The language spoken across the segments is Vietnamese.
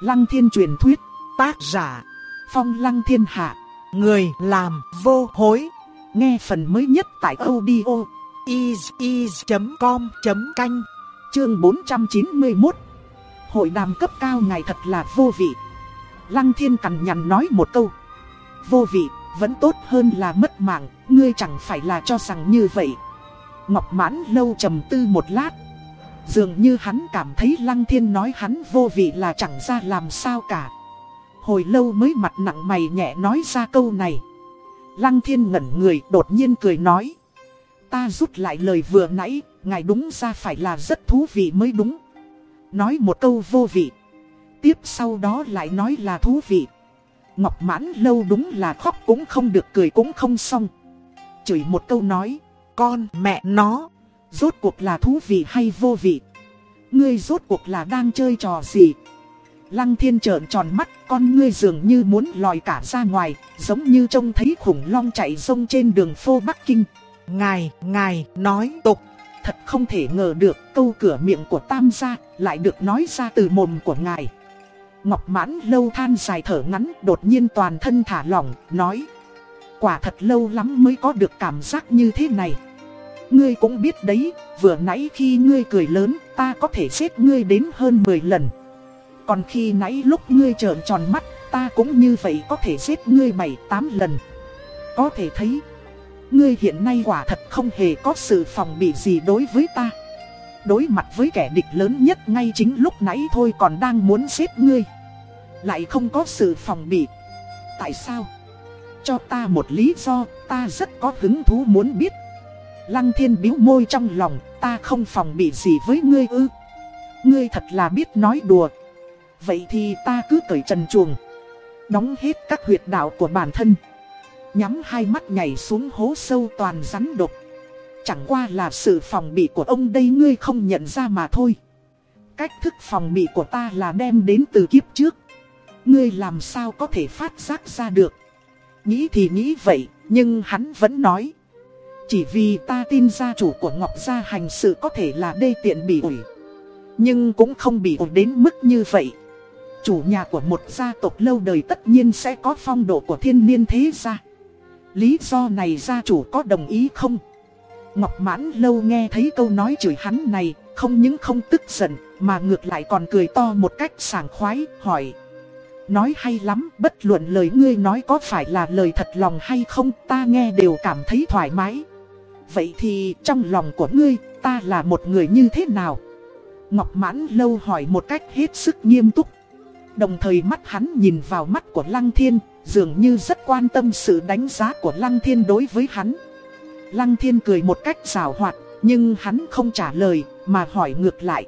Lăng thiên truyền thuyết, tác giả, phong lăng thiên hạ, người làm vô hối. Nghe phần mới nhất tại audio is.com.canh, chương 491. Hội đàm cấp cao ngày thật là vô vị. Lăng thiên cằn nhằn nói một câu. Vô vị, vẫn tốt hơn là mất mạng, ngươi chẳng phải là cho rằng như vậy. Ngọc mãn lâu trầm tư một lát. Dường như hắn cảm thấy lăng thiên nói hắn vô vị là chẳng ra làm sao cả. Hồi lâu mới mặt nặng mày nhẹ nói ra câu này. Lăng thiên ngẩn người đột nhiên cười nói. Ta rút lại lời vừa nãy, ngài đúng ra phải là rất thú vị mới đúng. Nói một câu vô vị. Tiếp sau đó lại nói là thú vị. Ngọc mãn lâu đúng là khóc cũng không được cười cũng không xong. Chửi một câu nói, con mẹ nó, rốt cuộc là thú vị hay vô vị. Ngươi rốt cuộc là đang chơi trò gì. Lăng thiên trợn tròn mắt, con ngươi dường như muốn lòi cả ra ngoài, giống như trông thấy khủng long chạy rông trên đường phố Bắc Kinh. Ngài, ngài, nói tục. Thật không thể ngờ được câu cửa miệng của tam gia lại được nói ra từ mồm của ngài. Ngọc mãn lâu than dài thở ngắn đột nhiên toàn thân thả lỏng, nói. Quả thật lâu lắm mới có được cảm giác như thế này. Ngươi cũng biết đấy, vừa nãy khi ngươi cười lớn, ta có thể giết ngươi đến hơn 10 lần. Còn khi nãy lúc ngươi trợn tròn mắt, ta cũng như vậy có thể giết ngươi 7-8 lần. Có thể thấy, ngươi hiện nay quả thật không hề có sự phòng bị gì đối với ta. Đối mặt với kẻ địch lớn nhất ngay chính lúc nãy thôi còn đang muốn giết ngươi Lại không có sự phòng bị Tại sao? Cho ta một lý do, ta rất có hứng thú muốn biết Lăng thiên biếu môi trong lòng, ta không phòng bị gì với ngươi ư Ngươi thật là biết nói đùa Vậy thì ta cứ cởi trần chuồng Đóng hết các huyệt đạo của bản thân Nhắm hai mắt nhảy xuống hố sâu toàn rắn độc Chẳng qua là sự phòng bị của ông đây ngươi không nhận ra mà thôi. Cách thức phòng bị của ta là đem đến từ kiếp trước. Ngươi làm sao có thể phát giác ra được. Nghĩ thì nghĩ vậy, nhưng hắn vẫn nói. Chỉ vì ta tin gia chủ của Ngọc Gia hành sự có thể là đê tiện bị ủi. Nhưng cũng không bị ủi đến mức như vậy. Chủ nhà của một gia tộc lâu đời tất nhiên sẽ có phong độ của thiên niên thế gia. Lý do này gia chủ có đồng ý không? Ngọc mãn lâu nghe thấy câu nói chửi hắn này, không những không tức giận, mà ngược lại còn cười to một cách sảng khoái, hỏi. Nói hay lắm, bất luận lời ngươi nói có phải là lời thật lòng hay không, ta nghe đều cảm thấy thoải mái. Vậy thì trong lòng của ngươi, ta là một người như thế nào? Ngọc mãn lâu hỏi một cách hết sức nghiêm túc. Đồng thời mắt hắn nhìn vào mắt của Lăng Thiên, dường như rất quan tâm sự đánh giá của Lăng Thiên đối với hắn. Lăng thiên cười một cách rào hoạt, nhưng hắn không trả lời, mà hỏi ngược lại.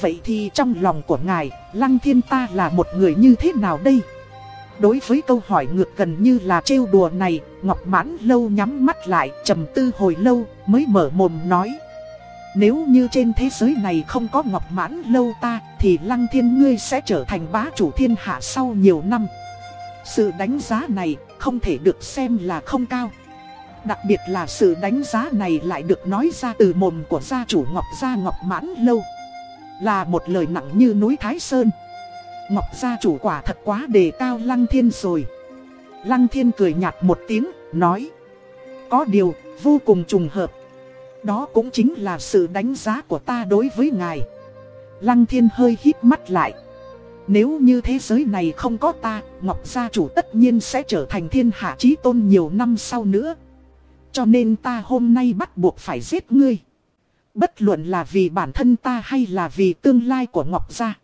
Vậy thì trong lòng của ngài, Lăng thiên ta là một người như thế nào đây? Đối với câu hỏi ngược gần như là trêu đùa này, Ngọc Mãn lâu nhắm mắt lại, trầm tư hồi lâu, mới mở mồm nói. Nếu như trên thế giới này không có Ngọc Mãn lâu ta, thì Lăng thiên ngươi sẽ trở thành bá chủ thiên hạ sau nhiều năm. Sự đánh giá này không thể được xem là không cao. Đặc biệt là sự đánh giá này lại được nói ra từ mồm của gia chủ Ngọc Gia Ngọc Mãn Lâu Là một lời nặng như núi Thái Sơn Ngọc Gia chủ quả thật quá đề cao Lăng Thiên rồi. Lăng Thiên cười nhạt một tiếng, nói. Có điều, vô cùng trùng hợp. Đó cũng chính là sự đánh giá của ta đối với ngài. Lăng Thiên hơi hít mắt lại. Nếu như thế giới này không có ta, Ngọc Gia chủ tất nhiên sẽ trở thành thiên hạ chí tôn nhiều năm sau nữa. Cho nên ta hôm nay bắt buộc phải giết ngươi. Bất luận là vì bản thân ta hay là vì tương lai của Ngọc Gia.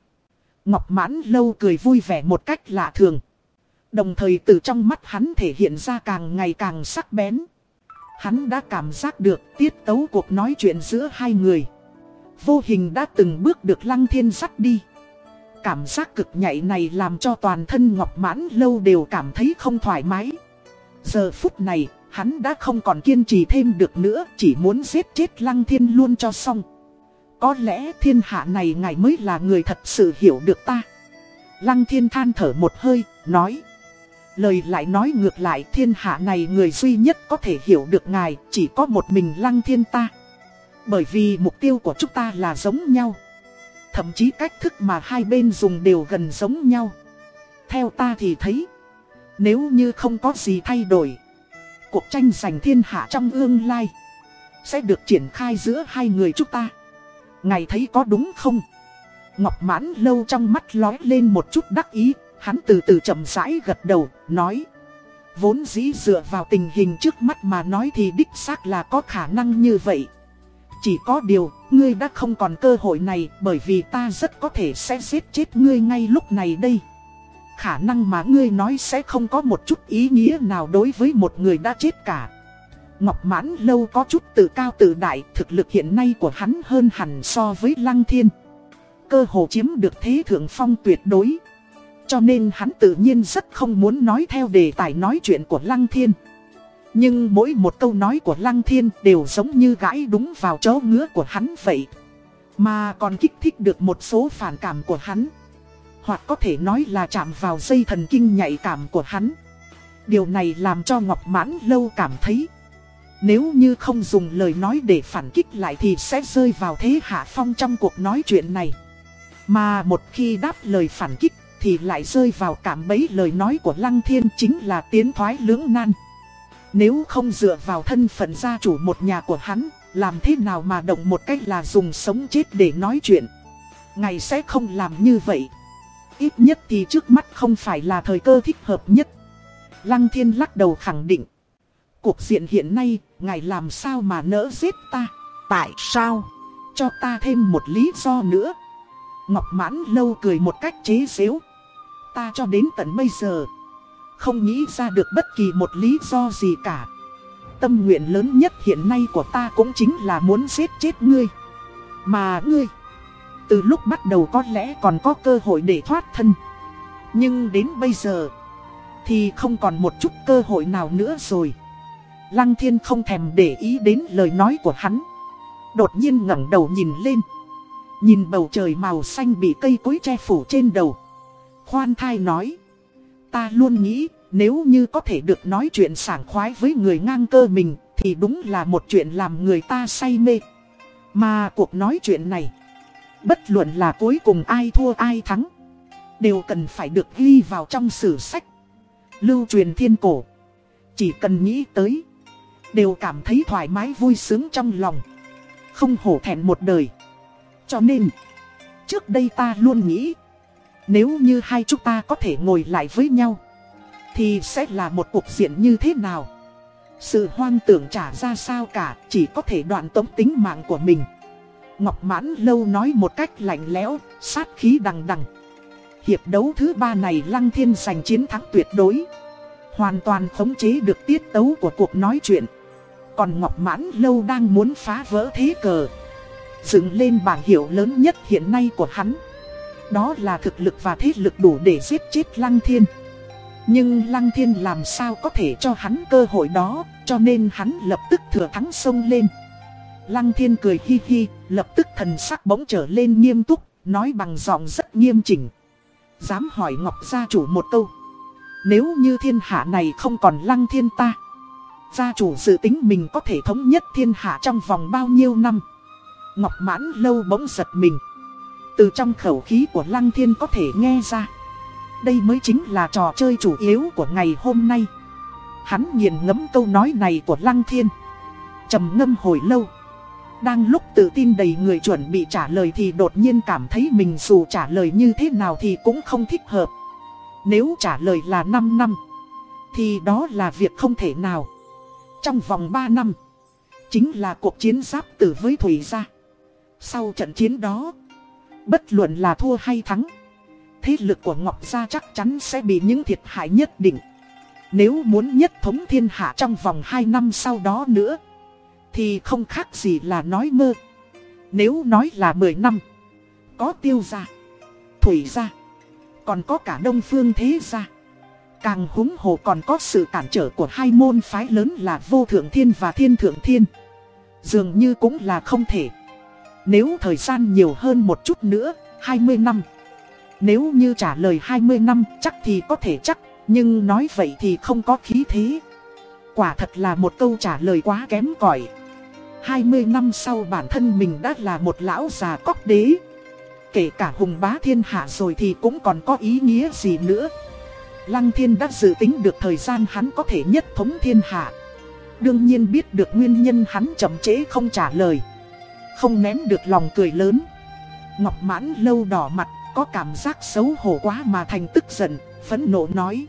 Ngọc mãn lâu cười vui vẻ một cách lạ thường. Đồng thời từ trong mắt hắn thể hiện ra càng ngày càng sắc bén. Hắn đã cảm giác được tiết tấu cuộc nói chuyện giữa hai người. Vô hình đã từng bước được lăng thiên dắt đi. Cảm giác cực nhạy này làm cho toàn thân Ngọc Mãn lâu đều cảm thấy không thoải mái. Giờ phút này, Hắn đã không còn kiên trì thêm được nữa, chỉ muốn giết chết Lăng Thiên luôn cho xong. Có lẽ thiên hạ này ngài mới là người thật sự hiểu được ta. Lăng Thiên than thở một hơi, nói. Lời lại nói ngược lại thiên hạ này người duy nhất có thể hiểu được ngài chỉ có một mình Lăng Thiên ta. Bởi vì mục tiêu của chúng ta là giống nhau. Thậm chí cách thức mà hai bên dùng đều gần giống nhau. Theo ta thì thấy, nếu như không có gì thay đổi, cuộc tranh giành thiên hạ trong ương lai sẽ được triển khai giữa hai người chúng ta. Ngài thấy có đúng không? Ngọc mãn lâu trong mắt lói lên một chút đắc ý, hắn từ từ chậm rãi gật đầu, nói. Vốn dĩ dựa vào tình hình trước mắt mà nói thì đích xác là có khả năng như vậy. Chỉ có điều, ngươi đã không còn cơ hội này bởi vì ta rất có thể sẽ giết chết ngươi ngay lúc này đây. Khả năng mà ngươi nói sẽ không có một chút ý nghĩa nào đối với một người đã chết cả. Ngọc Mãn Lâu có chút tự cao tự đại, thực lực hiện nay của hắn hơn hẳn so với Lăng Thiên. Cơ hồ chiếm được thế thượng phong tuyệt đối. Cho nên hắn tự nhiên rất không muốn nói theo đề tài nói chuyện của Lăng Thiên. Nhưng mỗi một câu nói của Lăng Thiên đều giống như gãi đúng vào chỗ ngứa của hắn vậy. Mà còn kích thích được một số phản cảm của hắn. Hoặc có thể nói là chạm vào dây thần kinh nhạy cảm của hắn. Điều này làm cho Ngọc Mãn Lâu cảm thấy nếu như không dùng lời nói để phản kích lại thì sẽ rơi vào thế hạ phong trong cuộc nói chuyện này. Mà một khi đáp lời phản kích thì lại rơi vào cảm bấy lời nói của Lăng Thiên chính là tiến thoái lưỡng nan. Nếu không dựa vào thân phận gia chủ một nhà của hắn, làm thế nào mà động một cách là dùng sống chết để nói chuyện. Ngày sẽ không làm như vậy. Ít nhất thì trước mắt không phải là thời cơ thích hợp nhất. Lăng Thiên lắc đầu khẳng định. Cuộc diện hiện nay, ngài làm sao mà nỡ giết ta? Tại sao? Cho ta thêm một lý do nữa. Ngọc mãn lâu cười một cách chế xếu. Ta cho đến tận bây giờ, không nghĩ ra được bất kỳ một lý do gì cả. Tâm nguyện lớn nhất hiện nay của ta cũng chính là muốn giết chết ngươi. Mà ngươi, từ lúc bắt đầu có lẽ còn có cơ hội để thoát thân. Nhưng đến bây giờ, thì không còn một chút cơ hội nào nữa rồi. Lăng thiên không thèm để ý đến lời nói của hắn. Đột nhiên ngẩng đầu nhìn lên. Nhìn bầu trời màu xanh bị cây cối che phủ trên đầu. Khoan thai nói. Ta luôn nghĩ nếu như có thể được nói chuyện sảng khoái với người ngang cơ mình thì đúng là một chuyện làm người ta say mê. Mà cuộc nói chuyện này, bất luận là cuối cùng ai thua ai thắng, đều cần phải được ghi vào trong sử sách. Lưu truyền thiên cổ, chỉ cần nghĩ tới, đều cảm thấy thoải mái vui sướng trong lòng. Không hổ thẹn một đời. Cho nên, trước đây ta luôn nghĩ, nếu như hai chúng ta có thể ngồi lại với nhau, thì sẽ là một cuộc diện như thế nào? Sự hoang tưởng trả ra sao cả, chỉ có thể đoạn tống tính mạng của mình. Ngọc Mãn Lâu nói một cách lạnh lẽo, sát khí đằng đằng. Hiệp đấu thứ ba này Lăng Thiên giành chiến thắng tuyệt đối. Hoàn toàn khống chế được tiết tấu của cuộc nói chuyện. Còn Ngọc Mãn Lâu đang muốn phá vỡ thế cờ. Dựng lên bảng hiệu lớn nhất hiện nay của hắn. Đó là thực lực và thế lực đủ để giết chết Lăng Thiên. Nhưng Lăng Thiên làm sao có thể cho hắn cơ hội đó, cho nên hắn lập tức thừa thắng sông lên. Lăng Thiên cười hi hi, lập tức thần sắc bỗng trở lên nghiêm túc, nói bằng giọng rất nghiêm chỉnh. Dám hỏi Ngọc gia chủ một câu. Nếu như thiên hạ này không còn Lăng Thiên ta, gia chủ dự tính mình có thể thống nhất thiên hạ trong vòng bao nhiêu năm. Ngọc mãn lâu bỗng giật mình. Từ trong khẩu khí của Lăng Thiên có thể nghe ra. Đây mới chính là trò chơi chủ yếu của ngày hôm nay. Hắn nghiền ngẫm câu nói này của Lăng Thiên. trầm ngâm hồi lâu. Đang lúc tự tin đầy người chuẩn bị trả lời thì đột nhiên cảm thấy mình dù trả lời như thế nào thì cũng không thích hợp. Nếu trả lời là 5 năm, thì đó là việc không thể nào. Trong vòng 3 năm, chính là cuộc chiến giáp tử với Thủy Gia. Sau trận chiến đó, bất luận là thua hay thắng, thế lực của Ngọc Gia chắc chắn sẽ bị những thiệt hại nhất định. Nếu muốn nhất thống thiên hạ trong vòng 2 năm sau đó nữa, thì không khác gì là nói mơ. Nếu nói là 10 năm, có tiêu gia, thủy gia, còn có cả đông phương thế gia. Càng húng hồ còn có sự cản trở của hai môn phái lớn là vô thượng thiên và thiên thượng thiên. Dường như cũng là không thể. Nếu thời gian nhiều hơn một chút nữa, 20 năm. Nếu như trả lời 20 năm chắc thì có thể chắc, nhưng nói vậy thì không có khí thế. Quả thật là một câu trả lời quá kém cỏi 20 năm sau bản thân mình đã là một lão già cóc đế. Kể cả hùng bá thiên hạ rồi thì cũng còn có ý nghĩa gì nữa Lăng thiên đã dự tính được thời gian hắn có thể nhất thống thiên hạ. Đương nhiên biết được nguyên nhân hắn chậm chế không trả lời. Không nén được lòng cười lớn. Ngọc mãn lâu đỏ mặt, Có cảm giác xấu hổ quá mà thành tức giận, Phẫn nộ nói.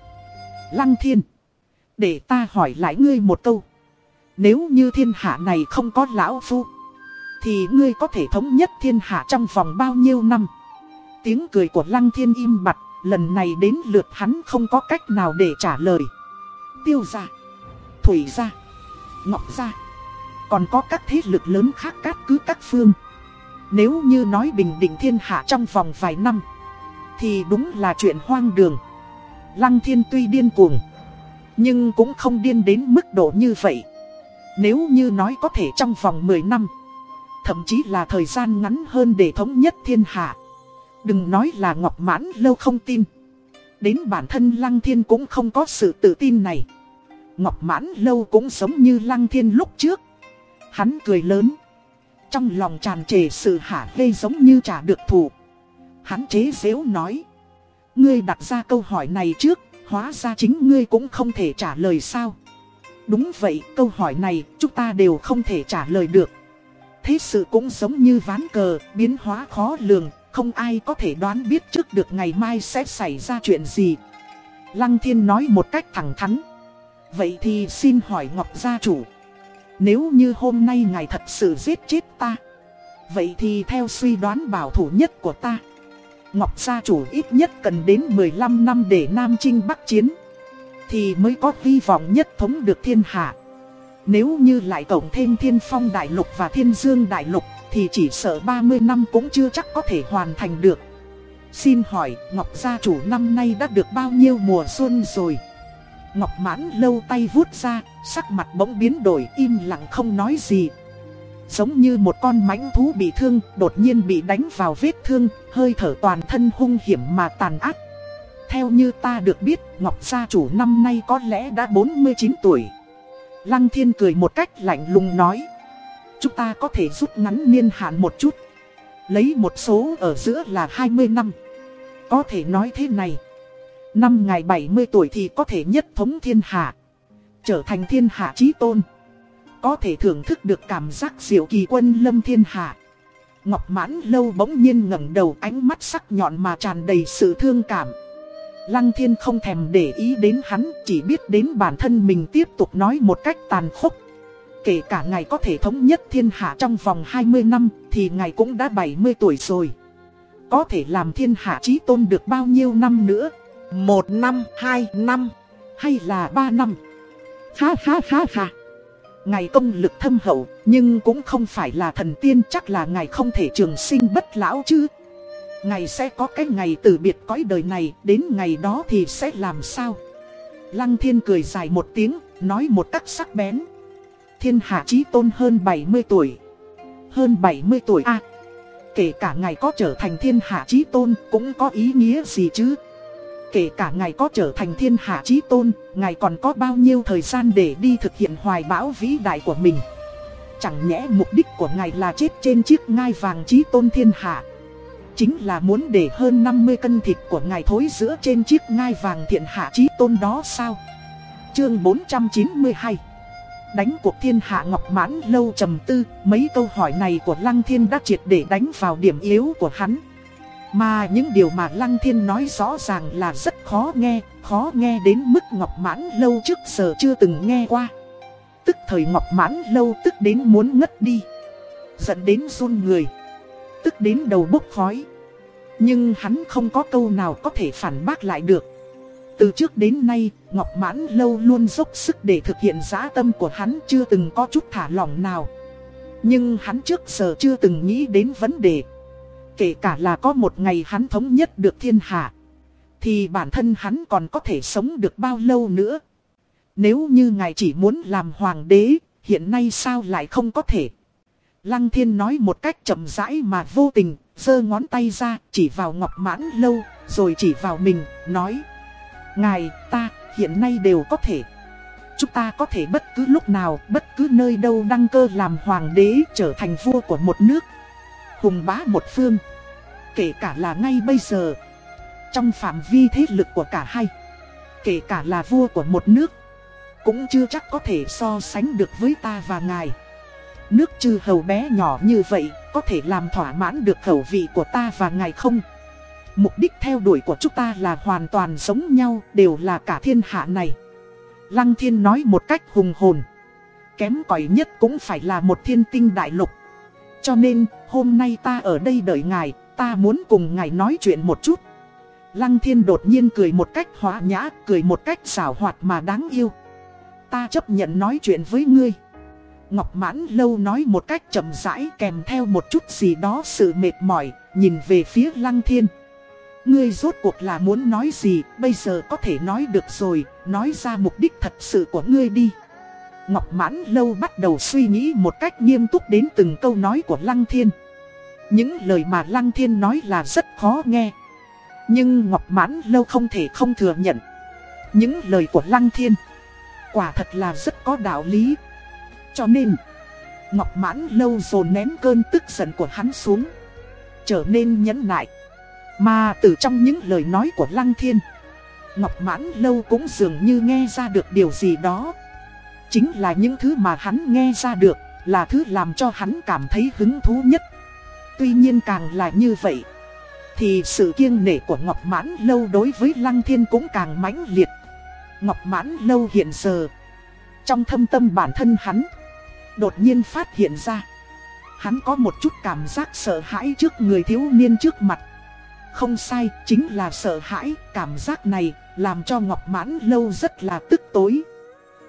Lăng thiên, Để ta hỏi lại ngươi một câu. Nếu như thiên hạ này không có lão phu, Thì ngươi có thể thống nhất thiên hạ trong vòng bao nhiêu năm? Tiếng cười của lăng thiên im bặt Lần này đến lượt hắn không có cách nào để trả lời. Tiêu ra Thủy ra Ngọc ra Còn có các thế lực lớn khác cát cứ các phương. Nếu như nói bình định thiên hạ trong vòng vài năm, Thì đúng là chuyện hoang đường. Lăng thiên tuy điên cuồng, Nhưng cũng không điên đến mức độ như vậy. Nếu như nói có thể trong vòng 10 năm, Thậm chí là thời gian ngắn hơn để thống nhất thiên hạ Đừng nói là Ngọc Mãn lâu không tin. Đến bản thân Lăng Thiên cũng không có sự tự tin này. Ngọc Mãn lâu cũng giống như Lăng Thiên lúc trước. Hắn cười lớn. Trong lòng tràn trề sự hả hê giống như trả được thù. Hắn chế xếu nói. Ngươi đặt ra câu hỏi này trước, Hóa ra chính ngươi cũng không thể trả lời sao? Đúng vậy, câu hỏi này chúng ta đều không thể trả lời được. Thế sự cũng giống như ván cờ, Biến hóa khó lường. Không ai có thể đoán biết trước được ngày mai sẽ xảy ra chuyện gì. Lăng thiên nói một cách thẳng thắn. Vậy thì xin hỏi Ngọc gia chủ, Nếu như hôm nay ngài thật sự giết chết ta, Vậy thì theo suy đoán bảo thủ nhất của ta, Ngọc gia chủ ít nhất cần đến 15 năm để Nam Trinh Bắc Chiến, Thì mới có hy vọng nhất thống được thiên hạ. Nếu như lại cộng thêm thiên phong đại lục và thiên dương đại lục thì chỉ sợ 30 năm cũng chưa chắc có thể hoàn thành được Xin hỏi Ngọc gia chủ năm nay đã được bao nhiêu mùa xuân rồi Ngọc mãn lâu tay vuốt ra Sắc mặt bỗng biến đổi im lặng không nói gì Giống như một con mãnh thú bị thương, đột nhiên bị đánh vào vết thương, hơi thở toàn thân hung hiểm mà tàn ác. Theo như ta được biết, Ngọc gia chủ năm nay có lẽ đã 49 tuổi. Lăng thiên cười một cách lạnh lùng nói. Chúng ta có thể rút ngắn niên hạn một chút. Lấy một số ở giữa là 20 năm. Có thể nói thế này. Năm ngày 70 tuổi thì có thể nhất thống thiên hạ. Trở thành thiên hạ chí tôn. Có thể thưởng thức được cảm giác diệu kỳ quân lâm thiên hạ Ngọc mãn lâu bỗng nhiên ngẩng đầu, ánh mắt sắc nhọn mà tràn đầy sự thương cảm Lăng thiên không thèm để ý đến hắn, Chỉ biết đến bản thân mình tiếp tục nói một cách tàn khốc Kể cả ngài có thể thống nhất thiên hạ trong vòng 20 năm Thì ngài cũng đã 70 tuổi rồi Có thể làm thiên hạ trí tôn được bao nhiêu năm nữa Một năm, hai năm Hay là ba năm Ha ha ha ha Ngài công lực thâm hậu, nhưng cũng không phải là thần tiên chắc là ngài không thể trường sinh bất lão chứ. Ngài sẽ có cái ngày từ biệt cõi đời này, đến ngày đó thì sẽ làm sao? Lăng thiên cười dài một tiếng, nói một cách sắc bén. Thiên hạ chí tôn hơn 70 tuổi. Hơn 70 tuổi a Kể cả ngài có trở thành thiên hạ chí tôn cũng có ý nghĩa gì chứ? Kể cả ngài có trở thành thiên hạ chí tôn, ngài còn có bao nhiêu thời gian để đi thực hiện hoài bão vĩ đại của mình. Chẳng nhẽ mục đích của ngài là chết trên chiếc ngai vàng chí tôn thiên hạ. Chính là muốn để hơn 50 cân thịt của ngài thối giữa trên chiếc ngai vàng thiện hạ chí tôn đó sao? Chương 492 Đánh cuộc thiên hạ ngọc mãn lâu trầm tư, mấy câu hỏi này của Lăng Thiên đã triệt để đánh vào điểm yếu của hắn. Mà những điều mà Lăng Thiên nói rõ ràng là rất khó nghe, khó nghe đến mức Ngọc Mãn Lâu trước giờ chưa từng nghe qua. Tức thời Ngọc Mãn Lâu tức đến muốn ngất đi, giận đến run người, tức đến đầu bốc khói. Nhưng hắn không có câu nào có thể phản bác lại được. Từ trước đến nay, Ngọc Mãn Lâu luôn dốc sức để thực hiện giá tâm của hắn chưa từng có chút thả lỏng nào. Nhưng hắn trước giờ chưa từng nghĩ đến vấn đề. Kể cả là có một ngày hắn thống nhất được thiên hạ Thì bản thân hắn còn có thể sống được bao lâu nữa? Nếu như ngài chỉ muốn làm hoàng đế Hiện nay sao lại không có thể? Lăng thiên nói một cách chậm rãi mà vô tình giơ ngón tay ra chỉ vào ngọc mãn lâu Rồi chỉ vào mình nói Ngài ta hiện nay đều có thể. Chúng ta có thể bất cứ lúc nào, bất cứ nơi đâu đăng cơ làm hoàng đế trở thành vua của một nước. Hùng bá một phương. Kể cả là ngay bây giờ. Trong phạm vi thế lực của cả hai. Kể cả là vua của một nước. Cũng chưa chắc có thể so sánh được với ta và ngài. Nước chư hầu bé nhỏ như vậy Có thể làm thỏa mãn được khẩu vị của ta và ngài không? Mục đích theo đuổi của chúng ta là hoàn toàn giống nhau, Đều là cả thiên hạ này. Lăng thiên nói một cách hùng hồn. Kém cỏi nhất cũng phải là một thiên tinh đại lục. Cho nên, hôm nay ta ở đây đợi ngài, Ta muốn cùng ngài nói chuyện một chút. Lăng thiên đột nhiên cười một cách hóa nhã, Cười một cách xảo hoạt mà đáng yêu. Ta chấp nhận nói chuyện với ngươi. Ngọc mãn lâu nói một cách chậm rãi kèm theo một chút gì đó sự mệt mỏi, Nhìn về phía lăng thiên. Ngươi rốt cuộc là muốn nói gì Bây giờ có thể nói được rồi Nói ra mục đích thật sự của ngươi đi Ngọc mãn lâu bắt đầu suy nghĩ một cách nghiêm túc đến từng câu nói của lăng thiên Những lời mà lăng thiên nói là rất khó nghe Nhưng Ngọc mãn lâu không thể không thừa nhận Những lời của lăng thiên Quả thật là rất có đạo lý cho nên, Ngọc Mãn lâu dồn nén cơn tức giận của hắn xuống. Trở nên nhẫn nại. Mà từ trong những lời nói của Lăng Thiên, Ngọc Mãn lâu cũng dường như nghe ra được điều gì đó. Chính là những thứ mà hắn nghe ra được, là thứ làm cho hắn cảm thấy hứng thú nhất. Tuy nhiên càng là như vậy, thì sự kiêng nể của Ngọc Mãn Lâu đối với Lăng Thiên cũng càng mãnh liệt. Ngọc Mãn Lâu hiện giờ, trong thâm tâm bản thân hắn, đột nhiên phát hiện ra. Hắn có một chút cảm giác sợ hãi trước người thiếu niên trước mặt. Không sai, chính là sợ hãi, cảm giác này làm cho Ngọc Mãn Lâu rất là tức tối.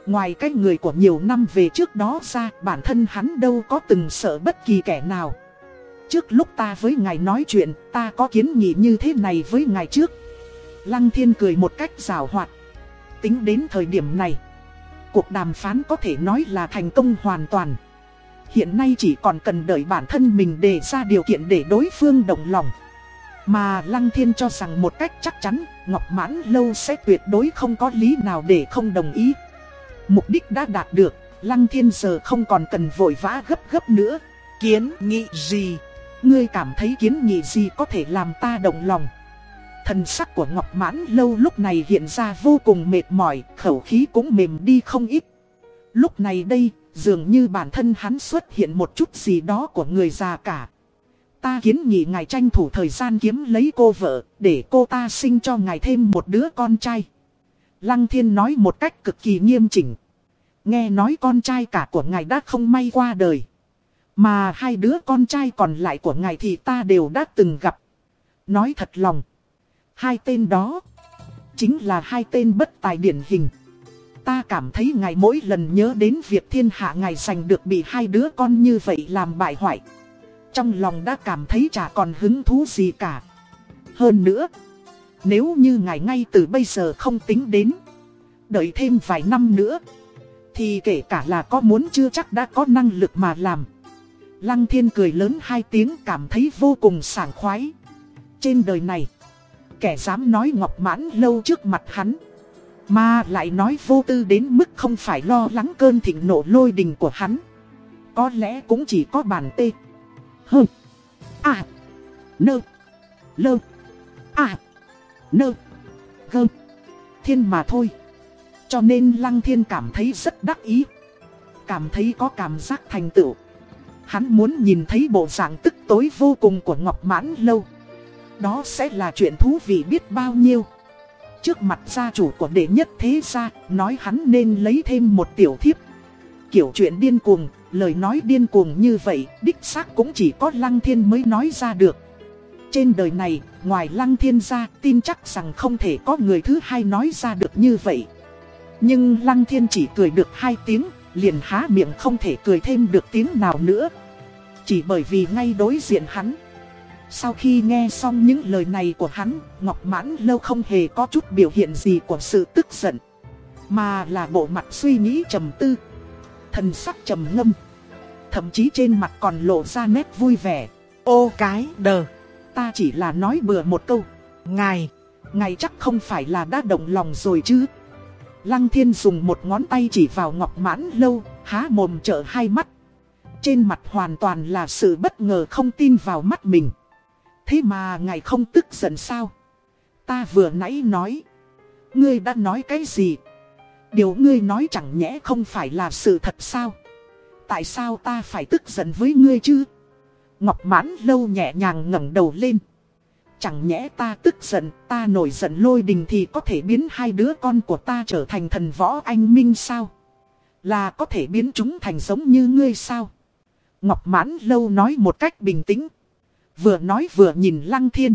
Ngoài cái người của nhiều năm về trước đó ra, bản thân hắn đâu có từng sợ bất kỳ kẻ nào. Trước lúc ta với ngài nói chuyện, ta có kiến nghị như thế này với ngài trước. Lăng thiên cười một cách rào hoạt. Tính đến thời điểm này cuộc đàm phán có thể nói là thành công hoàn toàn. Hiện nay chỉ còn cần đợi bản thân mình đề ra điều kiện để đối phương đồng lòng. Mà Lăng Thiên cho rằng một cách chắc chắn, Ngọc Mãn Lâu sẽ tuyệt đối không có lý nào để không đồng ý. Mục đích đã đạt được, Lăng Thiên giờ không còn cần vội vã gấp gấp nữa. Kiến nghị gì? Ngươi cảm thấy kiến nghị gì có thể làm ta động lòng? Thần sắc của Ngọc Mãn Lâu lúc này hiện ra vô cùng mệt mỏi, khẩu khí cũng mềm đi không ít. Lúc này đây, dường như bản thân hắn xuất hiện một chút gì đó của người già cả. Ta kiến nghị ngài tranh thủ thời gian kiếm lấy cô vợ, để cô ta sinh cho ngài thêm một đứa con trai. Lăng thiên nói một cách cực kỳ nghiêm chỉnh. Nghe nói con trai cả của ngài đã không may qua đời. Mà hai đứa con trai còn lại của ngài thì ta đều đã từng gặp. Nói thật lòng. Hai tên đó chính là hai tên bất tài điển hình. Ta cảm thấy ngài mỗi lần nhớ đến việc thiên hạ ngài giành được bị hai đứa con như vậy làm bại hoại. Trong lòng đã cảm thấy chả còn hứng thú gì cả. Hơn nữa, nếu như ngài ngay từ bây giờ không tính đến, đợi thêm vài năm nữa, thì kể cả là có muốn chưa chắc đã có năng lực mà làm. Lăng thiên cười lớn hai tiếng cảm thấy vô cùng sảng khoái. Trên đời này, kẻ dám nói ngọc mãn lâu trước mặt hắn. Mà lại nói vô tư đến mức không phải lo lắng cơn thịnh nộ lôi đình của hắn. Có lẽ cũng chỉ có bản tê. Hơ. À. Nơ. Lơ. À. Nơ. Gơ. Thiên mà thôi. Cho nên Lăng Thiên cảm thấy rất đắc ý. Cảm thấy có cảm giác thành tựu. Hắn muốn nhìn thấy bộ dạng tức tối vô cùng của Ngọc Mãn Lâu. Đó sẽ là chuyện thú vị biết bao nhiêu Trước mặt gia chủ của đệ nhất thế gia, Nói hắn nên lấy thêm một tiểu thiếp Kiểu chuyện điên cuồng Lời nói điên cuồng như vậy Đích xác cũng chỉ có Lăng Thiên mới nói ra được Trên đời này Ngoài Lăng Thiên ra Tin chắc rằng không thể có người thứ hai nói ra được như vậy Nhưng Lăng Thiên chỉ cười được hai tiếng Liền há miệng không thể cười thêm được tiếng nào nữa Chỉ bởi vì ngay đối diện hắn sau khi nghe xong những lời này của hắn, Ngọc Mãn Lâu không hề có chút biểu hiện gì của sự tức giận. Mà là bộ mặt suy nghĩ trầm tư. Thần sắc trầm ngâm. Thậm chí trên mặt còn lộ ra nét vui vẻ. Ô cái đờ. Ta chỉ là nói bừa một câu. Ngài, ngài chắc không phải là đã động lòng rồi chứ. Lăng thiên dùng một ngón tay chỉ vào Ngọc Mãn Lâu, há mồm trợ hai mắt. Trên mặt hoàn toàn là sự bất ngờ không tin vào mắt mình. Thế mà ngài không tức giận sao? Ta vừa nãy nói. Ngươi đã nói cái gì? Điều ngươi nói chẳng nhẽ không phải là sự thật sao? Tại sao ta phải tức giận với ngươi chứ? Ngọc mãn lâu nhẹ nhàng ngẩng đầu lên. Chẳng nhẽ ta tức giận, ta nổi giận lôi đình thì có thể biến hai đứa con của ta trở thành thần võ anh minh sao? Là có thể biến chúng thành giống như ngươi sao? Ngọc mãn lâu nói một cách bình tĩnh. Vừa nói vừa nhìn lăng thiên.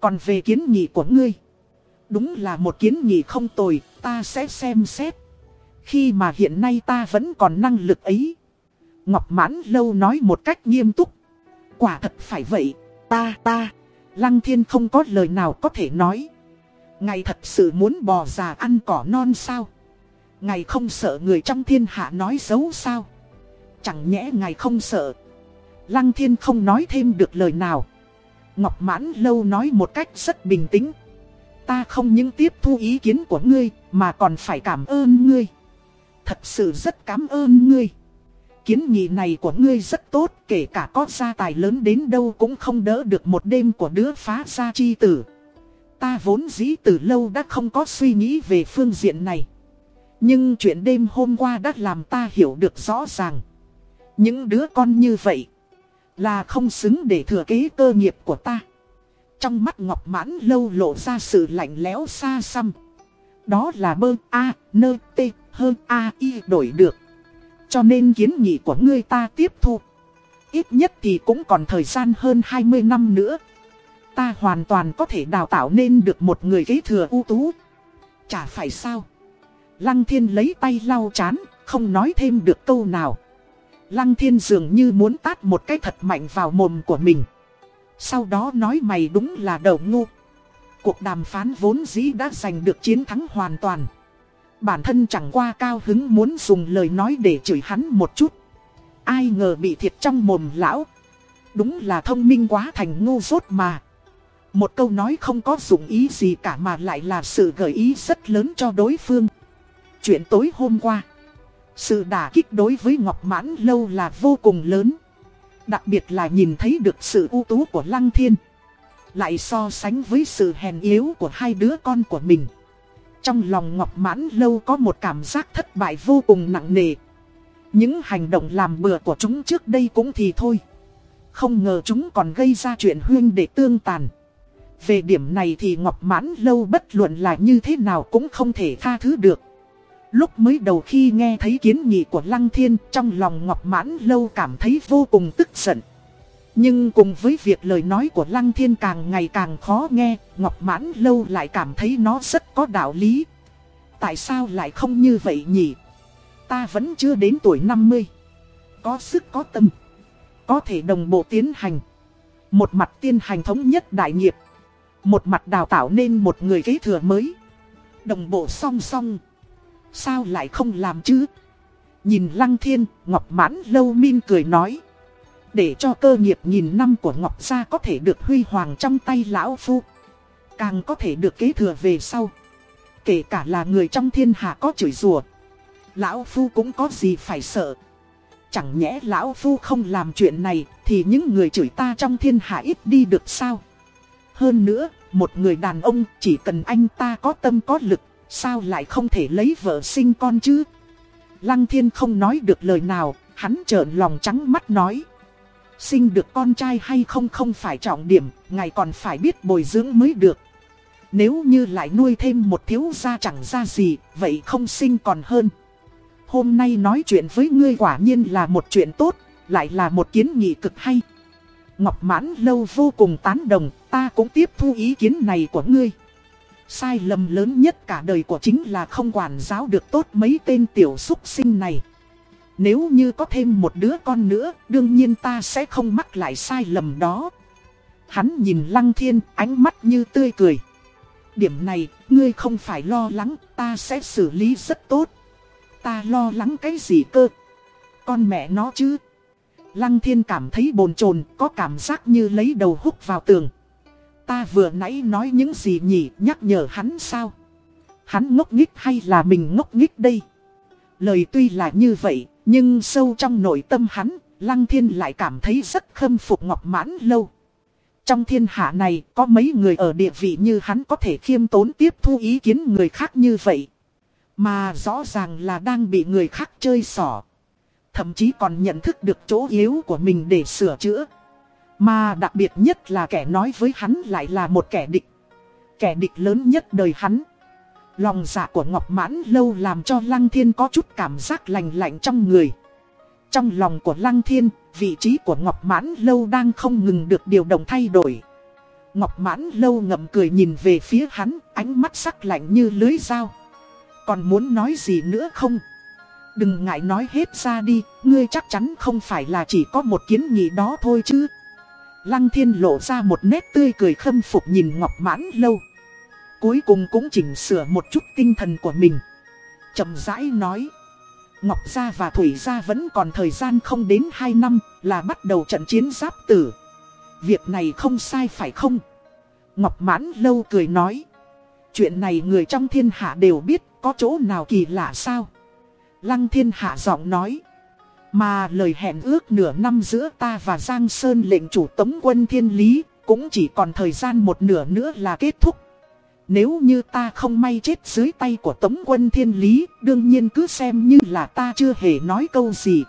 Còn về kiến nghị của ngươi. Đúng là một kiến nghị không tồi, ta sẽ xem xét. Khi mà hiện nay ta vẫn còn năng lực ấy. Ngọc mãn lâu nói một cách nghiêm túc. Quả thật phải vậy, ta ta. Lăng thiên không có lời nào có thể nói. Ngài thật sự muốn bò già ăn cỏ non sao? Ngài không sợ người trong thiên hạ nói xấu sao? Chẳng nhẽ ngài không sợ. Lăng thiên không nói thêm được lời nào. Ngọc mãn lâu nói một cách rất bình tĩnh. Ta không những tiếp thu ý kiến của ngươi mà còn phải cảm ơn ngươi. Thật sự rất cảm ơn ngươi. Kiến nghị này của ngươi rất tốt, kể cả có gia tài lớn đến đâu cũng không đỡ được một đêm của đứa phá gia chi tử. Ta vốn dĩ từ lâu đã không có suy nghĩ về phương diện này. Nhưng chuyện đêm hôm qua đã làm ta hiểu được rõ ràng. Những đứa con như vậy là không xứng để thừa kế cơ nghiệp của ta. Trong mắt Ngọc Mãn lâu lộ ra sự lạnh lẽo xa xăm. Đó là bơ A, nơ, t, hơn A, y đổi được. Cho nên kiến nghị của ngươi ta tiếp thu. Ít nhất thì cũng còn thời gian hơn 20 năm nữa. Ta hoàn toàn có thể đào tạo nên được một người kế thừa ưu tú. Chả phải sao. Lăng thiên lấy tay lau chán, không nói thêm được câu nào. Lăng thiên dường như muốn tát một cái thật mạnh vào mồm của mình. Sau đó nói mày đúng là đầu ngu. Cuộc đàm phán vốn dĩ đã giành được chiến thắng hoàn toàn. Bản thân chẳng qua cao hứng muốn dùng lời nói để chửi hắn một chút. Ai ngờ bị thiệt trong mồm lão. Đúng là thông minh quá thành ngu dốt mà. Một câu nói không có dụng ý gì cả mà lại là sự gợi ý rất lớn cho đối phương. Chuyện tối hôm qua. Sự đả kích đối với Ngọc Mãn Lâu là vô cùng lớn. Đặc biệt là nhìn thấy được sự ưu tú của Lăng Thiên. Lại so sánh với sự hèn yếu của hai đứa con của mình. Trong lòng Ngọc Mãn Lâu có một cảm giác thất bại vô cùng nặng nề. Những hành động làm bừa của chúng trước đây cũng thì thôi. Không ngờ chúng còn gây ra chuyện huyên để tương tàn. Về điểm này thì Ngọc Mãn Lâu bất luận là như thế nào cũng không thể tha thứ được. Lúc mới đầu khi nghe thấy kiến nghị của Lăng Thiên, trong lòng Ngọc Mãn Lâu cảm thấy vô cùng tức giận. Nhưng cùng với việc lời nói của Lăng Thiên càng ngày càng khó nghe, Ngọc Mãn Lâu lại cảm thấy nó rất có đạo lý. Tại sao lại không như vậy nhỉ? Ta vẫn chưa đến tuổi 50. Có sức có tâm. Có thể đồng bộ tiến hành. Một mặt tiên hành thống nhất đại nghiệp. Một mặt đào tạo nên một người kế thừa mới. Đồng bộ song song. Sao lại không làm chứ? Nhìn Lăng Thiên, Ngọc Mãn Lâu Min cười nói. Để cho cơ nghiệp nghìn năm của Ngọc Gia có thể được huy hoàng trong tay Lão Phu. Càng có thể được kế thừa về sau. Kể cả là người trong thiên hạ có chửi rủa, Lão Phu cũng có gì phải sợ. Chẳng nhẽ Lão Phu không làm chuyện này thì những người chửi ta trong thiên hạ ít đi được sao? Hơn nữa, một người đàn ông chỉ cần anh ta có tâm có lực Sao lại không thể lấy vợ sinh con chứ? Lăng thiên không nói được lời nào, hắn trợn lòng trắng mắt nói. Sinh được con trai hay không không phải trọng điểm, ngài còn phải biết bồi dưỡng mới được. Nếu như lại nuôi thêm một thiếu gia chẳng ra gì, vậy không sinh còn hơn. Hôm nay nói chuyện với ngươi quả nhiên là một chuyện tốt, lại là một kiến nghị cực hay. Ngọc mãn lâu vô cùng tán đồng, ta cũng tiếp thu ý kiến này của ngươi. Sai lầm lớn nhất cả đời của chính là không quản giáo được tốt mấy tên tiểu súc sinh này. Nếu như có thêm một đứa con nữa, đương nhiên ta sẽ không mắc lại sai lầm đó. Hắn nhìn Lăng Thiên, ánh mắt như tươi cười. Điểm này, ngươi không phải lo lắng, ta sẽ xử lý rất tốt. Ta lo lắng cái gì cơ? Con mẹ nó chứ? Lăng Thiên cảm thấy bồn chồn, có cảm giác như lấy đầu húc vào tường. Ta vừa nãy nói những gì nhỉ nhắc nhở hắn sao? Hắn ngốc nghích hay là mình ngốc nghích đây? Lời tuy là như vậy, nhưng sâu trong nội tâm hắn, Lăng Thiên lại cảm thấy rất khâm phục Ngọc Mãn Lâu. Trong thiên hạ này có mấy người ở địa vị như hắn có thể khiêm tốn tiếp thu ý kiến người khác như vậy. Mà rõ ràng là đang bị người khác chơi xỏ. Thậm chí còn nhận thức được chỗ yếu của mình để sửa chữa. Mà đặc biệt nhất là kẻ nói với hắn lại là một kẻ địch. Kẻ địch lớn nhất đời hắn. Lòng dạ của Ngọc Mãn Lâu làm cho Lăng Thiên có chút cảm giác lành lạnh trong người. Trong lòng của Lăng Thiên, vị trí của Ngọc Mãn Lâu đang không ngừng được điều động thay đổi. Ngọc Mãn Lâu ngậm cười nhìn về phía hắn, ánh mắt sắc lạnh như lưới dao. Còn muốn nói gì nữa không? Đừng ngại nói hết ra đi, ngươi chắc chắn không phải là chỉ có một kiến nghị đó thôi chứ. Lăng thiên lộ ra một nét tươi cười khâm phục nhìn Ngọc Mãn Lâu. Cuối cùng cũng chỉnh sửa một chút tinh thần của mình. chậm rãi nói. Ngọc Gia và Thủy Gia vẫn còn thời gian không đến 2 năm là bắt đầu trận chiến giáp tử. Việc này không sai phải không? Ngọc Mãn Lâu cười nói. Chuyện này người trong thiên hạ đều biết có chỗ nào kỳ lạ sao? Lăng thiên hạ giọng nói. Mà lời hẹn ước nửa năm giữa ta và Giang Sơn lệnh chủ tống quân thiên lý, cũng chỉ còn thời gian một nửa nữa là kết thúc. Nếu như ta không may chết dưới tay của tống quân thiên lý, đương nhiên cứ xem như là ta chưa hề nói câu gì.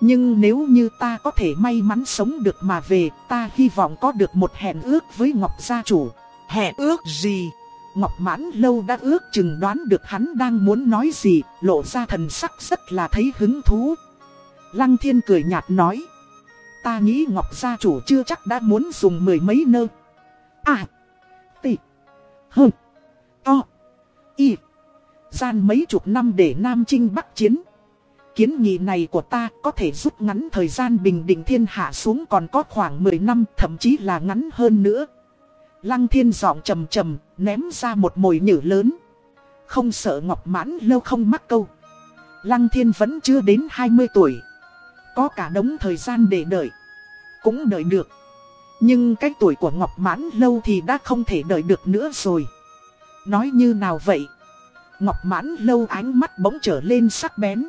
Nhưng nếu như ta có thể may mắn sống được mà về, ta hy vọng có được một hẹn ước với Ngọc gia chủ. Hẹn ước gì? Ngọc mãn lâu đã ước chừng đoán được hắn đang muốn nói gì, lộ ra thần sắc rất là thấy hứng thú. Lăng thiên cười nhạt nói. Ta nghĩ Ngọc gia chủ chưa chắc đã muốn dùng mười mấy nơ. À. Tị. Hơ. To. Y. Gian mấy chục năm để Nam Trinh bắc chiến. Kiến nghị này của ta có thể rút ngắn thời gian bình định thiên hạ xuống còn có khoảng 10 năm thậm chí là ngắn hơn nữa. Lăng thiên giọng trầm trầm, ném ra một mồi nhử lớn. Không sợ ngọc mãn lâu không mắc câu. Lăng thiên vẫn chưa đến 20 tuổi. Có cả đống thời gian để đợi. Cũng đợi được. Nhưng cái tuổi của Ngọc Mãn lâu thì đã không thể đợi được nữa rồi. Nói như nào vậy? Ngọc Mãn lâu ánh mắt bỗng trở lên sắc bén.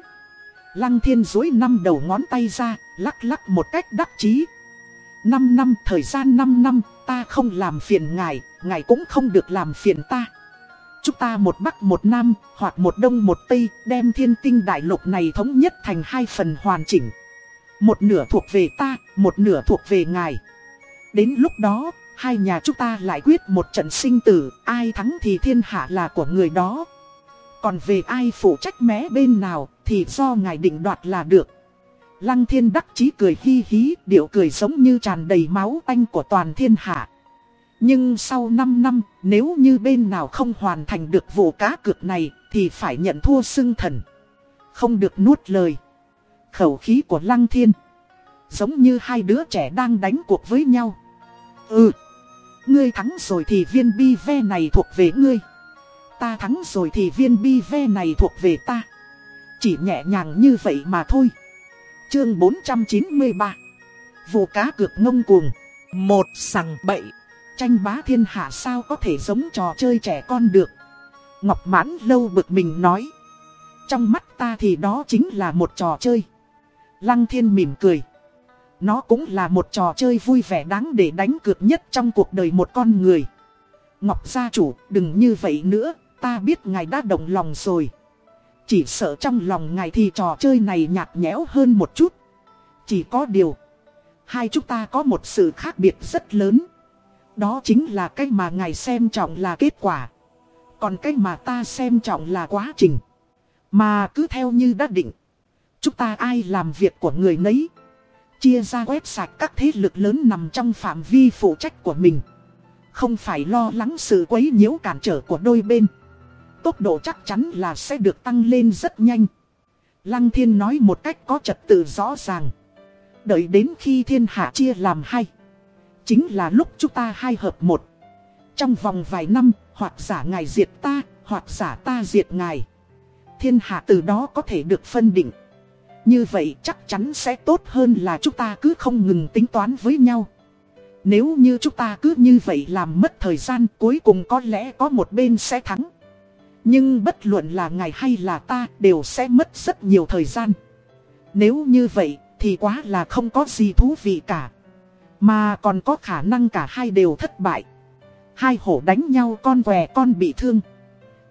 Lăng thiên dối năm đầu ngón tay ra, lắc lắc một cách đắc chí. Năm năm, thời gian năm năm, ta không làm phiền ngài, ngài cũng không được làm phiền ta. Chúng ta một bắc một nam, hoặc một đông một tây, đem thiên tinh đại lục này thống nhất thành hai phần hoàn chỉnh. Một nửa thuộc về ta, một nửa thuộc về ngài. Đến lúc đó, hai nhà chúng ta lại quyết một trận sinh tử, ai thắng thì thiên hạ là của người đó. Còn về ai phụ trách mé bên nào, thì do ngài định đoạt là được. Lăng thiên đắc chí cười hi hí, điệu cười giống như tràn đầy máu tanh của toàn thiên hạ. Nhưng sau 5 năm, nếu như bên nào không hoàn thành được vụ cá cược này, thì phải nhận thua xưng thần. Không được nuốt lời. Khẩu khí của Lăng Thiên. Giống như hai đứa trẻ đang đánh cuộc với nhau. Ừ. Ngươi thắng rồi thì viên bi ve này thuộc về ngươi. Ta thắng rồi thì viên bi ve này thuộc về ta. Chỉ nhẹ nhàng như vậy mà thôi. Chương 493 Vụ cá cược ngông cuồng Một sằng bậy Tranh bá thiên hạ sao có thể giống trò chơi trẻ con được Ngọc mãn lâu bực mình nói Trong mắt ta thì đó chính là một trò chơi Lăng thiên mỉm cười nó cũng là một trò chơi vui vẻ đáng để đánh cược nhất trong cuộc đời một con người Ngọc gia chủ, đừng như vậy nữa, Ta biết ngài đã động lòng rồi chỉ sợ trong lòng ngài thì trò chơi này nhạt nhẽo hơn một chút. Chỉ có điều. Hai chúng ta có một sự khác biệt rất lớn. Đó chính là cách mà ngài xem trọng là kết quả. Còn cách mà ta xem trọng là quá trình. Mà cứ theo như đã định. Chúng ta ai làm việc của người nấy. Chia ra quét sạch các thế lực lớn nằm trong phạm vi phụ trách của mình. Không phải lo lắng sự quấy nhiễu cản trở của đôi bên tốc độ chắc chắn là sẽ được tăng lên rất nhanh. Lăng thiên nói một cách có trật tự rõ ràng. Đợi đến khi thiên hạ chia làm hai. Chính là lúc chúng ta hai hợp một. Trong vòng vài năm, hoặc giả ngài diệt ta, hoặc giả ta diệt ngài. Thiên hạ từ đó có thể được phân định. Như vậy chắc chắn sẽ tốt hơn là chúng ta cứ không ngừng tính toán với nhau. Nếu như chúng ta cứ như vậy làm mất thời gian, cuối cùng có lẽ có một bên sẽ thắng. Nhưng bất luận là ngài hay là ta đều sẽ mất rất nhiều thời gian. Nếu như vậy thì quá là không có gì thú vị cả. Mà còn có khả năng cả hai đều thất bại. Hai hổ đánh nhau con què con bị thương.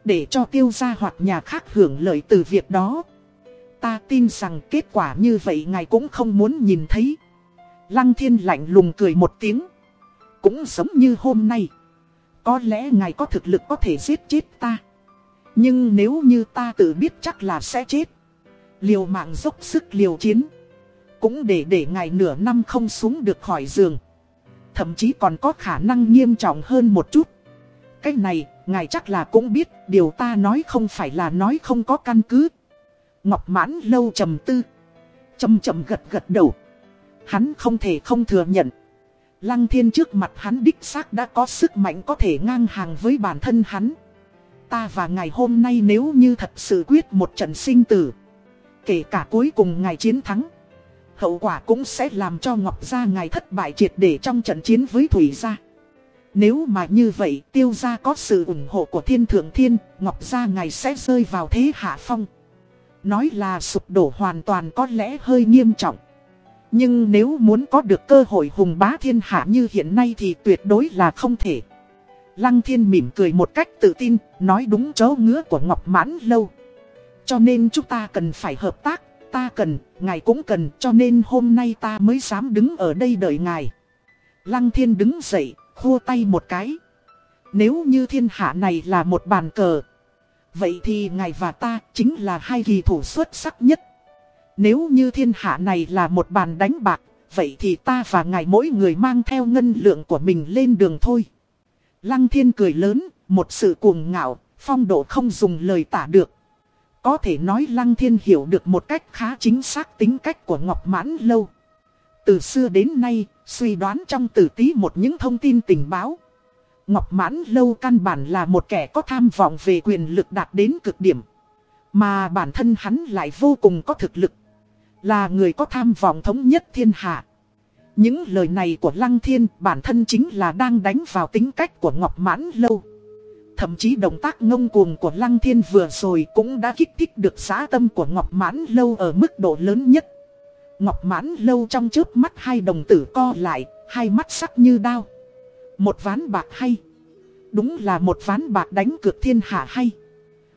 Để cho tiêu gia hoặc nhà khác hưởng lợi từ việc đó. Ta tin rằng kết quả như vậy ngài cũng không muốn nhìn thấy. Lăng thiên lạnh lùng cười một tiếng. Cũng giống như hôm nay. Có lẽ ngài có thực lực có thể giết chết ta. Nhưng nếu như ta tự biết chắc là sẽ chết. Liều mạng dốc sức liều chiến. Cũng để để ngài nửa năm không xuống được khỏi giường. Thậm chí còn có khả năng nghiêm trọng hơn một chút. Cái này, ngài chắc là cũng biết, điều ta nói không phải là nói không có căn cứ. Ngọc mãn lâu trầm tư. Chầm chậm gật gật đầu. Hắn không thể không thừa nhận. Lăng thiên trước mặt hắn đích xác đã có sức mạnh có thể ngang hàng với bản thân hắn. Ta và ngày hôm nay nếu như thật sự quyết một trận sinh tử. Kể cả cuối cùng ngày chiến thắng. Hậu quả cũng sẽ làm cho Ngọc Gia ngài thất bại triệt để trong trận chiến với Thủy Gia. Nếu mà như vậy tiêu gia có sự ủng hộ của thiên thượng thiên, Ngọc Gia ngài sẽ rơi vào thế hạ phong. Nói là sụp đổ hoàn toàn có lẽ hơi nghiêm trọng. Nhưng nếu muốn có được cơ hội hùng bá thiên hạ như hiện nay thì tuyệt đối là không thể. Lăng thiên mỉm cười một cách tự tin, nói đúng chó ngứa của Ngọc Mãn Lâu. Cho nên chúng ta cần phải hợp tác, ta cần, ngài cũng cần, cho nên hôm nay ta mới dám đứng ở đây đợi ngài. Lăng thiên đứng dậy, khua tay một cái. Nếu như thiên hạ này là một bàn cờ, vậy thì ngài và ta chính là hai kỳ thủ xuất sắc nhất. Nếu như thiên hạ này là một bàn đánh bạc, vậy thì ta và ngài mỗi người mang theo ngân lượng của mình lên đường thôi. Lăng thiên cười lớn, một sự cuồng ngạo, phong độ không dùng lời tả được. Có thể nói Lăng Thiên hiểu được một cách khá chính xác tính cách của Ngọc Mãn Lâu. Từ xưa đến nay, suy đoán trong tử tí một những thông tin tình báo. Ngọc Mãn Lâu căn bản là một kẻ có tham vọng về quyền lực đạt đến cực điểm. Mà bản thân hắn lại vô cùng có thực lực. Là người có tham vọng thống nhất thiên hạ. Những lời này của Lăng Thiên bản thân chính là đang đánh vào tính cách của Ngọc Mãn Lâu. Thậm chí động tác ngông cuồng của Lăng Thiên vừa rồi cũng đã kích thích được giá tâm của Ngọc Mãn Lâu ở mức độ lớn nhất. Ngọc Mãn Lâu trong trước mắt hai đồng tử co lại, hai mắt sắc như đao. Một ván bạc hay. Đúng là một ván bạc đánh cược thiên hạ hay.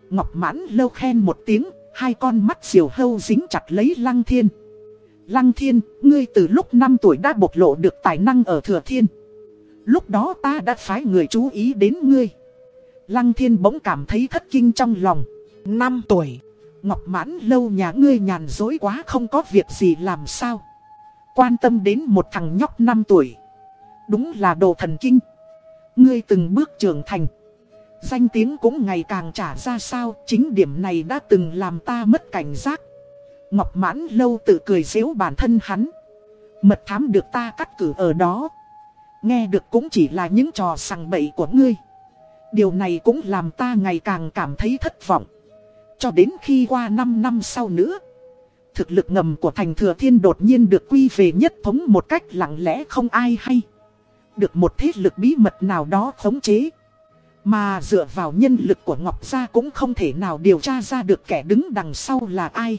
Ngọc Mãn Lâu khen một tiếng, hai con mắt diều hâu dính chặt lấy Lăng Thiên. Lăng Thiên, ngươi từ lúc 5 tuổi đã bộc lộ được tài năng ở Thừa Thiên. Lúc đó ta đã phái người chú ý đến ngươi. Lăng Thiên bỗng cảm thấy thất kinh trong lòng. 5 tuổi. Ngọc mãn lâu nhà ngươi nhàn dối quá không có việc gì làm sao. Quan tâm đến một thằng nhóc 5 tuổi. Đúng là đồ thần kinh. Ngươi từng bước trưởng thành. Danh tiếng cũng ngày càng trả ra sao. Chính điểm này đã từng làm ta mất cảnh giác. Ngọc mãn lâu tự cười xếu bản thân hắn. Mật thám được ta cắt cử ở đó. Nghe được cũng chỉ là những trò sằng bậy của ngươi. Điều này cũng làm ta ngày càng cảm thấy thất vọng. Cho đến khi qua 5 năm sau nữa, thực lực ngầm của thành thừa thiên đột nhiên được quy về nhất thống một cách lặng lẽ không ai hay. Được một thế lực bí mật nào đó khống chế. Mà dựa vào nhân lực của Ngọc Gia cũng không thể nào điều tra ra được kẻ đứng đằng sau là ai.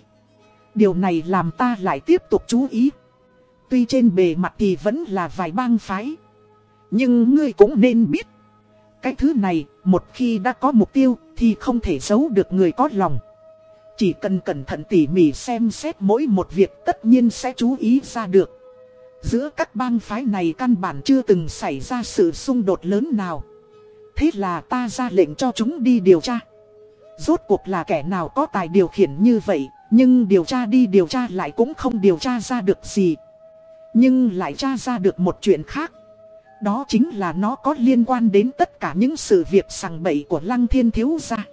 Điều này làm ta lại tiếp tục chú ý. Tuy trên bề mặt thì vẫn là vài bang phái. Nhưng ngươi cũng nên biết. Cái thứ này, một khi đã có mục tiêu, thì không thể giấu được người có lòng. Chỉ cần cẩn thận tỉ mỉ xem xét mỗi một việc tất nhiên sẽ chú ý ra được. Giữa các bang phái này căn bản chưa từng xảy ra sự xung đột lớn nào. Thế là ta ra lệnh cho chúng đi điều tra. Rốt cuộc là kẻ nào có tài điều khiển như vậy, nhưng điều tra đi điều tra lại cũng không điều tra ra được gì. Nhưng lại tra ra được một chuyện khác. Đó chính là nó có liên quan đến tất cả những sự việc sằng bậy của Lăng Thiên Thiếu gia.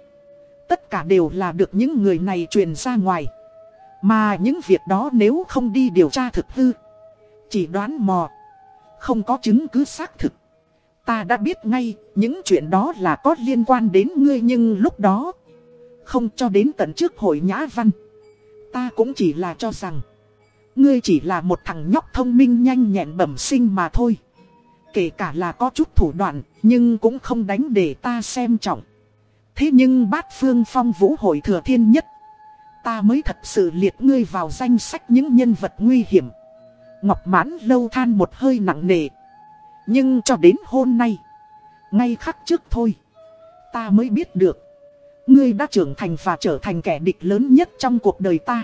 Tất cả đều là được những người này truyền ra ngoài. Mà những việc đó nếu không đi điều tra thực hư, chỉ đoán mò, không có chứng cứ xác thực. Ta đã biết ngay, những chuyện đó là có liên quan đến ngươi nhưng lúc đó, không cho đến tận trước hội nhã văn. Ta cũng chỉ là cho rằng, ngươi chỉ là một thằng nhóc thông minh nhanh nhẹn bẩm sinh mà thôi. Kể cả là có chút thủ đoạn, nhưng cũng không đánh để ta xem trọng. Thế nhưng bát phương phong vũ hội thừa thiên nhất. Ta mới thật sự liệt ngươi vào danh sách những nhân vật nguy hiểm. Ngọc mãn lâu than một hơi nặng nề. Nhưng cho đến hôm nay, ngay khắc trước thôi, ta mới biết được. Ngươi đã trưởng thành và trở thành kẻ địch lớn nhất trong cuộc đời ta.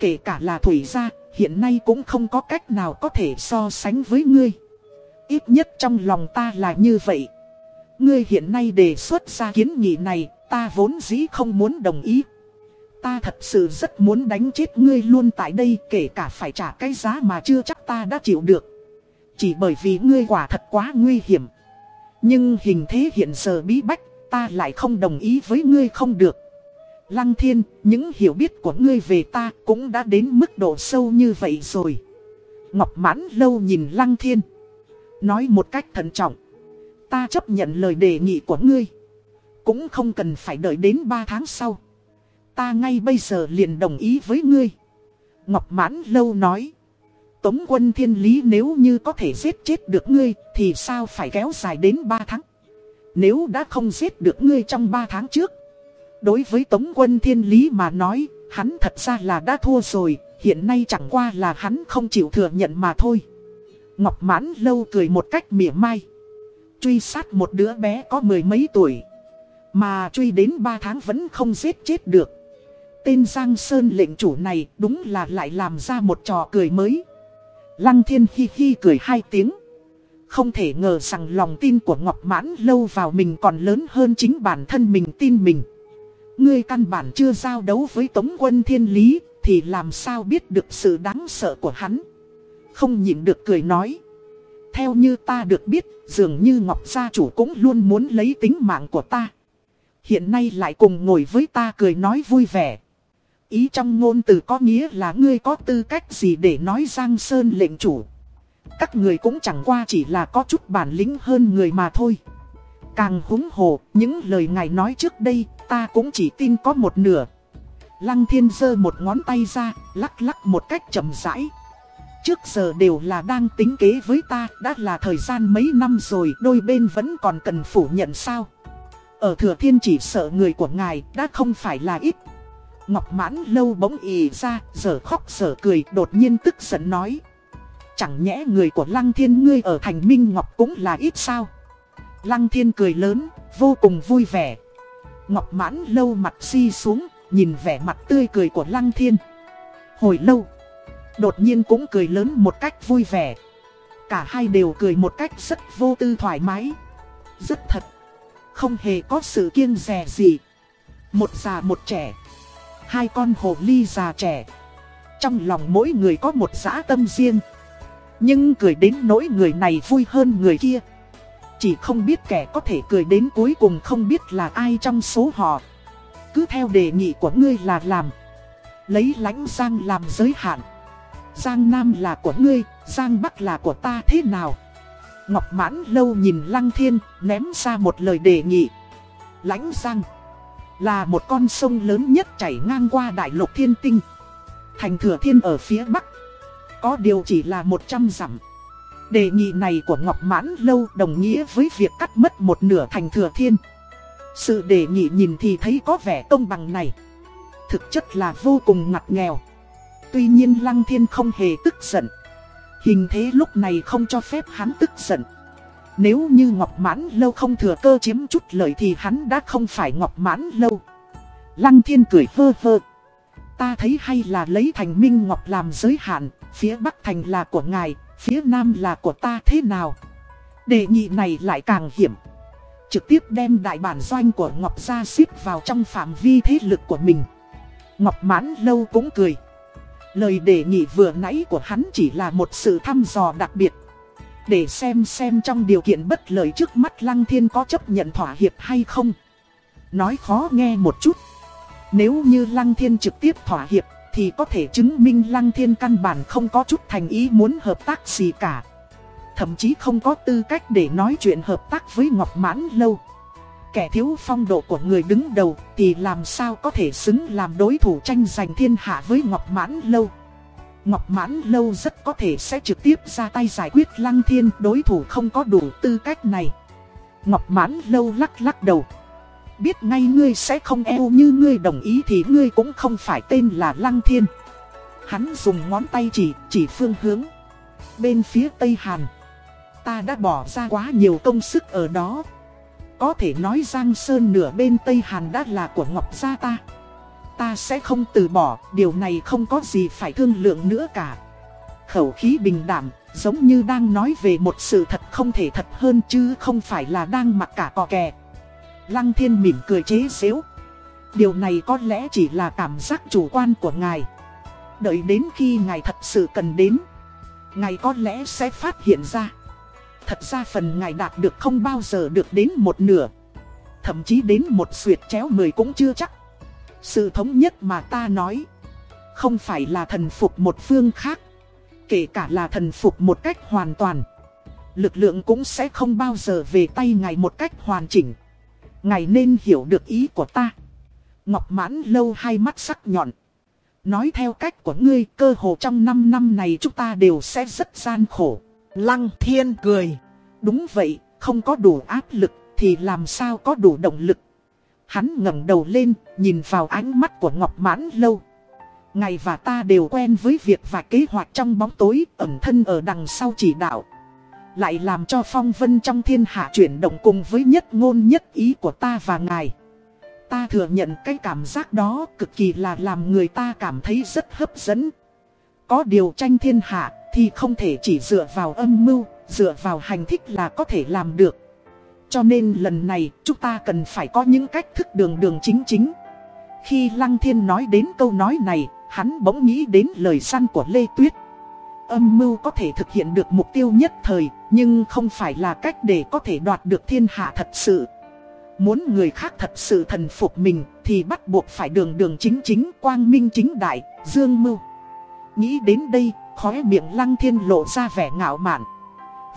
Kể cả là Thủy gia, hiện nay cũng không có cách nào có thể so sánh với ngươi. Ít nhất trong lòng ta là như vậy. Ngươi hiện nay đề xuất ra kiến nghị này, ta vốn dĩ không muốn đồng ý. Ta thật sự rất muốn đánh chết ngươi luôn tại đây kể cả phải trả cái giá mà chưa chắc ta đã chịu được. Chỉ bởi vì ngươi quả thật quá nguy hiểm. Nhưng hình thế hiện giờ bí bách, ta lại không đồng ý với ngươi không được. Lăng thiên, những hiểu biết của ngươi về ta cũng đã đến mức độ sâu như vậy rồi. Ngọc mãn lâu nhìn lăng thiên. Nói một cách thận trọng. Ta chấp nhận lời đề nghị của ngươi. Cũng không cần phải đợi đến 3 tháng sau. Ta ngay bây giờ liền đồng ý với ngươi. Ngọc mãn lâu nói. Tống quân thiên lý nếu như có thể giết chết được ngươi thì sao phải kéo dài đến 3 tháng. Nếu đã không giết được ngươi trong 3 tháng trước Đối với Tống quân thiên lý mà nói, hắn thật ra là đã thua rồi, hiện nay chẳng qua là hắn không chịu thừa nhận mà thôi. Ngọc mãn lâu cười một cách mỉa mai. Truy sát một đứa bé có mười mấy tuổi. Mà truy đến ba tháng vẫn không giết chết được. Tên Giang Sơn lệnh chủ này đúng là lại làm ra một trò cười mới. Lăng thiên hi hi cười hai tiếng. Không thể ngờ rằng lòng tin của Ngọc Mãn lâu vào mình còn lớn hơn chính bản thân mình tin mình. Ngươi căn bản chưa giao đấu với Tống quân thiên lý, thì làm sao biết được sự đáng sợ của hắn. Không nhịn được cười nói. Theo như ta được biết, dường như Ngọc gia chủ cũng luôn muốn lấy tính mạng của ta. Hiện nay lại cùng ngồi với ta cười nói vui vẻ. Ý trong ngôn từ có nghĩa là ngươi có tư cách gì để nói Giang Sơn lệnh chủ. Các người cũng chẳng qua chỉ là có chút bản lĩnh hơn người mà thôi. Càng húng hồ, những lời ngài nói trước đây, ta cũng chỉ tin có một nửa. Lăng thiên giơ một ngón tay ra, lắc lắc một cách chậm rãi. Trước giờ đều là đang tính kế với ta, đã là thời gian mấy năm rồi, đôi bên vẫn còn cần phủ nhận sao. Ở thừa thiên chỉ sợ người của ngài đã không phải là ít. Ngọc mãn lâu bỗng ì ra, giờ khóc giờ cười, đột nhiên tức giận nói. Chẳng nhẽ người của lăng thiên ngươi ở thành Minh Ngọc cũng là ít sao. Lăng thiên cười lớn, vô cùng vui vẻ. Ngọc mãn lâu mặt si xuống, nhìn vẻ mặt tươi cười của lăng thiên. Hồi lâu, đột nhiên cũng cười lớn một cách vui vẻ. Cả hai đều cười một cách rất vô tư thoải mái. Rất thật. Không hề có sự kiêng rè gì. Một già một trẻ. Hai con hồ ly già trẻ. Trong lòng mỗi người có một dã tâm riêng. Nhưng cười đến nỗi người này vui hơn người kia. Chỉ không biết kẻ có thể cười đến cuối cùng không biết là ai trong số họ. Cứ theo đề nghị của ngươi là làm. Lấy lãnh Giang làm giới hạn. Giang Nam là của ngươi, Giang Bắc là của ta thế nào? Ngọc Mãn lâu nhìn Lăng Thiên, ném ra một lời đề nghị. Lãnh Giang là một con sông lớn nhất chảy ngang qua đại lục thiên tinh. Thành thừa thiên ở phía Bắc. Có điều chỉ là 100 dặm. Đề nghị này của Ngọc Mãn Lâu đồng nghĩa với việc cắt mất một nửa thành thừa thiên. Sự đề nghị nhìn thì thấy có vẻ công bằng này. Thực chất là vô cùng ngặt nghèo. Tuy nhiên Lăng Thiên không hề tức giận. Hình thế lúc này không cho phép hắn tức giận. Nếu như Ngọc Mãn Lâu không thừa cơ chiếm chút lợi thì hắn đã không phải Ngọc Mãn Lâu. Lăng Thiên cười hơ hơ. Ta thấy hay là lấy thành Minh Ngọc làm giới hạn, phía Bắc thành là của ngài, phía Nam là của ta thế nào? Đề nghị này lại càng hiểm. Trực tiếp đem đại bản doanh của Ngọc ra xếp vào trong phạm vi thế lực của mình. Ngọc Mãn Lâu cũng cười. Lời đề nghị vừa nãy của hắn chỉ là một sự thăm dò đặc biệt. Để xem xem trong điều kiện bất lợi trước mắt Lăng Thiên có chấp nhận thỏa hiệp hay không. Nói khó nghe một chút. Nếu như Lăng Thiên trực tiếp thỏa hiệp, thì có thể chứng minh Lăng Thiên căn bản không có chút thành ý muốn hợp tác gì cả. Thậm chí không có tư cách để nói chuyện hợp tác với Ngọc Mãn Lâu. Kẻ thiếu phong độ của người đứng đầu thì làm sao có thể xứng làm đối thủ tranh giành thiên hạ với Ngọc Mãn Lâu. Ngọc Mãn Lâu rất có thể sẽ trực tiếp ra tay giải quyết Lăng Thiên đối thủ không có đủ tư cách này. Ngọc Mãn Lâu lắc lắc đầu. Biết ngay ngươi sẽ không eo như ngươi đồng ý thì ngươi cũng không phải tên là Lăng Thiên Hắn dùng ngón tay chỉ, chỉ phương hướng Bên phía Tây Hàn, ta đã bỏ ra quá nhiều công sức ở đó. Có thể nói Giang Sơn nửa bên Tây Hàn đã là của Ngọc Gia ta. Ta sẽ không từ bỏ, điều này không có gì phải thương lượng nữa cả. Khẩu khí bình đảm, giống như đang nói về một sự thật không thể thật hơn chứ không phải là đang mặc cả cò kè. Lăng thiên mỉm cười chế xếu. Điều này có lẽ chỉ là cảm giác chủ quan của ngài. Đợi đến khi ngài thật sự cần đến, ngài có lẽ sẽ phát hiện ra. Thật ra phần ngài đạt được không bao giờ được đến một nửa. Thậm chí đến một suyệt chéo mười cũng chưa chắc. Sự thống nhất mà ta nói, không phải là thần phục một phương khác. Kể cả là thần phục một cách hoàn toàn. Lực lượng cũng sẽ không bao giờ về tay ngài một cách hoàn chỉnh. Ngài nên hiểu được ý của ta. Ngọc mãn lâu hai mắt sắc nhọn. Nói theo cách của ngươi cơ hồ trong 5 năm này chúng ta đều sẽ rất gian khổ. Lăng thiên cười. Đúng vậy, không có đủ áp lực thì làm sao có đủ động lực. Hắn ngẩng đầu lên, nhìn vào ánh mắt của Ngọc Mãn Lâu. Ngài và ta đều quen với việc và kế hoạch trong bóng tối ẩn thân ở đằng sau chỉ đạo. Lại làm cho phong vân trong thiên hạ chuyển động cùng với nhất ngôn nhất ý của ta và ngài. Ta thừa nhận cái cảm giác đó cực kỳ là làm người ta cảm thấy rất hấp dẫn. Có điều tranh thiên hạ thì không thể chỉ dựa vào âm mưu, dựa vào hành thích là có thể làm được. Cho nên lần này chúng ta cần phải có những cách thức đường đường chính chính. Khi Lăng Thiên nói đến câu nói này, hắn bỗng nghĩ đến lời săn của Lê Tuyết. Âm mưu có thể thực hiện được mục tiêu nhất thời, nhưng không phải là cách để có thể đoạt được thiên hạ thật sự. Muốn người khác thật sự thần phục mình thì bắt buộc phải đường đường chính chính, quang minh chính đại, dương mưu. Nghĩ đến đây, khóe miệng Lăng Thiên lộ ra vẻ ngạo mạn.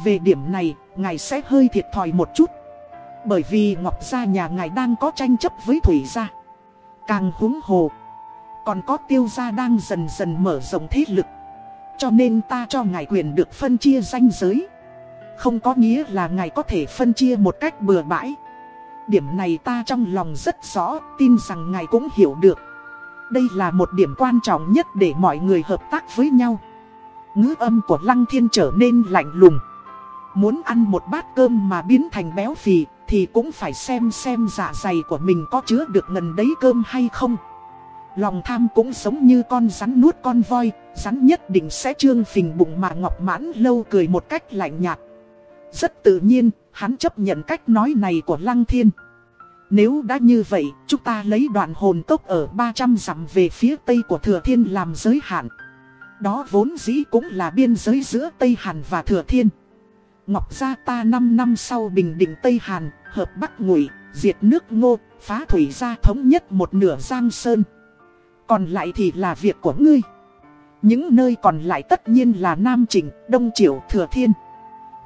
Về điểm này, ngài sẽ hơi thiệt thòi một chút. Bởi vì Ngọc Gia nhà ngài đang có tranh chấp với Thủy Gia. Càng húng hồ. Còn có tiêu gia đang dần dần mở rộng thế lực. Cho nên ta cho ngài quyền được phân chia danh giới. Không có nghĩa là ngài có thể phân chia một cách bừa bãi. Điểm này ta trong lòng rất rõ, tin rằng ngài cũng hiểu được. Đây là một điểm quan trọng nhất để mọi người hợp tác với nhau. Ngữ âm của Lăng Thiên trở nên lạnh lùng. Muốn ăn một bát cơm mà biến thành béo phì thì cũng phải xem xem dạ dày của mình có chứa được ngần đấy cơm hay không. Lòng tham cũng giống như con rắn nuốt con voi, rắn nhất định sẽ trương phình bụng mà Ngọc Mãn lâu cười một cách lạnh nhạt. Rất tự nhiên, hắn chấp nhận cách nói này của Lăng Thiên. Nếu đã như vậy, chúng ta lấy đoạn hồn tốc ở 300 dặm về phía tây của Thừa Thiên làm giới hạn. Đó vốn dĩ cũng là biên giới giữa Tây Hàn và Thừa Thiên. Ngọc Gia ta 5 năm sau bình định Tây Hàn, hợp Bắc Ngụy, diệt nước ngô, phá thủy gia thống nhất một nửa Giang Sơn. Còn lại thì là việc của ngươi. Những nơi còn lại tất nhiên là Nam Trình, Đông Triều, Thừa Thiên.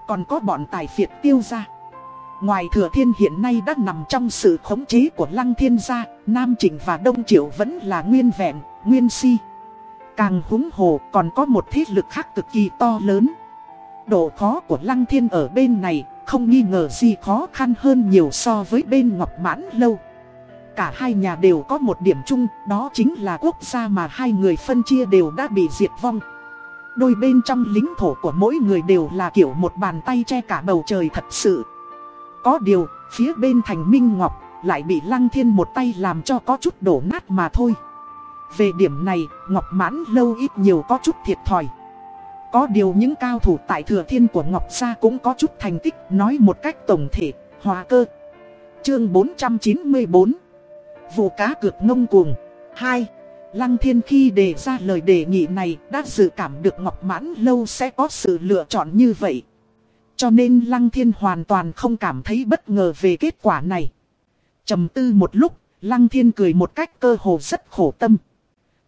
Còn có bọn tài phiệt tiêu gia. Ngoài Thừa Thiên hiện nay đã nằm trong sự khống chế của Lăng Thiên gia, Nam Trình và Đông Triều vẫn là nguyên vẹn, nguyên si. Càng húng hồ còn có một thế lực khác cực kỳ to lớn. Độ khó của Lăng Thiên ở bên này không nghi ngờ gì khó khăn hơn nhiều so với bên Ngọc Mãn Lâu. Cả hai nhà đều có một điểm chung, đó chính là quốc gia mà hai người phân chia đều đã bị diệt vong. Đôi bên trong lính thổ của mỗi người đều là kiểu một bàn tay che cả bầu trời thật sự. Có điều, phía bên thành Minh Ngọc lại bị Lăng Thiên một tay làm cho có chút đổ nát mà thôi. Về điểm này, Ngọc Mãn lâu ít nhiều có chút thiệt thòi. Có điều những cao thủ tại thừa thiên của Ngọc Gia cũng có chút thành tích nói một cách tổng thể, hòa cơ. Chương 494 Vụ cá cược ngông cuồng 2. Lăng thiên khi đề ra lời đề nghị này đã dự cảm được Ngọc Mãn Lâu sẽ có sự lựa chọn như vậy. Cho nên Lăng thiên hoàn toàn không cảm thấy bất ngờ về kết quả này. trầm tư một lúc, Lăng thiên cười một cách cơ hồ rất khổ tâm.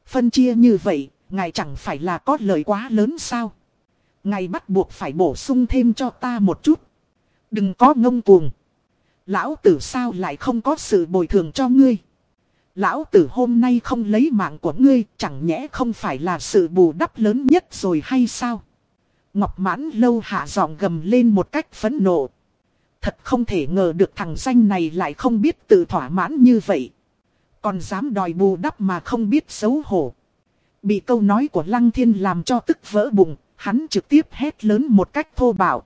Phân chia như vậy, ngài chẳng phải là có lời quá lớn sao? Ngài bắt buộc phải bổ sung thêm cho ta một chút. Đừng có ngông cuồng. Lão tử sao lại không có sự bồi thường cho ngươi? Lão tử hôm nay không lấy mạng của ngươi, chẳng nhẽ không phải là sự bù đắp lớn nhất rồi hay sao? Ngọc mãn lâu hạ giọng gầm lên một cách phẫn nộ. Thật không thể ngờ được thằng danh này lại không biết tự thỏa mãn như vậy. Còn dám đòi bù đắp mà không biết xấu hổ. Bị câu nói của Lăng Thiên làm cho tức vỡ bụng, hắn trực tiếp hét lớn một cách thô bạo.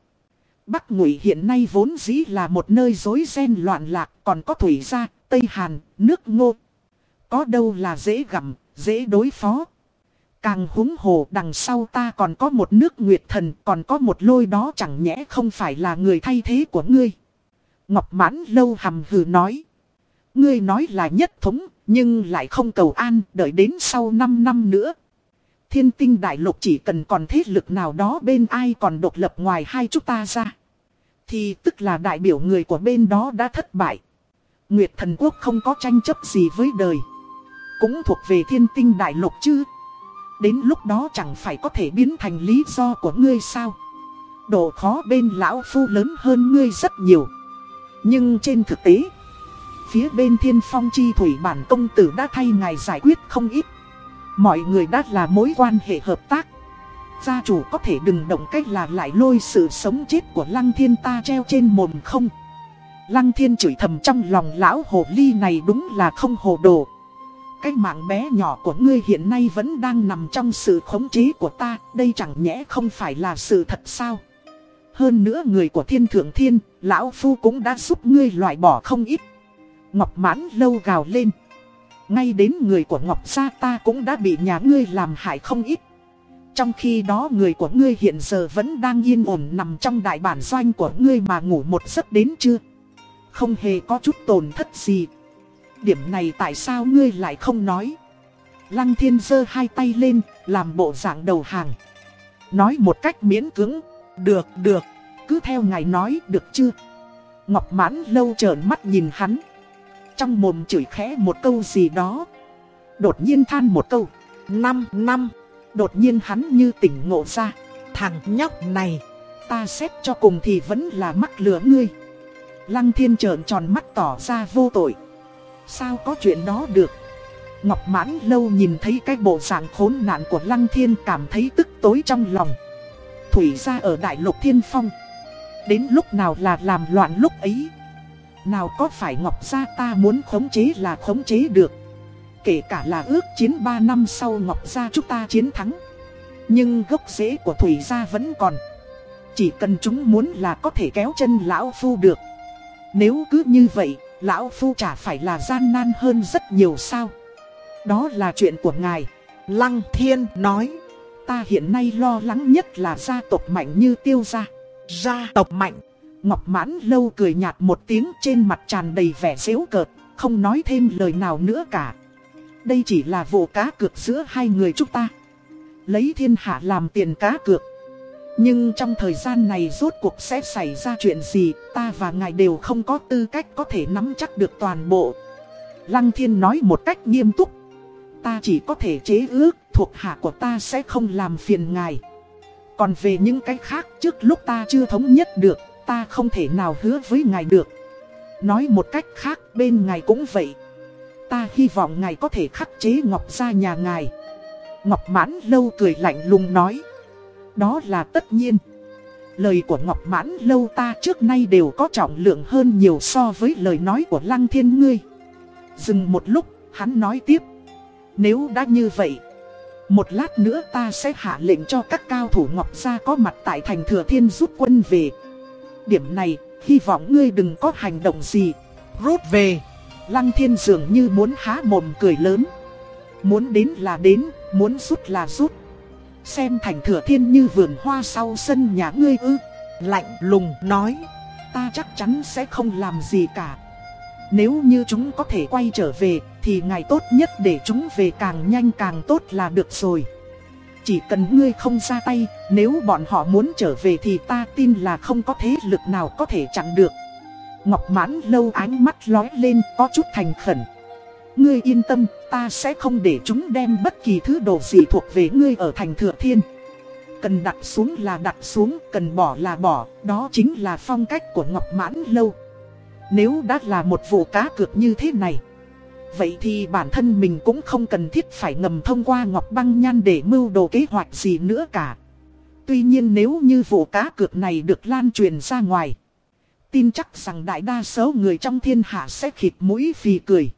Bắc Ngụy hiện nay vốn dĩ là một nơi rối ren loạn lạc, còn có thủy gia, Tây Hàn, nước ngô. Có đâu là dễ gặm, dễ đối phó. Càng húng hồ đằng sau ta còn có một nước nguyệt thần, còn có một lôi đó chẳng nhẽ không phải là người thay thế của ngươi. Ngọc mãn lâu hầm hừ nói. Ngươi nói là nhất thống, nhưng lại không cầu an, đợi đến sau 5 năm nữa. Thiên tinh đại lục chỉ cần còn thế lực nào đó bên ai còn độc lập ngoài hai chúng ta ra. Thì tức là đại biểu người của bên đó đã thất bại. Nguyệt thần quốc không có tranh chấp gì với đời. Cũng thuộc về thiên tinh đại lục chứ. Đến lúc đó chẳng phải có thể biến thành lý do của ngươi sao. Độ khó bên lão phu lớn hơn ngươi rất nhiều. Nhưng trên thực tế, phía bên thiên phong chi thủy bản công tử đã thay ngài giải quyết không ít. Mọi người đã là mối quan hệ hợp tác. Gia chủ có thể đừng động cách là lại lôi sự sống chết của lăng thiên ta treo trên mồm không. Lăng thiên chửi thầm trong lòng lão hồ ly này đúng là không hồ đồ. Cái mạng bé nhỏ của ngươi hiện nay vẫn đang nằm trong sự khống chế của ta, đây chẳng nhẽ không phải là sự thật sao? Hơn nữa người của thiên thượng thiên, lão phu cũng đã giúp ngươi loại bỏ không ít. Ngọc mãn lâu gào lên. Ngay đến người của Ngọc gia ta cũng đã bị nhà ngươi làm hại không ít. Trong khi đó người của ngươi hiện giờ vẫn đang yên ổn nằm trong đại bản doanh của ngươi mà ngủ một giấc đến chưa? Không hề có chút tổn thất gì. Điểm này tại sao ngươi lại không nói? Lăng thiên giơ hai tay lên, làm bộ dạng đầu hàng. Nói một cách miễn cưỡng. Được, được, cứ theo ngài nói được chưa? Ngọc mãn lâu trợn mắt nhìn hắn. Trong mồm chửi khẽ một câu gì đó. Đột nhiên than một câu. Năm năm. Đột nhiên hắn như tỉnh ngộ ra. Thằng nhóc này. Ta xét cho cùng thì vẫn là mắc lửa ngươi. Lăng thiên trợn tròn mắt tỏ ra vô tội. Sao có chuyện đó được? Ngọc mãn lâu nhìn thấy cái bộ dạng khốn nạn của Lăng thiên cảm thấy tức tối trong lòng. Thủy ra ở đại lục thiên phong. Đến lúc nào là làm loạn lúc ấy. Nào có phải Ngọc Gia ta muốn khống chế là khống chế được. Kể cả là ước chiến 3 năm sau Ngọc Gia chúng ta chiến thắng. Nhưng gốc rễ của Thủy Gia vẫn còn. Chỉ cần chúng muốn là có thể kéo chân Lão Phu được. Nếu cứ như vậy, Lão Phu chả phải là gian nan hơn rất nhiều sao? Đó là chuyện của ngài. Lăng Thiên nói, Ta hiện nay lo lắng nhất là gia tộc mạnh như tiêu gia. Gia tộc mạnh Ngọc mãn lâu cười nhạt một tiếng trên mặt tràn đầy vẻ xéo cợt, không nói thêm lời nào nữa cả. Đây chỉ là vụ cá cược giữa hai người chúng ta. Lấy thiên hạ làm tiền cá cược. Nhưng trong thời gian này rốt cuộc sẽ xảy ra chuyện gì, ta và ngài đều không có tư cách có thể nắm chắc được toàn bộ. Lăng thiên nói một cách nghiêm túc. Ta chỉ có thể chế ước, thuộc hạ của ta sẽ không làm phiền ngài. Còn về những cái khác trước lúc ta chưa thống nhất được, ta không thể nào hứa với ngài được. Nói một cách khác bên ngài cũng vậy. Ta hy vọng ngài có thể khắc chế Ngọc ra nhà ngài. Ngọc mãn lâu cười lạnh lùng nói. Đó là tất nhiên. Lời của Ngọc mãn lâu ta trước nay đều có trọng lượng hơn nhiều so với lời nói của lăng thiên ngươi. Dừng một lúc, hắn nói tiếp. Nếu đã như vậy, một lát nữa ta sẽ hạ lệnh cho các cao thủ Ngọc Gia có mặt tại thành thừa thiên rút quân về điểm này, hy vọng ngươi đừng có hành động gì. Rút về. Lăng thiên dường như muốn há mồm cười lớn. Muốn đến là đến, muốn rút là rút. Xem thành thừa thiên như vườn hoa sau sân nhà ngươi ư. Lạnh lùng nói. Ta chắc chắn sẽ không làm gì cả. Nếu như chúng có thể quay trở về, thì ngày tốt nhất để chúng về càng nhanh càng tốt là được rồi. Chỉ cần ngươi không ra tay, nếu bọn họ muốn trở về thì ta tin là không có thế lực nào có thể chặn được. Ngọc mãn lâu ánh mắt lói lên có chút thành khẩn. Ngươi yên tâm, ta sẽ không để chúng đem bất kỳ thứ đồ gì thuộc về ngươi ở thành thừa thiên. Cần đặt xuống là đặt xuống, cần bỏ là bỏ, đó chính là phong cách của Ngọc mãn lâu. Nếu đã là một vụ cá cược như thế này Vậy thì bản thân mình cũng không cần thiết phải ngầm thông qua Ngọc Băng Nhan để mưu đồ kế hoạch gì nữa cả. Tuy nhiên nếu như vụ cá cược này được lan truyền ra ngoài, tin chắc rằng đại đa số người trong thiên hạ sẽ khịt mũi phì cười.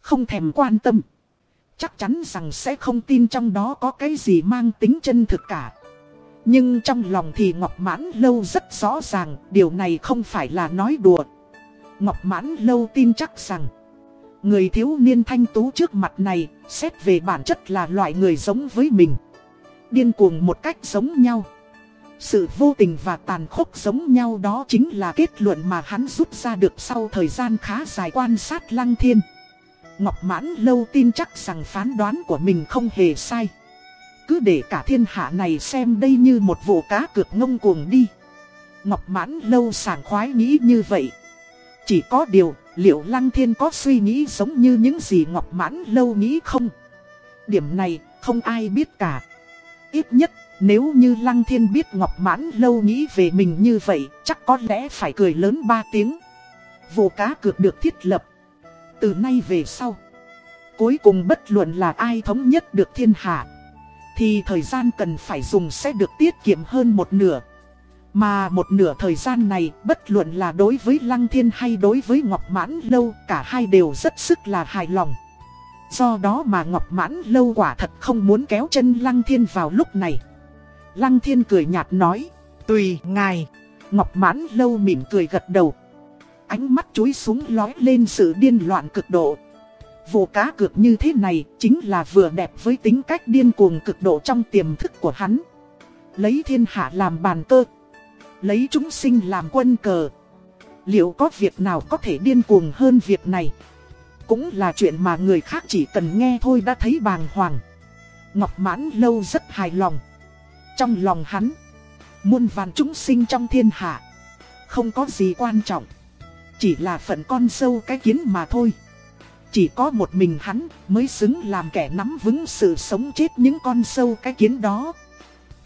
Không thèm quan tâm. Chắc chắn rằng sẽ không tin trong đó có cái gì mang tính chân thực cả. Nhưng trong lòng thì Ngọc Mãn Lâu rất rõ ràng, điều này không phải là nói đùa. Ngọc Mãn Lâu tin chắc rằng, người thiếu niên thanh tú trước mặt này, xét về bản chất là loại người giống với mình. Điên cuồng một cách giống nhau. Sự vô tình và tàn khốc giống nhau đó chính là kết luận mà hắn rút ra được sau thời gian khá dài quan sát Lăng Thiên. Ngọc Mãn Lâu tin chắc rằng phán đoán của mình không hề sai. Cứ để cả thiên hạ này xem đây như một vụ cá cược ngông cuồng đi. Ngọc Mãn Lâu sảng khoái nghĩ như vậy. Chỉ có điều, liệu Lăng Thiên có suy nghĩ giống như những gì Ngọc Mãn Lâu nghĩ không? Điểm này, không ai biết cả. Ít nhất, nếu như Lăng Thiên biết Ngọc Mãn Lâu nghĩ về mình như vậy, chắc có lẽ phải cười lớn ba tiếng. Vô cá cược được thiết lập. Từ nay về sau, cuối cùng bất luận là ai thống nhất được thiên hạ, thì thời gian cần phải dùng sẽ được tiết kiệm hơn một nửa. Mà một nửa thời gian này, bất luận là đối với Lăng Thiên hay đối với Ngọc Mãn Lâu, cả hai đều rất sức là hài lòng. Do đó mà Ngọc Mãn Lâu quả thật không muốn kéo chân Lăng Thiên vào lúc này. Lăng Thiên cười nhạt nói, tùy ngài. Ngọc Mãn Lâu mỉm cười gật đầu. Ánh mắt chúi xuống lói lên sự điên loạn cực độ. Vụ cá cược như thế này chính là vừa đẹp với tính cách điên cuồng cực độ trong tiềm thức của hắn. Lấy thiên hạ làm bàn cơ. Lấy chúng sinh làm quân cờ. Liệu có việc nào có thể điên cuồng hơn việc này? Cũng là chuyện mà người khác chỉ cần nghe thôi đã thấy bàng hoàng. Ngọc Mãn Lâu rất hài lòng. Trong lòng hắn, muôn vàn chúng sinh trong thiên hạ, không có gì quan trọng. Chỉ là phận con sâu cái kiến mà thôi. Chỉ có một mình hắn mới xứng làm kẻ nắm vững sự sống chết những con sâu cái kiến đó.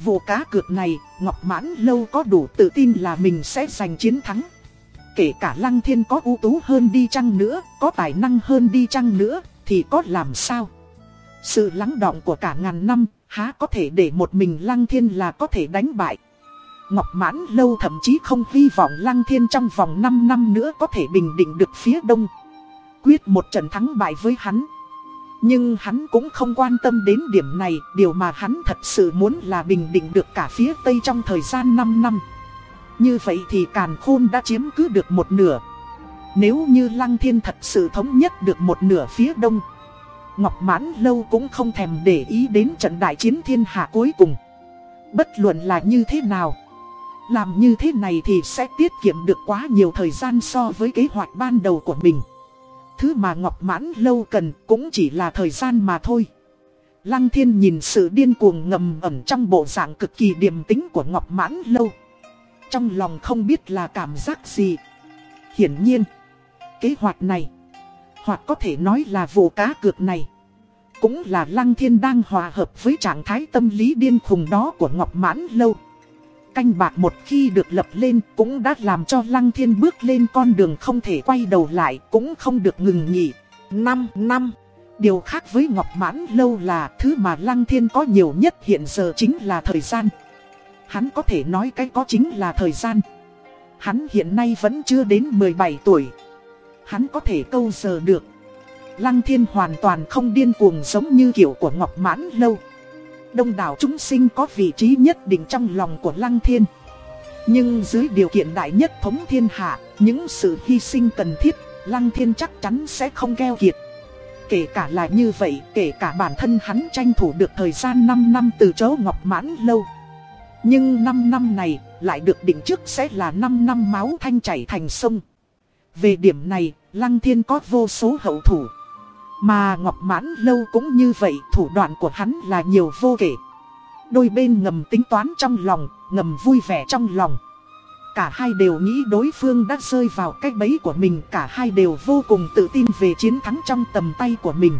Vụ cá cược này, Ngọc Mãn Lâu có đủ tự tin là mình sẽ giành chiến thắng. Kể cả Lăng Thiên có ưu tú hơn đi chăng nữa, có tài năng hơn đi chăng nữa, thì có làm sao? Sự lắng động của cả ngàn năm, há có thể để một mình Lăng Thiên là có thể đánh bại. Ngọc Mãn Lâu thậm chí không hy vọng Lăng Thiên trong vòng 5 năm nữa có thể bình định được phía đông. Quyết một trận thắng bại với hắn. Nhưng hắn cũng không quan tâm đến điểm này, điều mà hắn thật sự muốn là bình định được cả phía Tây trong thời gian 5 năm. Như vậy thì Càn Khôn đã chiếm cứ được một nửa. Nếu như Lăng Thiên thật sự thống nhất được một nửa phía Đông, Ngọc Mãn Lâu cũng không thèm để ý đến trận đại chiến thiên hạ cuối cùng. Bất luận là như thế nào, làm như thế này thì sẽ tiết kiệm được quá nhiều thời gian so với kế hoạch ban đầu của mình. Thứ mà Ngọc Mãn Lâu cần cũng chỉ là thời gian mà thôi. Lăng Thiên nhìn sự điên cuồng ngầm ẩn trong bộ dạng cực kỳ điềm tĩnh của Ngọc Mãn Lâu. Trong lòng không biết là cảm giác gì. Hiển nhiên, kế hoạch này, hoặc có thể nói là vụ cá cược này, cũng là Lăng Thiên đang hòa hợp với trạng thái tâm lý điên khùng đó của Ngọc Mãn Lâu. Canh bạc một khi được lập lên cũng đã làm cho Lăng Thiên bước lên con đường không thể quay đầu lại, cũng không được ngừng nghỉ. 5 năm. Điều khác với Ngọc Mãn Lâu là thứ mà Lăng Thiên có nhiều nhất hiện giờ chính là thời gian. Hắn có thể nói cái có chính là thời gian. Hắn hiện nay vẫn chưa đến 17 tuổi. Hắn có thể câu giờ được. Lăng thiên hoàn toàn không điên cuồng giống như kiểu của Ngọc Mãn Lâu. Đông đảo chúng sinh có vị trí nhất định trong lòng của Lăng thiên. Nhưng dưới điều kiện đại nhất thống thiên hạ, những sự hy sinh cần thiết, Lăng thiên chắc chắn sẽ không keo kiệt. Kể cả là như vậy, kể cả bản thân hắn tranh thủ được thời gian 5 năm từ chỗ Ngọc Mãn Lâu. Nhưng 5 năm này lại được định trước sẽ là 5 năm máu thanh chảy thành sông. Về điểm này, Lăng Thiên có vô số hậu thủ. Mà Ngọc Mãn Lâu cũng như vậy, thủ đoạn của hắn là nhiều vô kể. Đôi bên ngầm tính toán trong lòng, ngầm vui vẻ trong lòng. Cả hai đều nghĩ đối phương đã rơi vào cái bẫy của mình, cả hai đều vô cùng tự tin về chiến thắng trong tầm tay của mình.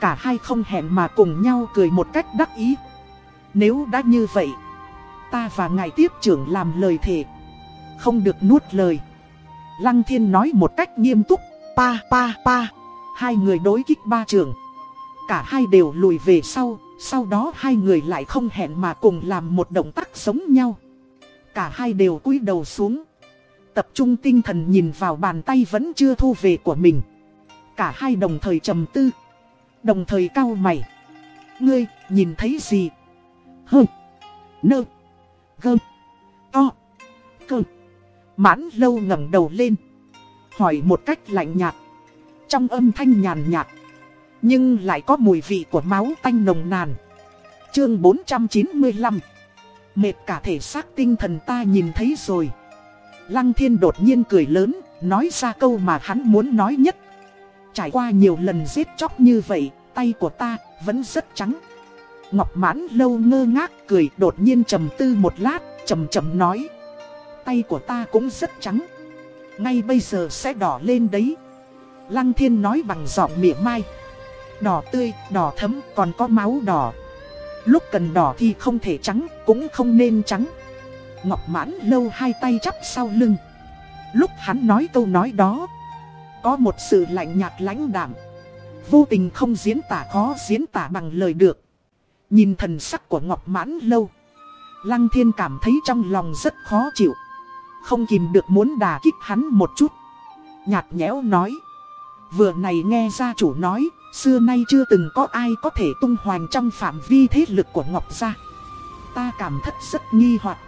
Cả hai không hẹn mà cùng nhau cười một cách đắc ý. Nếu đã như vậy, ta và ngài tiếp trưởng làm lời thề. Không được nuốt lời. Lăng thiên nói một cách nghiêm túc. Pa pa pa. Hai người đối kích ba trường. Cả hai đều lùi về sau. Sau đó hai người lại không hẹn mà cùng làm một động tác giống nhau. Cả hai đều cúi đầu xuống. Tập trung tinh thần nhìn vào bàn tay vẫn chưa thu về của mình. Cả hai đồng thời trầm tư. Đồng thời cao mày. Ngươi, nhìn thấy gì? Hơ. Nơ. Gơ. To. Cơ. Mãn lâu ngẩng đầu lên. Hỏi một cách lạnh nhạt. Trong âm thanh nhàn nhạt. Nhưng lại có mùi vị của máu tanh nồng nàn. Chương 495 Mệt cả thể xác tinh thần ta nhìn thấy rồi. Lăng thiên đột nhiên cười lớn, nói ra câu mà hắn muốn nói nhất. Trải qua nhiều lần giết chóc như vậy, tay của ta vẫn rất trắng. Ngọc mãn lâu ngơ ngác cười đột nhiên trầm tư một lát, trầm trầm nói. Tay của ta cũng rất trắng. Ngay bây giờ sẽ đỏ lên đấy. Lăng thiên nói bằng giọng mỉa mai. Đỏ tươi, đỏ thấm, còn có máu đỏ. Lúc cần đỏ thì không thể trắng, cũng không nên trắng. Ngọc mãn lâu hai tay chắp sau lưng. Lúc hắn nói câu nói đó, có một sự lạnh nhạt lãnh đạm. Vô tình không diễn tả khó diễn tả bằng lời được. Nhìn thần sắc của Ngọc mãn lâu. Lăng thiên cảm thấy trong lòng rất khó chịu. Không kìm được muốn đà kích hắn một chút. Nhạt nhẽo nói. Vừa này nghe gia chủ nói, xưa nay chưa từng có ai có thể tung hoành trong phạm vi thế lực của Ngọc Gia. Ta cảm thất rất nghi hoặc.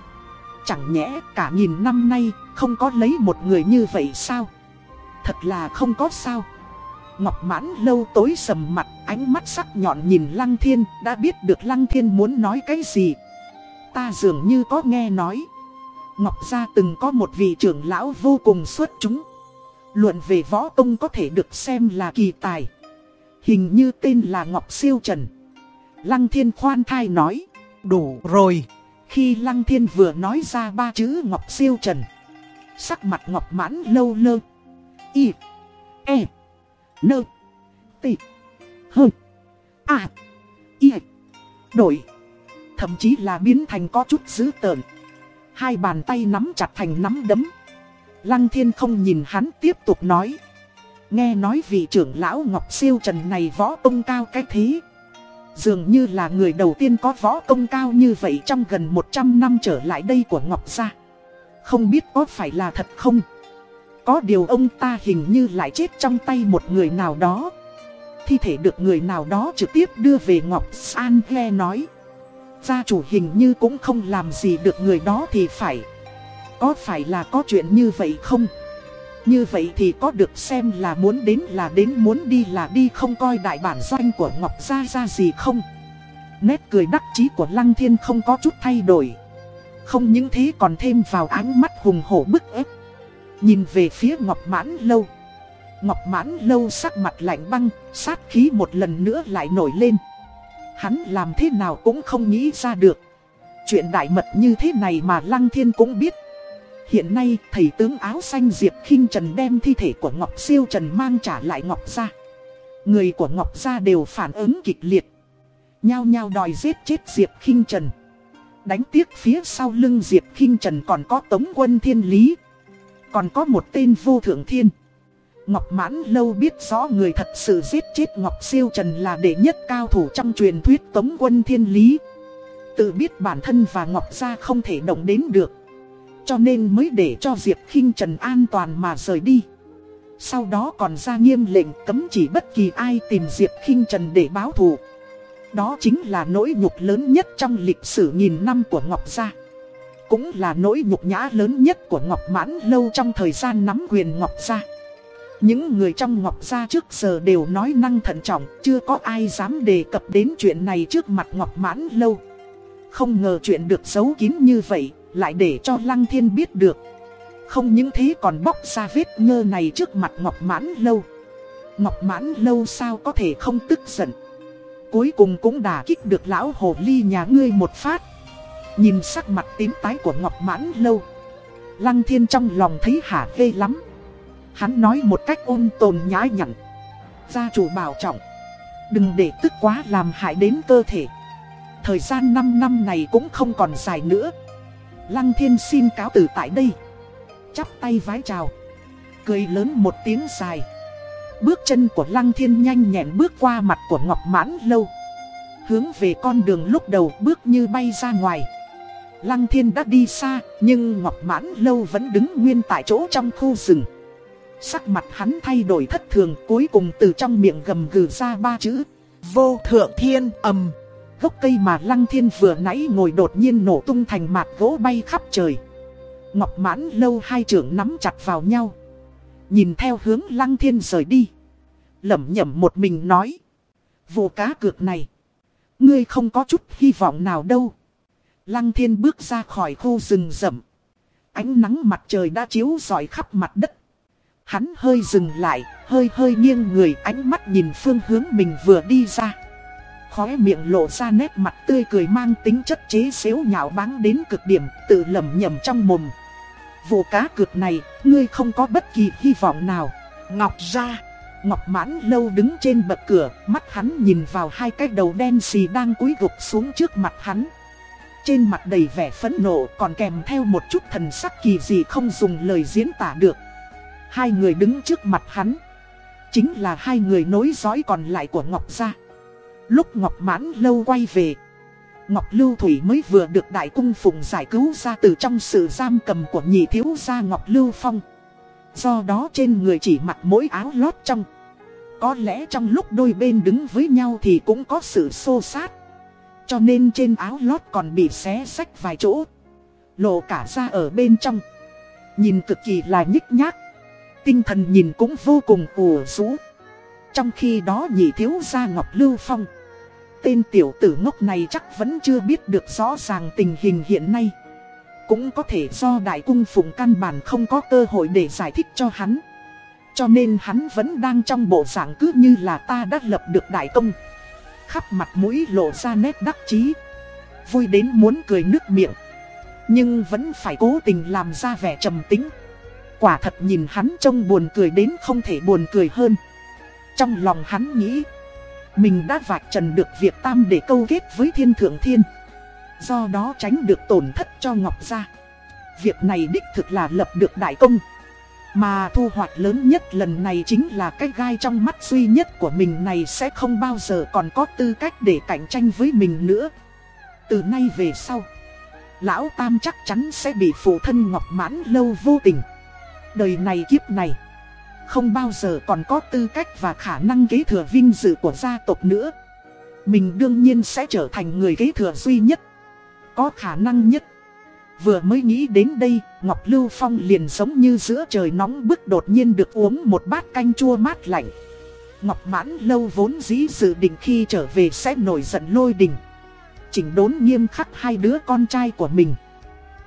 Chẳng nhẽ cả nghìn năm nay không có lấy một người như vậy sao? Thật là không có sao. Ngọc mãn lâu tối sầm mặt, ánh mắt sắc nhọn nhìn Lăng Thiên, đã biết được Lăng Thiên muốn nói cái gì. Ta dường như có nghe nói. Ngọc Gia từng có một vị trưởng lão vô cùng xuất chúng. Luận về võ công có thể được xem là kỳ tài. Hình như tên là Ngọc Siêu Trần. Lăng Thiên khoan thai nói. Đủ rồi. Khi Lăng Thiên vừa nói ra ba chữ Ngọc Siêu Trần. Sắc mặt Ngọc mãn lâu lơ. Y. E. Nơ. T. H, A Y. Đổi. Thậm chí là biến thành có chút dữ tợn. Hai bàn tay nắm chặt thành nắm đấm. Lăng thiên không nhìn hắn tiếp tục nói. Nghe nói vị trưởng lão Ngọc Siêu Trần này võ công cao cái thế. Dường như là người đầu tiên có võ công cao như vậy trong gần 100 năm trở lại đây của Ngọc Gia. Không biết có phải là thật không? Có điều ông ta hình như lại chết trong tay một người nào đó. Thi thể được người nào đó trực tiếp đưa về Ngọc San nghe nói. Gia chủ hình như cũng không làm gì được người đó thì phải. Có phải là có chuyện như vậy không? Như vậy thì có được xem là muốn đến là đến muốn đi là đi không coi đại bản doanh của Ngọc Gia ra gì không? Nét cười đắc chí của Lăng Thiên không có chút thay đổi. Không những thế còn thêm vào ánh mắt hùng hổ bức ép. Nhìn về phía Ngọc Mãn Lâu. Ngọc Mãn Lâu sắc mặt lạnh băng, sát khí một lần nữa lại nổi lên. Hắn làm thế nào cũng không nghĩ ra được. Chuyện đại mật như thế này mà Lăng Thiên cũng biết. Hiện nay, thầy tướng áo xanh Diệp khinh Trần đem thi thể của Ngọc Siêu Trần mang trả lại Ngọc Gia. Người của Ngọc Gia đều phản ứng kịch liệt. Nhao nhao đòi giết chết Diệp khinh Trần. Đánh tiếc phía sau lưng Diệp khinh Trần còn có tống quân thiên lý. Còn có một tên vô thượng thiên. Ngọc Mãn Lâu biết rõ người thật sự giết chết Ngọc Siêu Trần là đệ nhất cao thủ trong truyền thuyết tống quân thiên lý. Tự biết bản thân và Ngọc Gia không thể động đến được. Cho nên mới để cho Diệp khinh Trần an toàn mà rời đi. Sau đó còn ra nghiêm lệnh cấm chỉ bất kỳ ai tìm Diệp khinh Trần để báo thù. Đó chính là nỗi nhục lớn nhất trong lịch sử nghìn năm của Ngọc Gia. Cũng là nỗi nhục nhã lớn nhất của Ngọc Mãn Lâu trong thời gian nắm quyền Ngọc Gia. Những người trong Ngọc Gia trước giờ đều nói năng thận trọng, chưa có ai dám đề cập đến chuyện này trước mặt Ngọc Mãn Lâu. Không ngờ chuyện được giấu kín như vậy, lại để cho Lăng Thiên biết được. Không những thế còn bóc ra vết nhơ này trước mặt Ngọc Mãn Lâu. Ngọc Mãn Lâu sao có thể không tức giận. Cuối cùng cũng đả kích được lão hồ ly nhà ngươi một phát. Nhìn sắc mặt tím tái của Ngọc Mãn Lâu. Lăng Thiên trong lòng thấy hả ghê lắm. Hắn nói một cách ôn tồn nhã nhặn. Gia chủ bảo trọng. Đừng để tức quá làm hại đến cơ thể. Thời gian 5 năm này cũng không còn dài nữa. Lăng thiên xin cáo từ tại đây. Chắp tay vái chào. Cười lớn một tiếng dài. Bước chân của lăng thiên nhanh nhẹn bước qua mặt của Ngọc Mãn Lâu. Hướng về con đường lúc đầu bước như bay ra ngoài. Lăng thiên đã đi xa, nhưng Ngọc Mãn Lâu vẫn đứng nguyên tại chỗ trong khu rừng. Sắc mặt hắn thay đổi thất thường cuối cùng từ trong miệng gầm gừ ra ba chữ. Vô thượng thiên ầm gốc cây mà Lăng Thiên vừa nãy ngồi đột nhiên nổ tung thành mạt gỗ bay khắp trời. Ngọc mãn lâu hai trưởng nắm chặt vào nhau. Nhìn theo hướng Lăng Thiên rời đi. Lẩm nhẩm một mình nói. Vụ cá cược này. Ngươi không có chút hy vọng nào đâu. Lăng Thiên bước ra khỏi khu rừng rậm. Ánh nắng mặt trời đã chiếu rọi khắp mặt đất. Hắn hơi dừng lại, hơi hơi nghiêng người ánh mắt nhìn phương hướng mình vừa đi ra. Khóe miệng lộ ra nét mặt tươi cười mang tính chất chế xếu nhạo báng đến cực điểm, tự lầm nhầm trong mồm. Vụ cá cược này, ngươi không có bất kỳ hy vọng nào. Ngọc ra. Ngọc mãn lâu đứng trên bậc cửa, mắt hắn nhìn vào hai cái đầu đen xì đang cúi gục xuống trước mặt hắn. Trên mặt đầy vẻ phẫn nộ còn kèm theo một chút thần sắc kỳ dị không dùng lời diễn tả được. Hai người đứng trước mặt hắn. Chính là hai người nối dõi còn lại của Ngọc Gia. Lúc Ngọc Mãn Lâu quay về. Ngọc Lưu Thủy mới vừa được Đại Cung Phụng giải cứu ra từ trong sự giam cầm của nhị thiếu gia Ngọc Lưu Phong. Do đó trên người chỉ mặc mỗi áo lót trong. Có lẽ trong lúc đôi bên đứng với nhau thì cũng có sự xô sát. Cho nên trên áo lót còn bị xé sách vài chỗ. Lộ cả ra ở bên trong. Nhìn cực kỳ là nhích nhác. Tinh thần nhìn cũng vô cùng ủ rũ. Trong khi đó nhị thiếu gia Ngọc Lưu Phong. Tên tiểu tử ngốc này chắc vẫn chưa biết được rõ ràng tình hình hiện nay. Cũng có thể do đại cung phụng căn bản không có cơ hội để giải thích cho hắn. Cho nên hắn vẫn đang trong bộ dạng cứ như là ta đã lập được đại công. Khắp mặt mũi lộ ra nét đắc chí Vui đến muốn cười nước miệng. Nhưng vẫn phải cố tình làm ra vẻ trầm tính. Quả thật nhìn hắn trông buồn cười đến không thể buồn cười hơn. Trong lòng hắn nghĩ, mình đã vạch trần được việc tam để câu kết với thiên thượng thiên. Do đó tránh được tổn thất cho Ngọc Gia. Việc này đích thực là lập được đại công. Mà thu hoạch lớn nhất lần này chính là cái gai trong mắt duy nhất của mình này sẽ không bao giờ còn có tư cách để cạnh tranh với mình nữa. Từ nay về sau, Lão Tam chắc chắn sẽ bị phụ thân Ngọc Mãn lâu vô tình. Đời này kiếp này không bao giờ còn có tư cách và khả năng kế thừa vinh dự của gia tộc nữa. Mình đương nhiên sẽ trở thành người kế thừa duy nhất, Có khả năng nhất. Vừa mới nghĩ đến đây, Ngọc Lưu Phong liền giống như giữa trời nóng bức đột nhiên được uống một bát canh chua mát lạnh. Ngọc Mãn Lâu vốn dĩ dự định khi trở về sẽ nổi giận lôi đình. Chỉnh đốn nghiêm khắc hai đứa con trai của mình.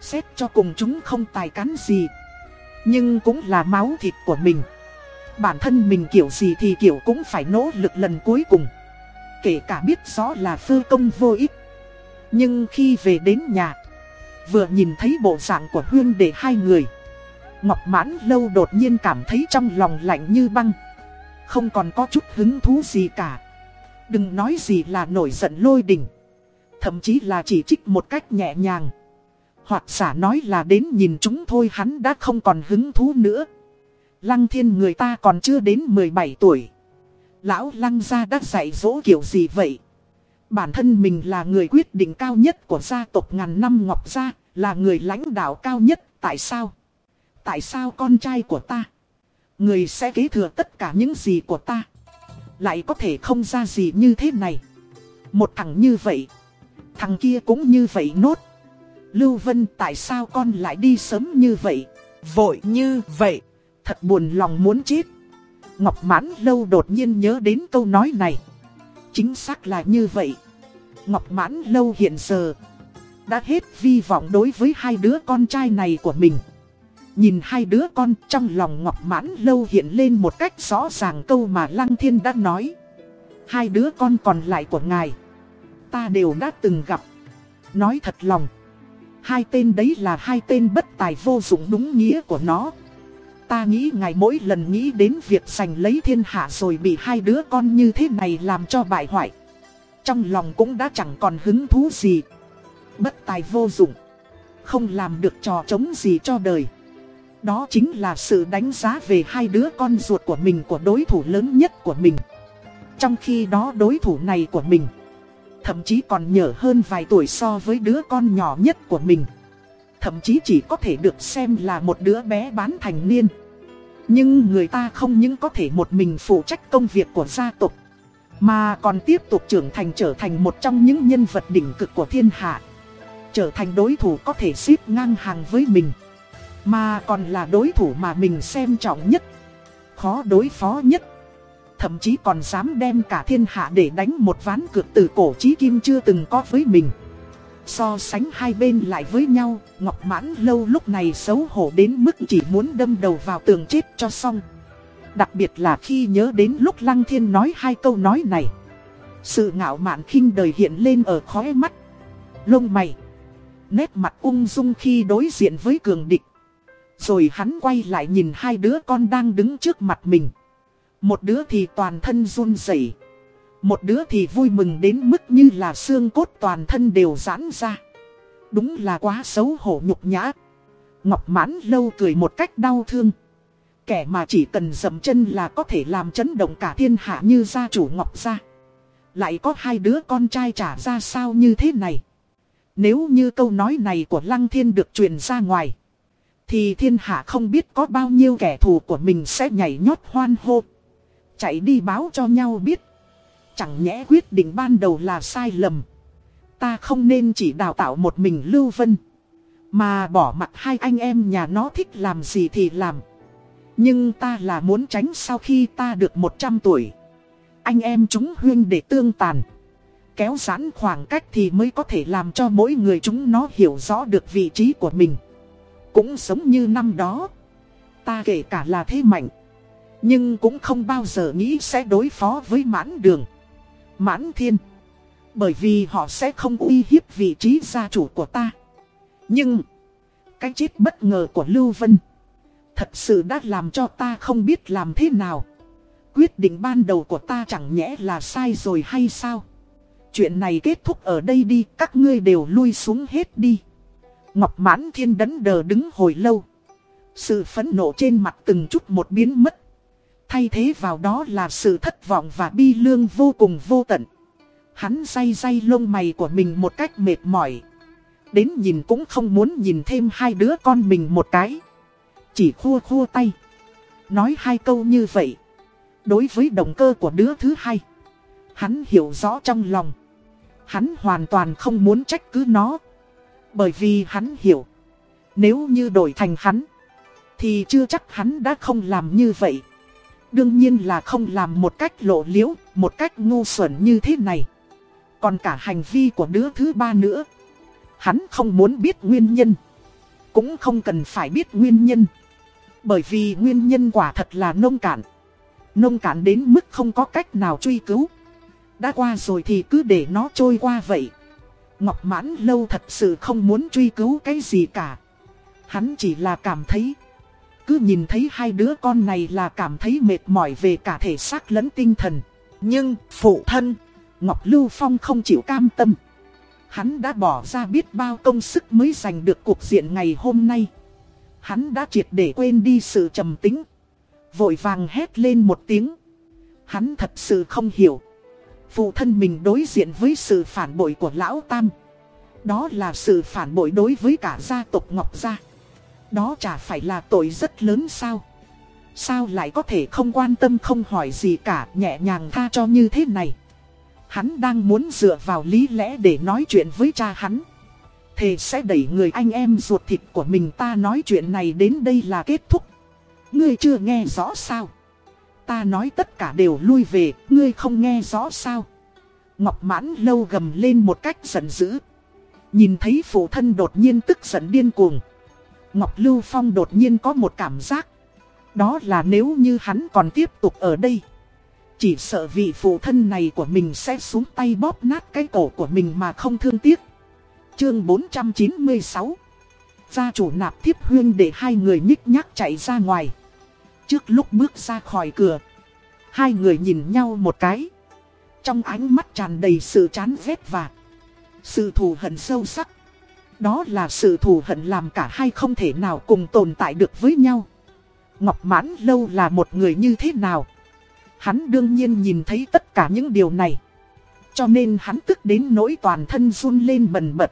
Xét cho cùng chúng không tài cán gì, nhưng cũng là máu thịt của mình. Bản thân mình kiểu gì thì kiểu cũng phải nỗ lực lần cuối cùng. Kể cả biết rõ là phơ công vô ích. Nhưng khi về đến nhà, Vừa nhìn thấy bộ dạng của Huyên để hai người. Ngọc mãn lâu đột nhiên cảm thấy trong lòng lạnh như băng. Không còn có chút hứng thú gì cả. Đừng nói gì là nổi giận lôi đình. Thậm chí là chỉ trích một cách nhẹ nhàng. Hoặc giả nói là đến nhìn chúng thôi hắn đã không còn hứng thú nữa. Lăng thiên người ta còn chưa đến 17 tuổi. Lão lăng gia đã dạy dỗ kiểu gì vậy? Bản thân mình là người quyết định cao nhất của gia tộc ngàn năm Ngọc Gia, là người lãnh đạo cao nhất, tại sao? Tại sao con trai của ta? Người sẽ kế thừa tất cả những gì của ta. Lại có thể không ra gì như thế này. Một thằng như vậy, thằng kia cũng như vậy nốt. Lưu Vân tại sao con lại đi sớm như vậy? Vội như vậy. Thật buồn lòng muốn chết. Ngọc Mãn Lâu đột nhiên nhớ đến câu nói này. Chính xác là như vậy. Ngọc Mãn Lâu hiện giờ đã hết vi vọng đối với hai đứa con trai này của mình. Nhìn hai đứa con trong lòng Ngọc Mãn Lâu hiện lên một cách rõ ràng câu mà Lăng Thiên đã nói. Hai đứa con còn lại của ngài, ta đều đã từng gặp. Nói thật lòng. Hai tên đấy là hai tên bất tài vô dụng đúng nghĩa của nó. Ta nghĩ ngài mỗi lần nghĩ đến việc giành lấy thiên hạ rồi bị hai đứa con như thế này làm cho bại hoại. Trong lòng cũng đã chẳng còn hứng thú gì. Bất tài vô dụng. Không làm được trò chống gì cho đời. Đó chính là sự đánh giá về hai đứa con ruột của mình của đối thủ lớn nhất của mình. Trong khi đó đối thủ này của mình, Thậm chí còn nhỏ hơn vài tuổi so với đứa con nhỏ nhất của mình Thậm chí chỉ có thể được xem là một đứa bé bán thành niên nhưng người ta không những có thể một mình phụ trách công việc của gia tộc, Mà còn tiếp tục trưởng thành trở thành một trong những nhân vật đỉnh cực của thiên hạ. Trở thành đối thủ có thể xếp ngang hàng với mình. Mà còn là đối thủ mà mình xem trọng nhất. Khó đối phó nhất. Thậm chí còn dám đem cả thiên hạ để đánh một ván cược từ cổ chí kim chưa từng có với mình. So sánh hai bên lại với nhau, Ngọc Mãn Lâu lúc này xấu hổ đến mức chỉ muốn đâm đầu vào tường chết cho xong. Đặc biệt là khi nhớ đến lúc Lăng Thiên nói hai câu nói này. Sự ngạo mạn khinh đời hiện lên ở khóe mắt. Lông mày. Nét mặt ung dung khi đối diện với cường địch. Rồi hắn quay lại nhìn hai đứa con đang đứng trước mặt mình. Một đứa thì toàn thân run rẩy một đứa thì vui mừng đến mức như là xương cốt toàn thân đều giãn ra. Đúng là quá xấu hổ nhục nhã. Ngọc mãn lâu cười một cách đau thương. Kẻ mà chỉ cần dầm chân là có thể làm chấn động cả thiên hạ như gia chủ Ngọc gia. Lại có hai đứa con trai trả ra sao như thế này. Nếu như câu nói này của Lăng Thiên được truyền ra ngoài. Thì thiên hạ không biết có bao nhiêu kẻ thù của mình sẽ nhảy nhót hoan hô. Chạy đi báo cho nhau biết. Chẳng nhẽ quyết định ban đầu là sai lầm. Ta không nên chỉ đào tạo một mình Lưu Vân. Mà bỏ mặt hai anh em nhà nó thích làm gì thì làm. Nhưng ta là muốn tránh sau khi ta được 100 tuổi. Anh em chúng huyên để tương tàn. Kéo giãn khoảng cách thì mới có thể làm cho mỗi người chúng nó hiểu rõ được vị trí của mình. Cũng giống như năm đó. Ta kể cả là thế mạnh. Nhưng cũng không bao giờ nghĩ sẽ đối phó với mãn đường. Mãn thiên. Bởi vì họ sẽ không uy hiếp vị trí gia chủ của ta. Nhưng. Cái chết bất ngờ của Lưu Vân. Thật sự đã làm cho ta không biết làm thế nào. Quyết định ban đầu của ta chẳng nhẽ là sai rồi hay sao? Chuyện này kết thúc ở đây đi, các ngươi đều lui xuống hết đi. Ngọc mãn thiên đấn đờ đứng hồi lâu. Sự phẫn nộ trên mặt từng chút một biến mất. Thay thế vào đó là sự thất vọng và bi lương vô cùng vô tận. Hắn day day lông mày của mình một cách mệt mỏi. Đến nhìn cũng không muốn nhìn thêm hai đứa con mình một cái. Chỉ khua khua tay. Nói hai câu như vậy. Đối với động cơ của đứa thứ hai. Hắn hiểu rõ trong lòng. Hắn hoàn toàn không muốn trách cứ nó. Bởi vì hắn hiểu. Nếu như đổi thành hắn. Thì chưa chắc hắn đã không làm như vậy. Đương nhiên là không làm một cách lộ liễu, một cách ngu xuẩn như thế này. Còn cả hành vi của đứa thứ ba nữa. Hắn không muốn biết nguyên nhân. Cũng không cần phải biết nguyên nhân. Bởi vì nguyên nhân quả thật là nông cạn. Nông cạn đến mức không có cách nào truy cứu. Đã qua rồi thì cứ để nó trôi qua vậy. Ngọc mãn lâu thật sự không muốn truy cứu cái gì cả. Hắn chỉ là cảm thấy cứ nhìn thấy hai đứa con này là cảm thấy mệt mỏi về cả thể xác lẫn tinh thần. Nhưng, phụ thân, Ngọc Lưu Phong không chịu cam tâm. Hắn đã bỏ ra biết bao công sức mới giành được cuộc diện ngày hôm nay. Hắn đã triệt để quên đi sự trầm tính. Vội vàng hét lên một tiếng. Hắn thật sự không hiểu. Phụ thân mình đối diện với sự phản bội của Lão Tam. Đó là sự phản bội đối với cả gia tộc Ngọc Gia. Đó chả phải là tội rất lớn sao? Sao lại có thể không quan tâm không hỏi gì cả, nhẹ nhàng tha cho như thế này? Hắn đang muốn dựa vào lý lẽ để nói chuyện với cha hắn. Thề sẽ đẩy người anh em ruột thịt của mình ta nói chuyện này đến đây là kết thúc. Ngươi chưa nghe rõ sao? Ta nói tất cả đều lui về, Ngươi không nghe rõ sao? Ngọc mãn lâu gầm lên một cách giận dữ. Nhìn thấy phụ thân đột nhiên tức giận điên cuồng Ngọc Lưu Phong đột nhiên có một cảm giác. Đó là nếu như hắn còn tiếp tục ở đây. Chỉ sợ vị phụ thân này của mình sẽ xuống tay bóp nát cái cổ của mình mà không thương tiếc. Chương 496 Gia chủ nạp thiếp huyên để hai người nhích nhác chạy ra ngoài. Trước lúc bước ra khỏi cửa, hai người nhìn nhau một cái. Trong ánh mắt tràn đầy sự chán ghét và sự thù hận sâu sắc. Đó là sự thù hận làm cả hai không thể nào cùng tồn tại được với nhau. Ngọc Mãn Lâu là một người như thế nào? Hắn đương nhiên nhìn thấy tất cả những điều này. Cho nên hắn tức đến nỗi toàn thân run lên bần bật.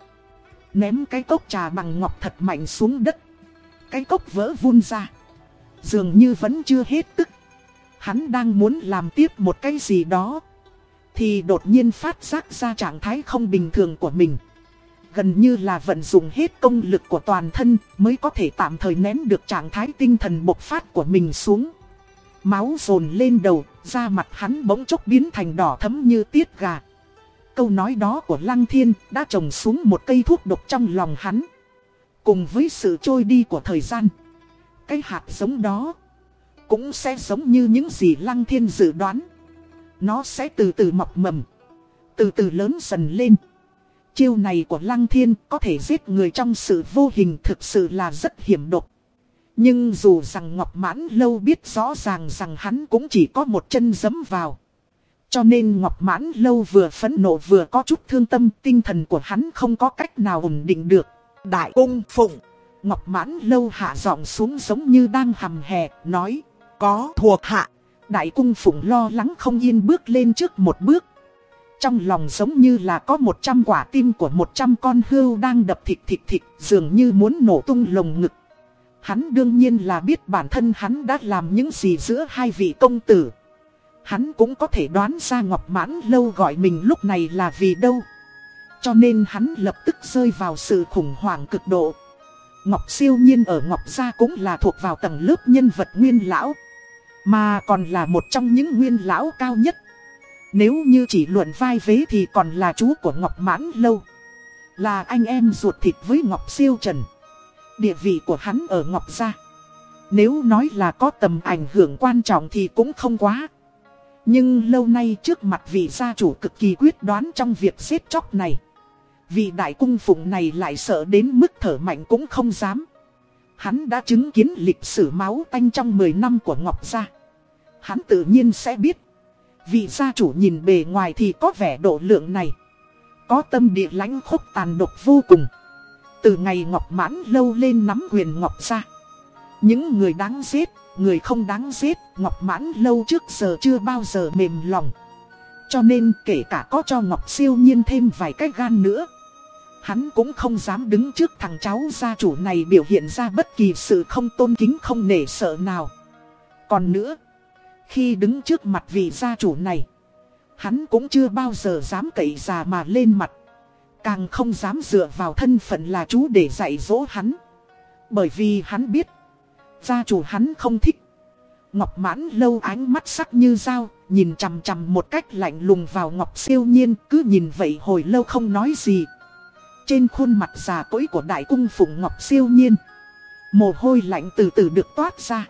Ném cái cốc trà bằng ngọc thật mạnh xuống đất. Cái cốc vỡ vun ra. Dường như vẫn chưa hết tức. Hắn đang muốn làm tiếp một cái gì đó. Thì đột nhiên phát giác ra trạng thái không bình thường của mình Gần như là vận dụng hết công lực của toàn thân Mới có thể tạm thời nén được trạng thái tinh thần bộc phát của mình xuống. Máu dồn lên đầu, da mặt hắn bỗng chốc biến thành đỏ thấm như tiết gà. Câu nói đó của Lăng Thiên đã trồng xuống một cây thuốc độc trong lòng hắn. Cùng với sự trôi đi của thời gian Cái hạt giống đó Cũng sẽ giống như những gì Lăng Thiên dự đoán. Nó sẽ từ từ mọc mầm Từ từ lớn dần lên. Chiêu này của Lăng Thiên có thể giết người trong sự vô hình thực sự là rất hiểm độc Nhưng dù rằng Ngọc Mãn Lâu biết rõ ràng rằng hắn cũng chỉ có một chân dấm vào cho nên Ngọc Mãn Lâu vừa phẫn nộ vừa có chút thương tâm tinh thần của hắn không có cách nào ổn định được. Đại cung phụng. Ngọc Mãn Lâu hạ giọng xuống giống như đang hầm hè, nói. Có thuộc hạ. Đại cung phụng lo lắng không yên bước lên trước một bước. Trong lòng giống như là có 100 quả tim của 100 con hươu đang đập thịt thịt thịt, dường như muốn nổ tung lồng ngực. Hắn đương nhiên là biết bản thân hắn đã làm những gì giữa hai vị công tử. Hắn cũng có thể đoán ra Ngọc Mãn Lâu gọi mình lúc này là vì đâu. Cho nên hắn lập tức rơi vào sự khủng hoảng cực độ. Ngọc siêu nhiên ở Ngọc Gia cũng là thuộc vào tầng lớp nhân vật nguyên lão. Mà còn là một trong những nguyên lão cao nhất. Nếu như chỉ luận vai vế thì còn là chú của Ngọc Mãn Lâu. Là anh em ruột thịt với Ngọc Siêu Trần. Địa vị của hắn ở Ngọc Gia. Nếu nói là có tầm ảnh hưởng quan trọng thì cũng không quá. Nhưng lâu nay trước mặt vị gia chủ cực kỳ quyết đoán trong việc xếp chóc này. Vị đại cung phụng này lại sợ đến mức thở mạnh cũng không dám. Hắn đã chứng kiến lịch sử máu tanh trong 10 năm của Ngọc Gia. Hắn tự nhiên sẽ biết. Vị gia chủ nhìn bề ngoài thì có vẻ độ lượng này. Có tâm địa lãnh khốc tàn độc vô cùng. Từ ngày Ngọc Mãn lâu lên nắm quyền Ngọc Gia. Những người đáng giết người không đáng giết, Ngọc Mãn lâu trước giờ chưa bao giờ mềm lòng. Cho nên kể cả có cho Ngọc siêu nhiên thêm vài cái gan nữa. Hắn cũng không dám đứng trước thằng cháu gia chủ này biểu hiện ra bất kỳ sự không tôn kính không nể sợ nào. Còn nữa, khi đứng trước mặt vị gia chủ này, hắn cũng chưa bao giờ dám cậy già mà lên mặt. Càng không dám dựa vào thân phận là chú để dạy dỗ hắn. Bởi vì hắn biết Gia chủ hắn không thích. Ngọc mãn lâu ánh mắt sắc như dao, nhìn chằm chằm một cách lạnh lùng vào Ngọc siêu nhiên, cứ nhìn vậy hồi lâu không nói gì. Trên khuôn mặt già cỗi của đại cung phụng Ngọc siêu nhiên, mồ hôi lạnh từ từ được toát ra.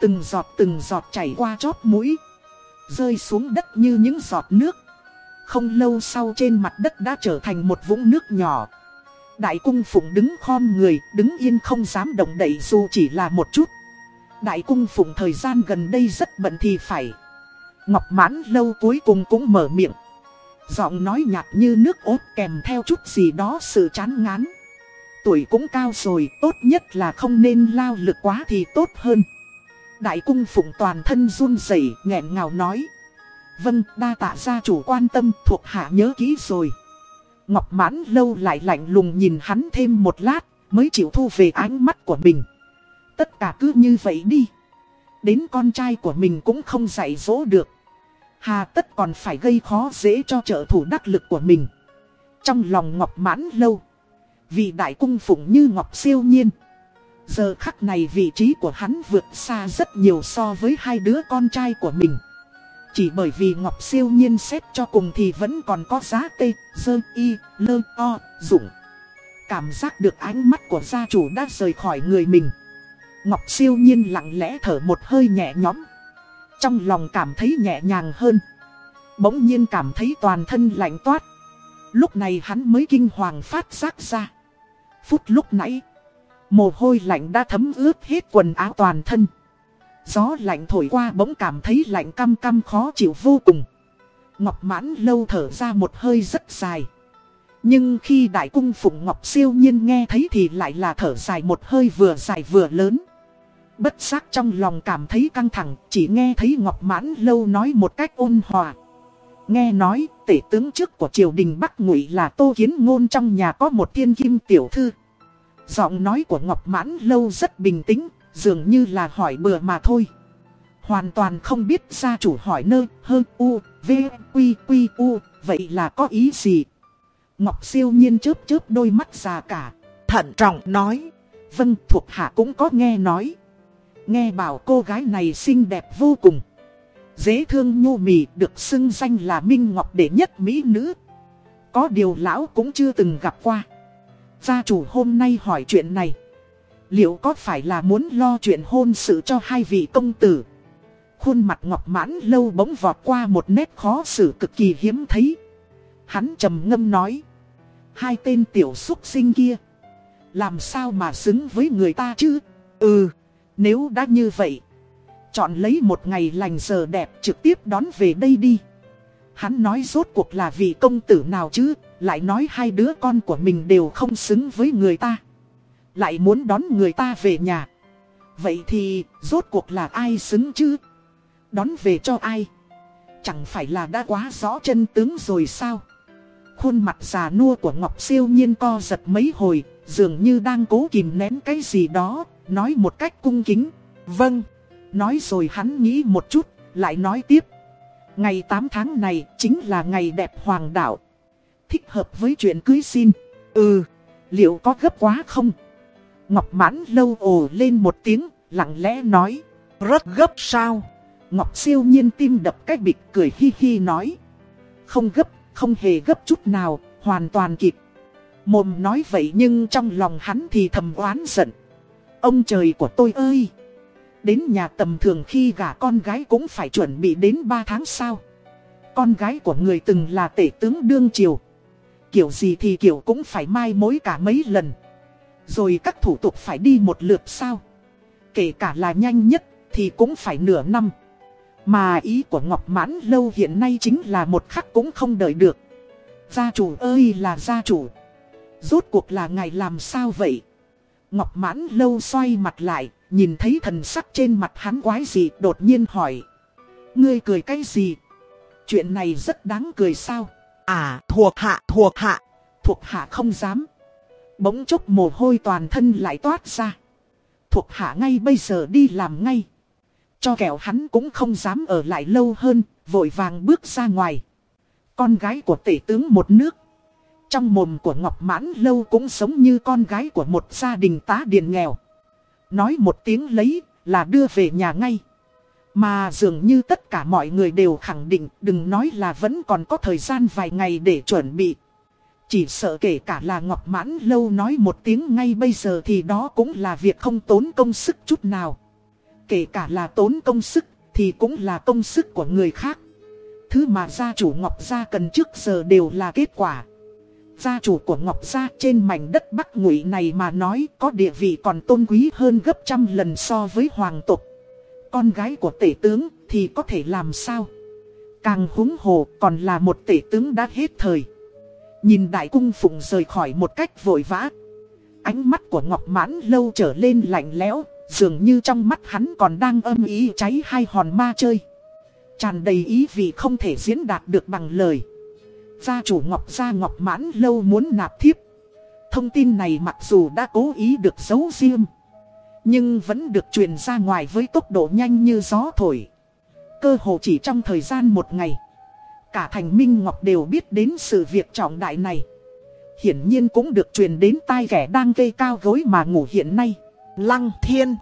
Từng giọt từng giọt chảy qua chóp mũi, rơi xuống đất như những giọt nước. Không lâu sau trên mặt đất đã trở thành một vũng nước nhỏ. Đại cung phụng đứng khom người, đứng yên không dám động đậy dù chỉ là một chút. Đại cung phụng thời gian gần đây rất bận thì phải. Ngọc mãn lâu cuối cùng cũng mở miệng. Giọng nói nhạt như nước ốt kèm theo chút gì đó sự chán ngán. Tuổi cũng cao rồi, tốt nhất là không nên lao lực quá thì tốt hơn. Đại cung phụng toàn thân run rẩy nghẹn ngào nói. Vâng, đa tạ gia chủ quan tâm, thuộc hạ nhớ kỹ rồi. Ngọc mãn lâu lại lạnh lùng nhìn hắn thêm một lát, mới chịu thu về ánh mắt của mình. Tất cả cứ như vậy đi. Đến con trai của mình cũng không dạy dỗ được. Hà tất còn phải gây khó dễ cho trợ thủ đắc lực của mình. Trong lòng Ngọc mãn lâu. vì đại cung phụng như Ngọc siêu nhiên. Giờ khắc này vị trí của hắn vượt xa rất nhiều so với hai đứa con trai của mình. Chỉ bởi vì Ngọc siêu nhiên xét cho cùng thì vẫn còn có giá tê, dơ, y, lơ, o, dụng. Cảm giác được ánh mắt của gia chủ đã rời khỏi người mình. Ngọc siêu nhiên lặng lẽ thở một hơi nhẹ nhõm. Trong lòng cảm thấy nhẹ nhàng hơn. Bỗng nhiên cảm thấy toàn thân lạnh toát. Lúc này hắn mới kinh hoàng phát giác ra. Phút lúc nãy, mồ hôi lạnh đã thấm ướt hết quần áo toàn thân. Gió lạnh thổi qua bỗng cảm thấy lạnh căm căm khó chịu vô cùng. Ngọc mãn lâu thở ra một hơi rất dài. Nhưng khi đại cung phụng Ngọc siêu nhiên nghe thấy thì lại là thở dài một hơi vừa dài vừa lớn. Bất giác trong lòng cảm thấy căng thẳng, chỉ nghe thấy Ngọc mãn lâu nói một cách ôn hòa. Nghe nói, tể tướng trước của triều đình Bắc Ngụy là Tô Kiến Ngôn trong nhà có một thiên kim tiểu thư. Giọng nói của Ngọc Mãn Lâu rất bình tĩnh, Dường như là hỏi bừa mà thôi Hoàn toàn không biết gia chủ hỏi nơ, hơ, u, v, quy, quy u Vậy là có ý gì? Ngọc siêu nhiên chớp chớp đôi mắt già cả. Thận trọng nói. Vâng thuộc hạ cũng có nghe nói. Nghe bảo cô gái này xinh đẹp vô cùng. Dễ thương nhô mì được xưng danh là Minh Ngọc đệ nhất mỹ nữ. Có điều lão cũng chưa từng gặp qua. Gia chủ hôm nay hỏi chuyện này. Liệu có phải là muốn lo chuyện hôn sự cho hai vị công tử? Khuôn mặt ngọc mãn lâu bỗng vọt qua một nét khó xử cực kỳ hiếm thấy. Hắn trầm ngâm nói. Hai tên tiểu xúc sinh kia. Làm sao mà xứng với người ta chứ? Ừ, nếu đã như vậy. Chọn lấy một ngày lành giờ đẹp trực tiếp đón về đây đi. Hắn nói rốt cuộc là vị công tử nào chứ, lại nói hai đứa con của mình đều không xứng với người ta. Lại muốn đón người ta về nhà. Vậy thì rốt cuộc là ai xứng chứ? Đón về cho ai? Chẳng phải là đã quá rõ chân tướng rồi sao? Khuôn mặt già nua của Ngọc siêu nhiên co giật mấy hồi, dường như đang cố kìm nén cái gì đó, nói một cách cung kính. Vâng, nói rồi hắn nghĩ một chút, lại nói tiếp. Ngày 8 tháng này chính là ngày đẹp hoàng đạo. Thích hợp với chuyện cưới xin. Ừ, liệu có gấp quá không? Ngọc mãn lâu ồ lên một tiếng, lặng lẽ nói. Rất gấp sao? Ngọc siêu nhiên tim đập cách bịch cười hi hi nói. Không gấp, không hề gấp chút nào, hoàn toàn kịp. Mồm nói vậy nhưng trong lòng hắn thì thầm oán giận. Ông trời của tôi ơi! Đến nhà tầm thường khi gả con gái cũng phải chuẩn bị đến 3 tháng sau. Con gái của người từng là tể tướng đương triều. Kiểu gì thì kiểu cũng phải mai mối cả mấy lần. Rồi các thủ tục phải đi một lượt sao. Kể cả là nhanh nhất thì cũng phải nửa năm. Mà ý của Ngọc Mãn Lâu hiện nay chính là một khắc cũng không đợi được. Gia chủ ơi là gia chủ. Rốt cuộc là ngài làm sao vậy? Ngọc Mãn Lâu xoay mặt lại, nhìn thấy thần sắc trên mặt hắn quái gì đột nhiên hỏi. Ngươi cười cái gì? Chuyện này rất đáng cười sao? À, thuộc hạ, thuộc hạ. Thuộc hạ không dám. Bỗng chốc mồ hôi toàn thân lại toát ra. Thuộc hạ ngay bây giờ đi làm ngay. Cho kẻo hắn cũng không dám ở lại lâu hơn, vội vàng bước ra ngoài. Con gái của tể tướng một nước. Trong mồm của Ngọc Mãn Lâu cũng sống như con gái của một gia đình tá điền nghèo. Nói một tiếng lấy là đưa về nhà ngay. Mà dường như tất cả mọi người đều khẳng định đừng nói là vẫn còn có thời gian vài ngày để chuẩn bị. Chỉ sợ kể cả là Ngọc Mãn Lâu nói một tiếng ngay bây giờ thì đó cũng là việc không tốn công sức chút nào. Kể cả là tốn công sức thì cũng là công sức của người khác. Thứ mà gia chủ Ngọc Gia cần trước giờ đều là kết quả. Gia chủ của Ngọc Gia trên mảnh đất Bắc Ngụy này mà nói có địa vị còn tôn quý hơn gấp trăm lần so với hoàng tộc. Con gái của tể tướng thì có thể làm sao? Càng húng hồ còn là một tể tướng đã hết thời. Nhìn đại cung phụng rời khỏi một cách vội vã. Ánh mắt của Ngọc Mãn lâu trở lên lạnh lẽo, dường như trong mắt hắn còn đang âm ý cháy hai hòn ma chơi. Tràn đầy ý vị không thể diễn đạt được bằng lời. Gia chủ Ngọc Gia Ngọc Mãn lâu muốn nạp thiếp. Thông tin này mặc dù đã cố ý được giấu riêng. Nhưng vẫn được truyền ra ngoài với tốc độ nhanh như gió thổi. Cơ hồ chỉ trong thời gian một ngày. Cả thành Minh Ngọc đều biết đến sự việc trọng đại này. Hiển nhiên cũng được truyền đến tai kẻ đang gây cao gối mà ngủ hiện nay. Lăng Thiên.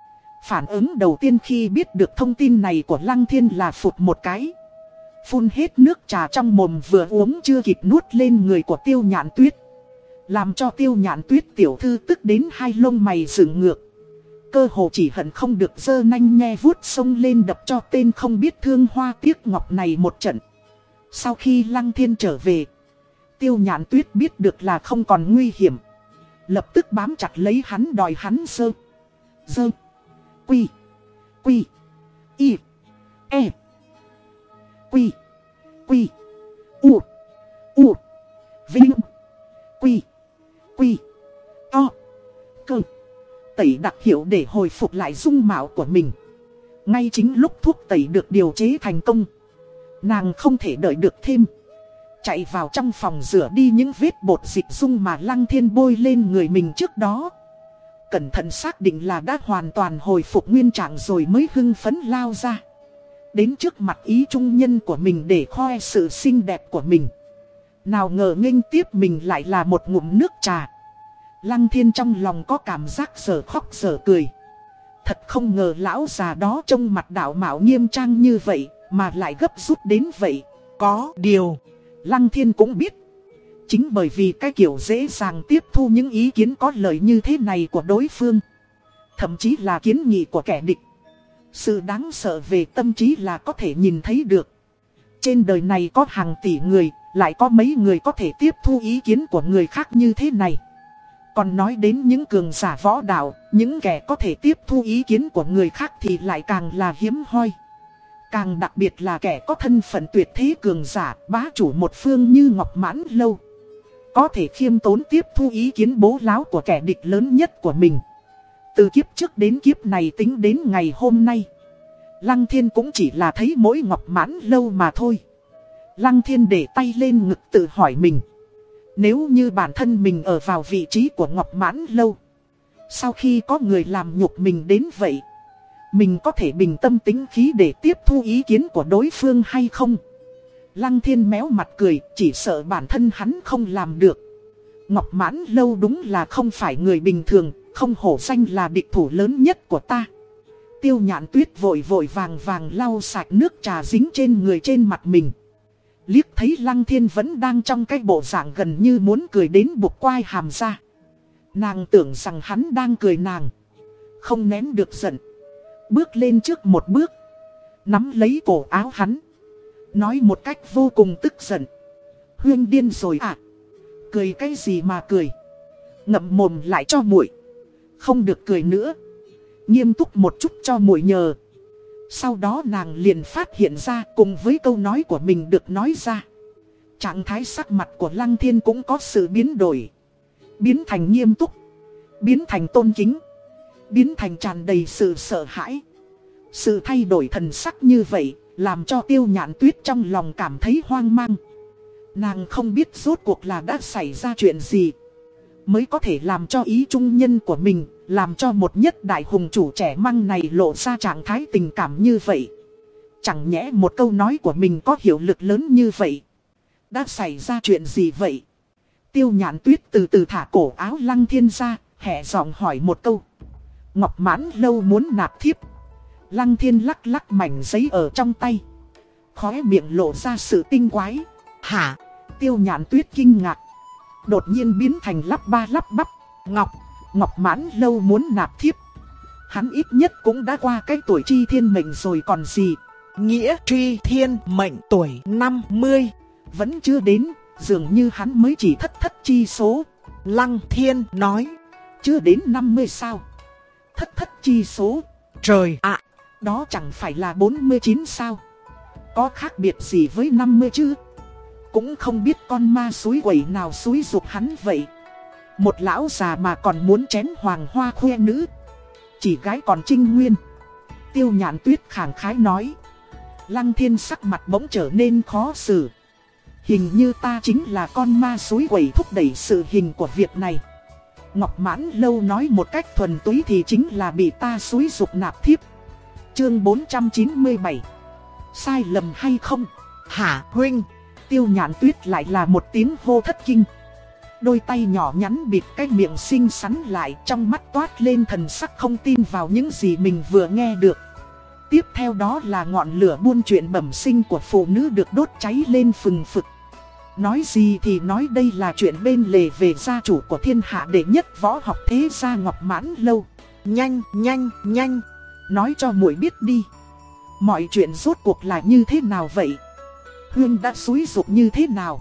Phản ứng đầu tiên khi biết được thông tin này của Lăng Thiên là phụt một cái. Phun hết nước trà trong mồm vừa uống chưa kịp nuốt lên người của tiêu nhạn tuyết. Làm cho tiêu nhạn tuyết tiểu thư tức đến hai lông mày dựng ngược. Cơ hồ chỉ hận không được dơ nanh nhe vuốt sông lên đập cho tên không biết thương hoa tiếc ngọc này một trận. Sau khi lăng thiên trở về, tiêu nhạn tuyết biết được là không còn nguy hiểm. Lập tức bám chặt lấy hắn đòi hắn sơ. Dơ. Quy. Quy. Y. E. Quy. Quy. U. U. Vinh. Quy. Quy. To. Cơ. Tẩy đặc hiệu để hồi phục lại dung mạo của mình. Ngay chính lúc thuốc tẩy được điều chế thành công. Nàng không thể đợi được thêm. Chạy vào trong phòng rửa đi những vết bột dịch dung mà lăng thiên bôi lên người mình trước đó. Cẩn thận xác định là đã hoàn toàn hồi phục nguyên trạng rồi mới hưng phấn lao ra. Đến trước mặt ý trung nhân của mình để khoe sự xinh đẹp của mình. Nào ngờ nghênh tiếp mình lại là một ngụm nước trà. Lăng thiên trong lòng có cảm giác giờ khóc giờ cười. Thật không ngờ lão già đó trông mặt đạo mạo nghiêm trang như vậy, mà lại gấp rút đến vậy. Có điều, Lăng thiên cũng biết. Chính bởi vì cái kiểu dễ dàng tiếp thu những ý kiến có lợi như thế này của đối phương. Thậm chí là kiến nghị của kẻ địch. Sự đáng sợ về tâm trí là có thể nhìn thấy được. Trên đời này có hàng tỷ người, lại có mấy người có thể tiếp thu ý kiến của người khác như thế này. Còn nói đến những cường giả võ đạo, những kẻ có thể tiếp thu ý kiến của người khác thì lại càng là hiếm hoi. Càng đặc biệt là kẻ có thân phận tuyệt thế cường giả, bá chủ một phương như Ngọc Mãn Lâu. Có thể khiêm tốn tiếp thu ý kiến bố láo của kẻ địch lớn nhất của mình. Từ kiếp trước đến kiếp này tính đến ngày hôm nay. Lăng thiên cũng chỉ là thấy mỗi Ngọc Mãn Lâu mà thôi. Lăng thiên để tay lên ngực tự hỏi mình. Nếu như bản thân mình ở vào vị trí của Ngọc Mãn Lâu. Sau khi có người làm nhục mình đến vậy. Mình có thể bình tâm tính khí để tiếp thu ý kiến của đối phương hay không? Lăng thiên méo mặt cười, chỉ sợ bản thân hắn không làm được. Ngọc Mãn Lâu đúng là không phải người bình thường, không hổ danh là địch thủ lớn nhất của ta. Tiêu nhạn tuyết vội vội vàng vàng lau sạch nước trà dính trên người trên mặt mình. Liếc thấy Lăng Thiên vẫn đang trong cái bộ dạng gần như muốn cười đến buộc quai hàm ra. Nàng tưởng rằng hắn đang cười nàng. Không nén được giận. Bước lên trước một bước. Nắm lấy cổ áo hắn. Nói một cách vô cùng tức giận. Huyên điên rồi à. Cười cái gì mà cười. Ngậm mồm lại cho muội không được cười nữa. Nghiêm túc một chút cho muội nhờ. Sau đó nàng liền phát hiện ra cùng với câu nói của mình được nói ra. Trạng thái sắc mặt của Lăng Thiên cũng có sự biến đổi. Biến thành nghiêm túc. Biến thành tôn kính. Biến thành tràn đầy sự sợ hãi. Sự thay đổi thần sắc như vậy, làm cho tiêu nhạn tuyết trong lòng cảm thấy hoang mang. Nàng không biết rốt cuộc là đã xảy ra chuyện gì. Mới có thể làm cho ý trung nhân của mình, làm cho một nhất đại hùng chủ trẻ măng này lộ ra trạng thái tình cảm như vậy. Chẳng nhẽ một câu nói của mình có hiệu lực lớn như vậy. Đã xảy ra chuyện gì vậy? Tiêu nhạn tuyết từ từ thả cổ áo lăng thiên ra, hẹ giọng hỏi một câu. Ngọc mãn lâu muốn nạp thiếp. Lăng thiên lắc lắc mảnh giấy ở trong tay. Khóe miệng lộ ra sự tinh quái. Hả? Tiêu nhạn tuyết kinh ngạc. Đột nhiên biến thành lắp ba lắp bắp. Ngọc, Ngọc mãn lâu muốn nạp thiếp. Hắn ít nhất cũng đã qua cái tuổi chi thiên mệnh rồi còn gì. Nghĩa tri thiên mệnh tuổi 50. Vẫn chưa đến, dường như hắn mới chỉ thất thất chi số. Lăng thiên nói. Chưa đến 50 sao. Thất thất chi số. Trời ạ, đó chẳng phải là 49 sao. Có khác biệt gì với 50 chứ? Cũng không biết con ma suối quẩy nào suối dục hắn vậy. Một lão già mà còn muốn chén hoàng hoa khuê nữ. Chỉ gái còn trinh nguyên. Tiêu nhạn tuyết khẳng khái nói. Lăng thiên sắc mặt bỗng trở nên khó xử. Hình như ta chính là con ma suối quẩy thúc đẩy sự hình của việc này. Ngọc mãn lâu nói một cách thuần túy thì chính là bị ta suối dục nạp thiếp. Chương 497 Sai lầm hay không? Hả, huynh? Tiêu nhạn tuyết lại là một tiếng hô thất kinh. Đôi tay nhỏ nhắn bịt cái miệng xinh xắn lại trong mắt toát lên thần sắc không tin vào những gì mình vừa nghe được. Tiếp theo đó là ngọn lửa buôn chuyện bẩm sinh của phụ nữ được đốt cháy lên phừng phực. Nói gì thì nói đây là chuyện bên lề về gia chủ của thiên hạ đệ nhất võ học thế gia Ngọc Mãn Lâu. Nhanh, nhanh, nhanh, nói cho muội biết đi. Mọi chuyện rốt cuộc là như thế nào vậy? Hương đã xúi dục như thế nào?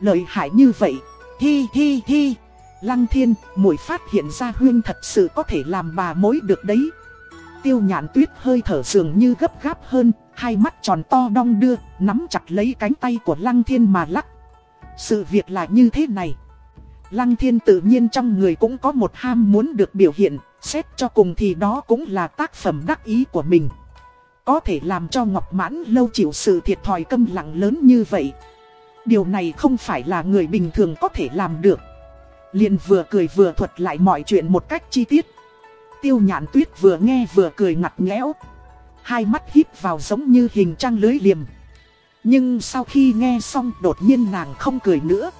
Lợi hại như vậy, hi hi hi. Lăng thiên, muội phát hiện ra Hương thật sự có thể làm bà mối được đấy. Tiêu nhạn tuyết hơi thở dường như gấp gáp hơn, hai mắt tròn to đong đưa, nắm chặt lấy cánh tay của Lăng thiên mà lắc. Sự việc là như thế này. Lăng thiên tự nhiên trong người cũng có một ham muốn được biểu hiện, xét cho cùng thì đó cũng là tác phẩm đắc ý của mình. Có thể làm cho Ngọc Mãn lâu chịu sự thiệt thòi câm lặng lớn như vậy. Điều này không phải là người bình thường có thể làm được. liền vừa cười vừa thuật lại mọi chuyện một cách chi tiết. Tiêu nhạn tuyết vừa nghe vừa cười ngặt nghẽo. Hai mắt hít vào giống như hình trang lưới liềm. Nhưng sau khi nghe xong đột nhiên nàng không cười nữa.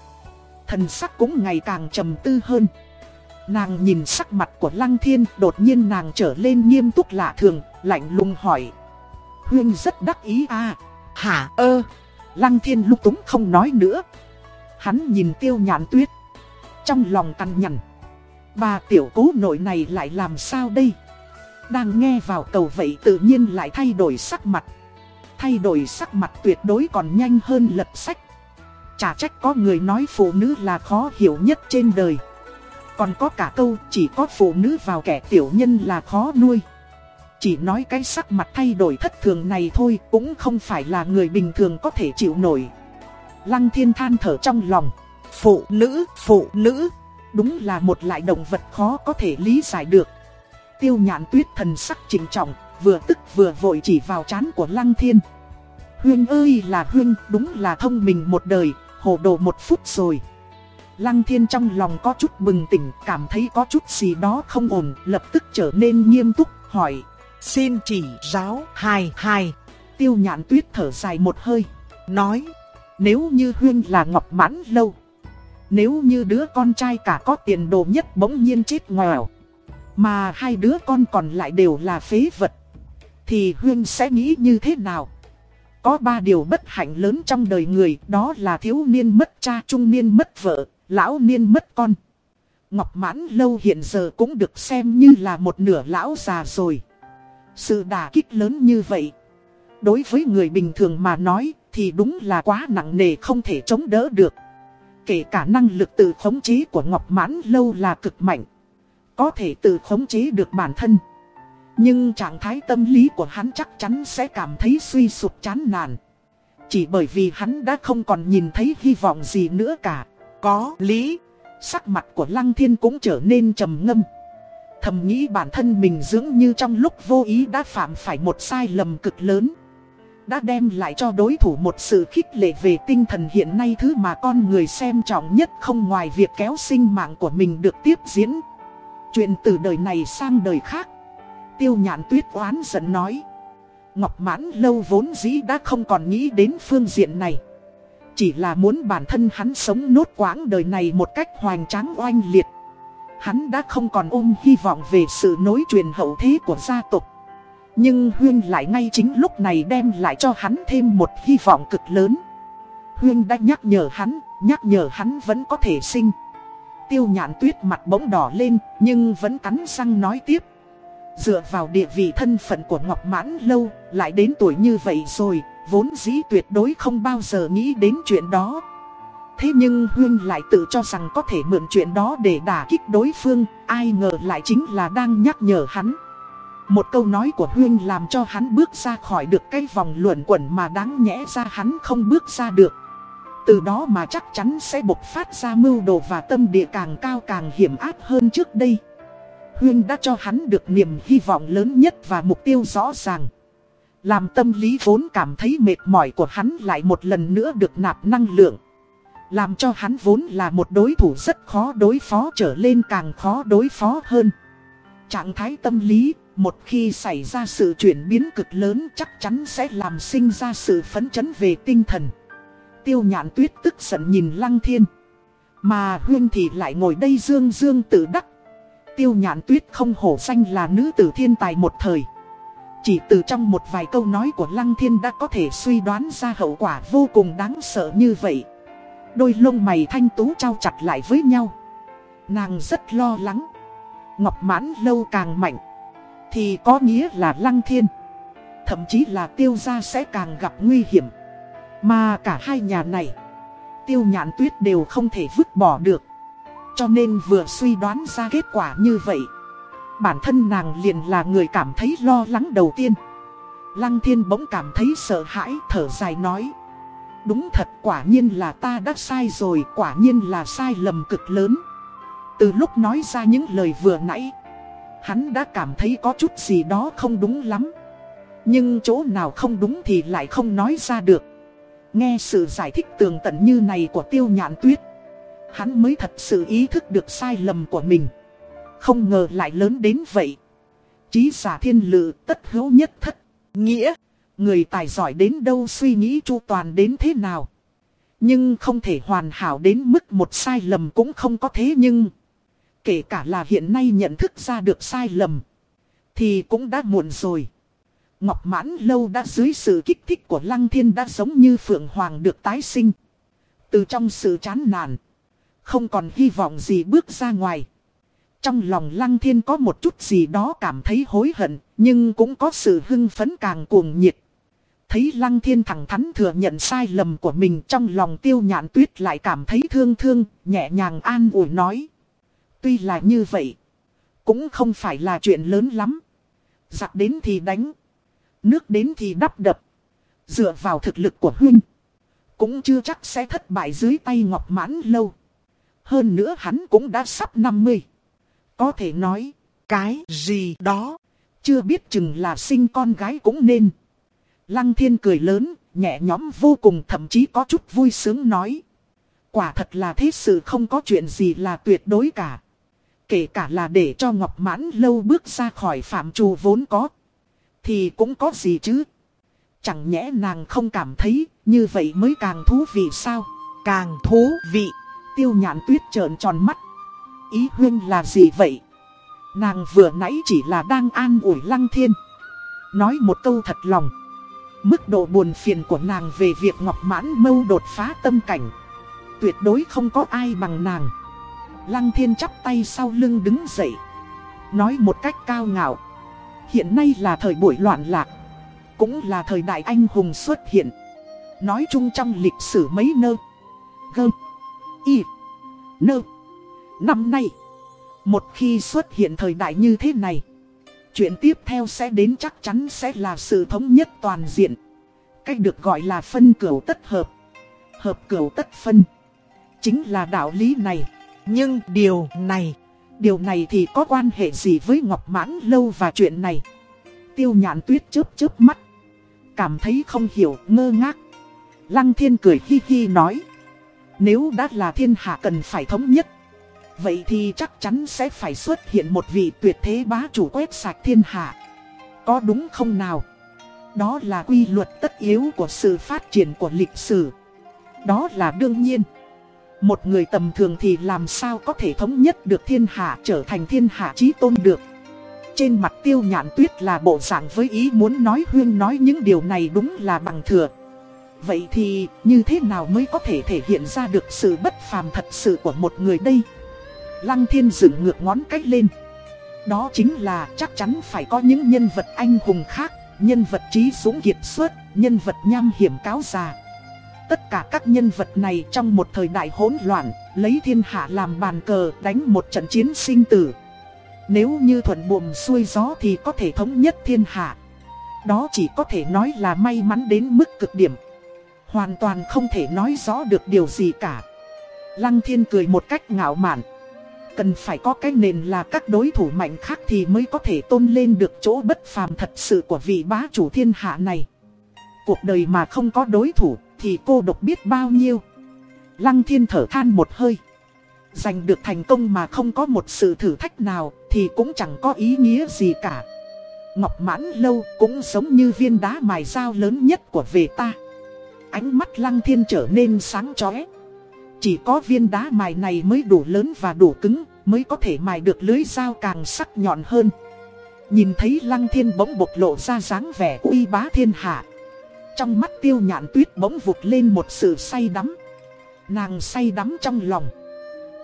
Thần sắc cũng ngày càng trầm tư hơn. Nàng nhìn sắc mặt của Lăng Thiên đột nhiên nàng trở lên nghiêm túc lạ thường, lạnh lùng hỏi. Huyên rất đắc ý à, hả ơ, Lăng Thiên lúc túng không nói nữa. Hắn nhìn tiêu nhạn tuyết. Trong lòng cằn nhằn. Bà tiểu cố nội này lại làm sao đây? Đang nghe vào cầu vậy tự nhiên lại thay đổi sắc mặt. Thay đổi sắc mặt tuyệt đối còn nhanh hơn lật sách. Chả trách có người nói phụ nữ là khó hiểu nhất trên đời. Còn có cả câu chỉ có phụ nữ vào kẻ tiểu nhân là khó nuôi. Chỉ nói cái sắc mặt thay đổi thất thường này thôi cũng không phải là người bình thường có thể chịu nổi. Lăng thiên than thở trong lòng. Phụ nữ, phụ nữ. Đúng là một loại động vật khó có thể lý giải được. Tiêu nhạn tuyết thần sắc trình trọng, vừa tức vừa vội chỉ vào chán của lăng thiên. Huyên ơi là Huyên, đúng là thông minh một đời, hồ đồ một phút rồi. Lăng thiên trong lòng có chút bừng tỉnh, cảm thấy có chút gì đó không ổn, lập tức trở nên nghiêm túc, hỏi. Xin chỉ giáo, hai, hai. Tiêu nhạn tuyết thở dài một hơi, nói. Nếu như Huyên là ngọc mãn lâu. Nếu như đứa con trai cả có tiền đồ nhất bỗng nhiên chết ngoèo, Mà hai đứa con còn lại đều là phế vật. Thì Huyên sẽ nghĩ như thế nào? Có ba điều bất hạnh lớn trong đời người, đó là thiếu niên mất cha, trung niên mất vợ, lão niên mất con. Ngọc Mãn Lâu hiện giờ cũng được xem như là một nửa lão già rồi. Sự đả kích lớn như vậy, đối với người bình thường mà nói thì đúng là quá nặng nề không thể chống đỡ được. Kể cả năng lực tự khống chế của Ngọc Mãn Lâu là cực mạnh. Có thể tự khống chế được bản thân. Nhưng trạng thái tâm lý của hắn chắc chắn sẽ cảm thấy suy sụp chán nản. Chỉ bởi vì hắn đã không còn nhìn thấy hy vọng gì nữa cả. Có lý, sắc mặt của Lăng Thiên cũng trở nên trầm ngâm. Thầm nghĩ bản thân mình dưỡng như trong lúc vô ý đã phạm phải một sai lầm cực lớn. Đã đem lại cho đối thủ một sự khích lệ về tinh thần hiện nay thứ mà con người xem trọng nhất không ngoài việc kéo sinh mạng của mình được tiếp diễn. Chuyện từ đời này sang đời khác. Tiêu nhạn tuyết oán giận nói. Ngọc mãn lâu vốn dĩ đã không còn nghĩ đến phương diện này. Chỉ là muốn bản thân hắn sống nốt quãng đời này một cách hoành tráng oanh liệt. Hắn đã không còn ôm hy vọng về sự nối truyền hậu thế của gia tộc. Nhưng Huyên lại ngay chính lúc này đem lại cho hắn thêm một hy vọng cực lớn. Huyên đã nhắc nhở hắn, nhắc nhở hắn vẫn có thể sinh. Tiêu nhạn tuyết mặt bỗng đỏ lên, nhưng vẫn cắn răng nói tiếp. Dựa vào địa vị thân phận của Ngọc Mãn Lâu, lại đến tuổi như vậy rồi, vốn dĩ tuyệt đối không bao giờ nghĩ đến chuyện đó. Thế nhưng Huyên lại tự cho rằng có thể mượn chuyện đó để đả kích đối phương, ai ngờ lại chính là đang nhắc nhở hắn. Một câu nói của Huyên làm cho hắn bước ra khỏi được cái vòng luẩn quẩn mà đáng nhẽ ra hắn không bước ra được. Từ đó mà chắc chắn sẽ bộc phát ra mưu đồ và tâm địa càng cao càng hiểm ác hơn trước đây. Huyên đã cho hắn được niềm hy vọng lớn nhất và mục tiêu rõ ràng. Làm tâm lý vốn cảm thấy mệt mỏi của hắn lại một lần nữa được nạp năng lượng. Làm cho hắn vốn là một đối thủ rất khó đối phó trở lên càng khó đối phó hơn. Trạng thái tâm lý, một khi xảy ra sự chuyển biến cực lớn chắc chắn sẽ làm sinh ra sự phấn chấn về tinh thần. Tiêu nhạn tuyết tức giận nhìn lăng thiên. Mà Huyên thì lại ngồi đây dương dương tự đắc. Tiêu nhạn tuyết không hổ danh là nữ tử thiên tài một thời. Chỉ từ trong một vài câu nói của Lăng Thiên đã có thể suy đoán ra hậu quả vô cùng đáng sợ như vậy. Đôi lông mày thanh tú trao chặt lại với nhau. Nàng rất lo lắng. Ngọc mãn lâu càng mạnh. Thì có nghĩa là Lăng Thiên. Thậm chí là tiêu gia sẽ càng gặp nguy hiểm. Mà cả hai nhà này. Tiêu nhãn tuyết đều không thể vứt bỏ được. Cho nên vừa suy đoán ra kết quả như vậy, Bản thân nàng liền là người cảm thấy lo lắng đầu tiên Lăng thiên bỗng cảm thấy sợ hãi, thở dài nói Đúng thật quả nhiên là ta đã sai rồi, Quả nhiên là sai lầm cực lớn. Từ lúc nói ra những lời vừa nãy, Hắn đã cảm thấy có chút gì đó không đúng lắm. Nhưng chỗ nào không đúng thì lại không nói ra được. Nghe sự giải thích tường tận như này của tiêu nhạn tuyết, Hắn mới thật sự ý thức được sai lầm của mình. Không ngờ lại lớn đến vậy. Chí giả thiên lự, tất hữu nhất thất, Nghĩa người tài giỏi đến đâu suy nghĩ chu toàn đến thế nào. Nhưng không thể hoàn hảo đến mức một sai lầm cũng không có thế nhưng. Kể cả là hiện nay nhận thức ra được sai lầm. Thì cũng đã muộn rồi. Ngọc mãn lâu đã dưới sự kích thích của lăng thiên đã giống như phượng hoàng được tái sinh. Từ trong sự chán nản. Không còn hy vọng gì bước ra ngoài. Trong lòng lăng thiên có một chút gì đó cảm thấy hối hận. Nhưng cũng có sự hưng phấn càng cuồng nhiệt. Thấy lăng thiên thẳng thắn thừa nhận sai lầm của mình trong lòng tiêu nhạn tuyết lại cảm thấy thương thương, nhẹ nhàng an ủi nói. Tuy là như vậy, cũng không phải là chuyện lớn lắm. Giặc đến thì đánh, nước đến thì đắp đập. Dựa vào thực lực của huynh, cũng chưa chắc sẽ thất bại dưới tay ngọc mãn lâu. Hơn nữa hắn cũng đã sắp 50. Có thể nói, cái gì đó, chưa biết chừng là sinh con gái cũng nên. Lăng thiên cười lớn, nhẹ nhõm vô cùng thậm chí có chút vui sướng nói. Quả thật là thế sự không có chuyện gì là tuyệt đối cả. Kể cả là để cho Ngọc Mãn lâu bước ra khỏi phạm trù vốn có. Thì cũng có gì chứ. Chẳng nhẽ nàng không cảm thấy như vậy mới càng thú vị sao. Càng thú vị. Tiêu nhạn tuyết trợn tròn mắt. Ý huyên là gì vậy? Nàng vừa nãy chỉ là đang an ủi lăng thiên. Nói một câu thật lòng. Mức độ buồn phiền của nàng về việc Ngọc Mãn Mâu đột phá tâm cảnh. Tuyệt đối không có ai bằng nàng. Lăng thiên chắp tay sau lưng đứng dậy. Nói một cách cao ngạo. Hiện nay là thời buổi loạn lạc. Cũng là thời đại anh hùng xuất hiện. Nói chung trong lịch sử mấy nơ. Gơ. Y. Nơ. Năm nay. Một khi xuất hiện thời đại như thế này. Chuyện tiếp theo sẽ đến chắc chắn sẽ là sự thống nhất toàn diện. Cách được gọi là phân cửu tất hợp. Hợp cửu tất phân. Chính là đạo lý này. Nhưng điều này, điều này thì có quan hệ gì với Ngọc Mãn Lâu và chuyện này? Tiêu nhạn tuyết chớp chớp mắt. Cảm thấy không hiểu, ngơ ngác. Lăng thiên cười hi hi nói. Nếu đã là thiên hạ cần phải thống nhất Vậy thì chắc chắn sẽ phải xuất hiện một vị tuyệt thế bá chủ quét sạch thiên hạ. Có đúng không nào? Đó là quy luật tất yếu của sự phát triển của lịch sử. Đó là đương nhiên. Một người tầm thường thì làm sao có thể thống nhất được thiên hạ trở thành thiên hạ trí tôn được. Trên mặt tiêu nhạn tuyết là bộ dạng với ý muốn nói huyên nói những điều này đúng là bằng thừa. Vậy thì, như thế nào mới có thể thể hiện ra được sự bất phàm thật sự của một người đây? Lăng thiên dựng ngược ngón cách lên. Đó chính là chắc chắn phải có những nhân vật anh hùng khác, nhân vật trí dũng kiệt xuất, nhân vật nham hiểm cáo già. Tất cả các nhân vật này trong một thời đại hỗn loạn, lấy thiên hạ làm bàn cờ đánh một trận chiến sinh tử. Nếu như thuận buồm xuôi gió thì có thể thống nhất thiên hạ. Đó chỉ có thể nói là may mắn đến mức cực điểm. Hoàn toàn không thể nói rõ được điều gì cả. Lăng thiên cười một cách ngạo mạn. Cần phải có cái nền là các đối thủ mạnh khác thì mới có thể tôn lên được chỗ bất phàm thật sự của vị bá chủ thiên hạ này. Cuộc đời mà không có đối thủ thì cô độc biết bao nhiêu. Lăng thiên thở than một hơi. Giành được thành công mà không có một sự thử thách nào thì cũng chẳng có ý nghĩa gì cả. Ngọc mãn lâu cũng giống như viên đá mài dao lớn nhất của về ta. Ánh mắt lăng thiên trở nên sáng chói. Chỉ có viên đá mài này mới đủ lớn và đủ cứng, mới có thể mài được lưới dao càng sắc nhọn hơn. Nhìn thấy lăng thiên bỗng bộc lộ ra dáng vẻ uy bá thiên hạ. Trong mắt tiêu nhạn tuyết bỗng vụt lên một sự say đắm. Nàng say đắm trong lòng.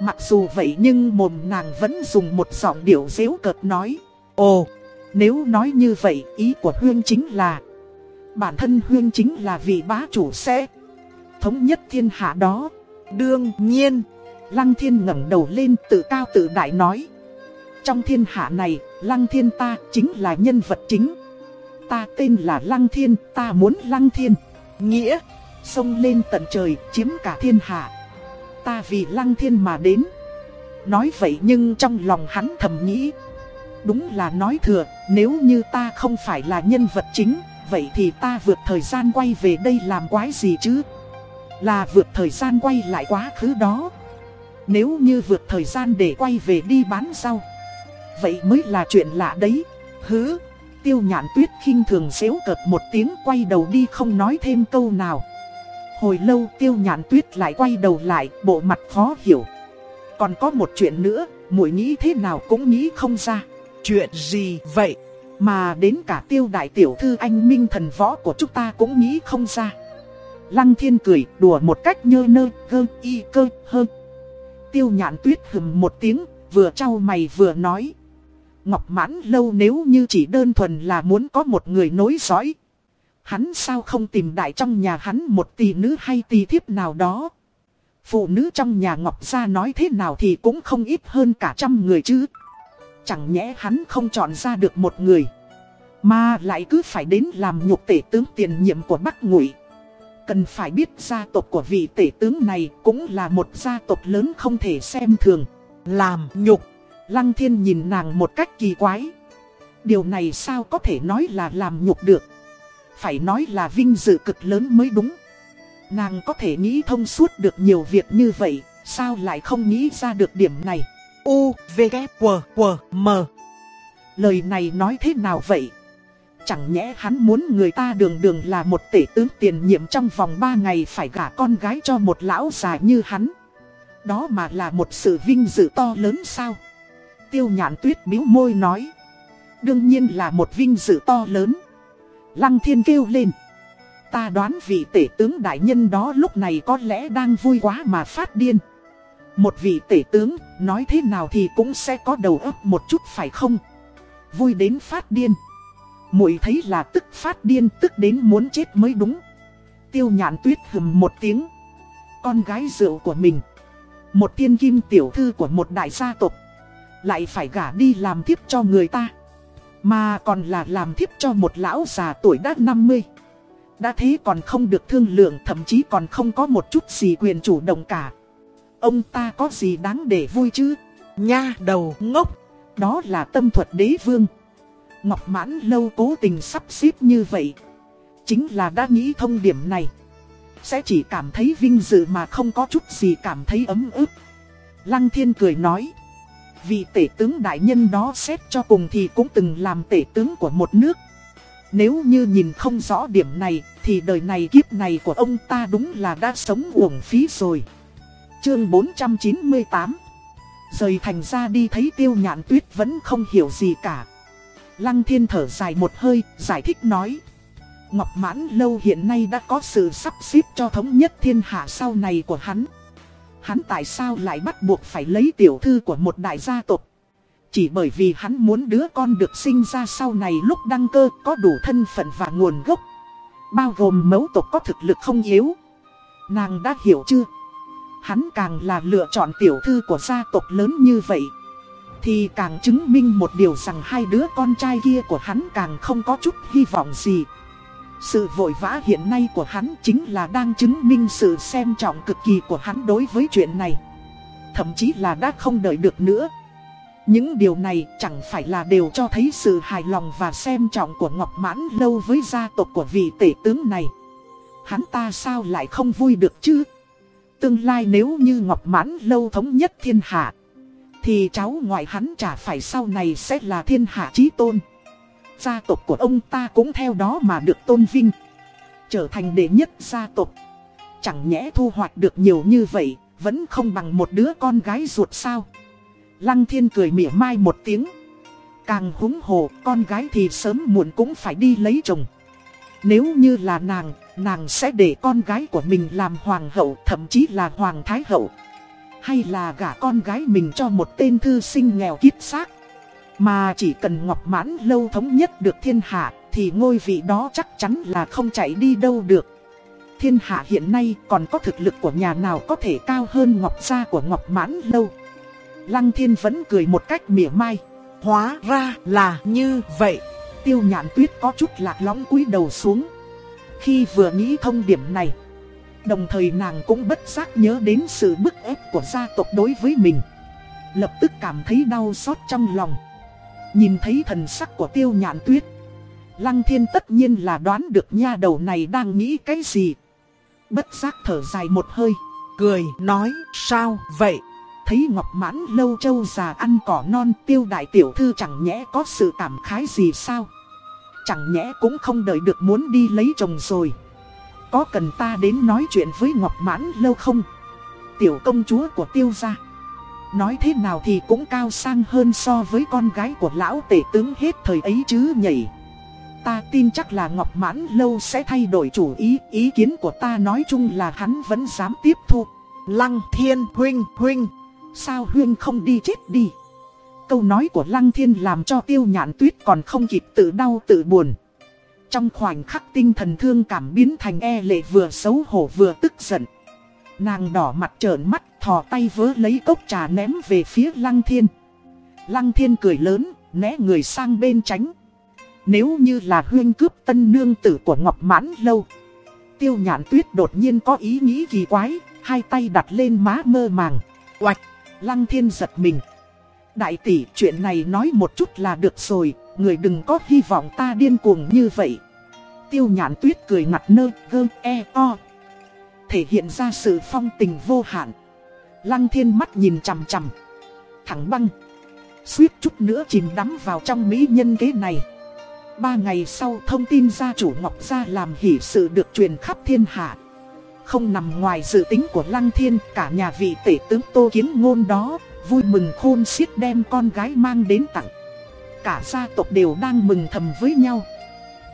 Mặc dù vậy nhưng mồm nàng vẫn dùng một giọng điệu dễu cợt nói. Ồ, nếu nói như vậy ý của Huyên chính là Bản thân Huyên chính là vị bá chủ sẽ Thống nhất thiên hạ đó Đương nhiên, Lăng Thiên ngẩng đầu lên tự cao tự đại nói. Trong thiên hạ này, Lăng Thiên ta chính là nhân vật chính. Ta tên là Lăng Thiên, ta muốn Lăng Thiên. Nghĩa, sông lên tận trời, chiếm cả thiên hạ. Ta vì Lăng Thiên mà đến. Nói vậy nhưng trong lòng hắn thầm nghĩ. Đúng là nói thừa, nếu như ta không phải là nhân vật chính, vậy thì ta vượt thời gian quay về đây làm quái gì chứ? Là vượt thời gian quay lại quá khứ đó Nếu như vượt thời gian để quay về đi bán rau Vậy mới là chuyện lạ đấy Hứ Tiêu nhạn tuyết khinh thường xéo cợt một tiếng quay đầu đi không nói thêm câu nào. Hồi lâu tiêu nhạn tuyết lại quay đầu lại, bộ mặt khó hiểu. Còn có một chuyện nữa, muội nghĩ thế nào cũng nghĩ không ra. Chuyện gì vậy? Mà đến cả tiêu đại tiểu thư anh minh thần võ của chúng ta cũng nghĩ không ra. Lăng thiên cười, đùa một cách nhơ nơ, gơ, y cơ, hơ. Tiêu nhạn tuyết hừm một tiếng, vừa trao mày vừa nói. Ngọc mãn lâu nếu như chỉ đơn thuần là muốn có một người nối dõi. Hắn sao không tìm đại trong nhà hắn một tỷ nữ hay tỷ thiếp nào đó. Phụ nữ trong nhà Ngọc Gia nói thế nào thì cũng không ít hơn cả trăm người chứ. Chẳng nhẽ hắn không chọn ra được một người. Mà lại cứ phải đến làm nhục tể tướng tiền nhiệm của Bắc Ngụy. Cần phải biết gia tộc của vị tể tướng này cũng là một gia tộc lớn không thể xem thường. Làm nhục. Lăng thiên nhìn nàng một cách kỳ quái. Điều này sao có thể nói là làm nhục được. Phải nói là vinh dự cực lớn mới đúng. Nàng có thể nghĩ thông suốt được nhiều việc như vậy, sao lại không nghĩ ra được điểm này. U, V, K, W, W, M. Lời này nói thế nào vậy? Chẳng nhẽ hắn muốn người ta đường đường là một tể tướng tiền nhiệm trong vòng 3 ngày phải gả con gái cho một lão già như hắn. Đó mà là một sự vinh dự to lớn sao? Tiêu nhạn tuyết miếu môi nói. Đương nhiên là một vinh dự to lớn. Lăng thiên kêu lên. Ta đoán vị tể tướng đại nhân đó lúc này có lẽ đang vui quá mà phát điên. Một vị tể tướng, nói thế nào thì cũng sẽ có đầu óc một chút phải không? Vui đến phát điên muội thấy là tức phát điên, tức đến muốn chết mới đúng. Tiêu nhạn tuyết hừm một tiếng. Con gái rượu của mình. Một tiên kim tiểu thư của một đại gia tộc. Lại phải gả đi làm thiếp cho người ta. Mà còn là làm thiếp cho một lão già tuổi đã 50. Đã thế còn không được thương lượng, thậm chí còn không có một chút gì quyền chủ động cả. Ông ta có gì đáng để vui chứ? Nha đầu ngốc. Đó là tâm thuật đế vương. Ngọc mãn lâu cố tình sắp xếp như vậy. Chính là đã nghĩ thông điểm này. Sẽ chỉ cảm thấy vinh dự mà không có chút gì cảm thấy ấm ức. Lăng thiên cười nói. Vì tể tướng đại nhân đó xét cho cùng thì cũng từng làm tể tướng của một nước. Nếu như nhìn không rõ điểm này, thì đời này kiếp này của ông ta đúng là đã sống uổng phí rồi. Chương 498 Rời thành ra đi thấy tiêu nhạn tuyết vẫn không hiểu gì cả. Lăng thiên thở dài một hơi, giải thích nói. Ngọc mãn lâu hiện nay đã có sự sắp xếp cho thống nhất thiên hạ sau này của hắn. Hắn tại sao lại bắt buộc phải lấy tiểu thư của một đại gia tộc chỉ bởi vì hắn muốn đứa con được sinh ra sau này lúc đăng cơ có đủ thân phận và nguồn gốc. Bao gồm mẫu tộc có thực lực không yếu. Nàng đã hiểu chưa? Hắn càng là lựa chọn tiểu thư của gia tộc lớn như vậy. Thì càng chứng minh một điều rằng hai đứa con trai kia của hắn càng không có chút hy vọng gì. Sự vội vã hiện nay của hắn chính là đang chứng minh sự xem trọng cực kỳ của hắn đối với chuyện này. Thậm chí là đã không đợi được nữa. Những điều này chẳng phải là đều cho thấy sự hài lòng và xem trọng của Ngọc Mãn Lâu với gia tộc của vị tể tướng này. Hắn ta sao lại không vui được chứ? Tương lai nếu như Ngọc Mãn Lâu thống nhất thiên hạ, thì cháu ngoại hắn chả phải sau này sẽ là thiên hạ chí tôn. Gia tộc của ông ta cũng theo đó mà được tôn vinh, trở thành đệ nhất gia tộc. Chẳng nhẽ thu hoạch được nhiều như vậy, vẫn không bằng một đứa con gái ruột sao? Lăng thiên cười mỉa mai một tiếng. Càng húng hồ, con gái thì sớm muộn cũng phải đi lấy chồng. Nếu như là nàng, nàng sẽ để con gái của mình làm hoàng hậu, thậm chí là hoàng thái hậu. Hay là gả con gái mình cho một tên thư sinh nghèo kiết xác. Mà chỉ cần ngọc mãn lâu thống nhất được thiên hạ, thì ngôi vị đó chắc chắn là không chạy đi đâu được. Thiên hạ hiện nay còn có thực lực của nhà nào có thể cao hơn ngọc gia của ngọc mãn lâu. Lăng thiên vẫn cười một cách mỉa mai. Hóa ra là như vậy. Tiêu nhạn tuyết có chút lạc lõng cúi đầu xuống. Khi vừa nghĩ thông điểm này, đồng thời nàng cũng bất giác nhớ đến sự bức ép của gia tộc đối với mình. Lập tức cảm thấy đau xót trong lòng. Nhìn thấy thần sắc của tiêu nhạn tuyết. Lăng thiên tất nhiên là đoán được nha đầu này đang nghĩ cái gì. Bất giác thở dài một hơi. Cười, nói, sao vậy? thấy Ngọc Mãn lâu châu già ăn cỏ non, tiêu đại tiểu thư chẳng nhẽ có sự cảm khái gì sao. Chẳng nhẽ cũng không đợi được muốn đi lấy chồng rồi có cần ta đến nói chuyện với Ngọc Mãn lâu không? Tiểu công chúa của tiêu gia Nói thế nào thì cũng cao sang hơn so với con gái của lão tể tướng hết thời ấy chứ nhỉ Ta tin chắc là Ngọc Mãn lâu sẽ thay đổi chủ ý Ý kiến của ta nói chung là hắn vẫn dám tiếp thu Lăng thiên huynh huynh, Sao huynh không đi chết đi Câu nói của Lăng Thiên làm cho tiêu nhạn tuyết còn không kịp tự đau tự buồn. Trong khoảnh khắc tinh thần thương cảm biến thành e lệ vừa xấu hổ vừa tức giận. Nàng đỏ mặt trợn mắt thò tay vớ lấy cốc trà ném về phía Lăng Thiên. Lăng Thiên cười lớn, né người sang bên tránh. Nếu như là huyên cướp tân nương tử của Ngọc Mãn Lâu. Tiêu nhãn tuyết đột nhiên có ý nghĩ kỳ quái, hai tay đặt lên má mơ màng. Oạch, Lăng Thiên giật mình. Đại tỷ chuyện này nói một chút là được rồi, người đừng có hy vọng ta điên cuồng như vậy. Tiêu nhãn tuyết cười ngặt nơ, gơ, e, o. Thể hiện ra sự phong tình vô hạn. Lăng thiên mắt nhìn chằm chằm. Thẳng băng. Suýt chút nữa chìm đắm vào trong mỹ nhân kế này. Ba ngày sau thông tin gia chủ Ngọc Gia làm hỷ sự được truyền khắp thiên hạ. Không nằm ngoài dự tính của Lăng Thiên, cả nhà vị tể tướng Tô Kiến Ngôn đó vui mừng khôn xiết đem con gái mang đến tặng. Cả gia tộc đều đang mừng thầm với nhau.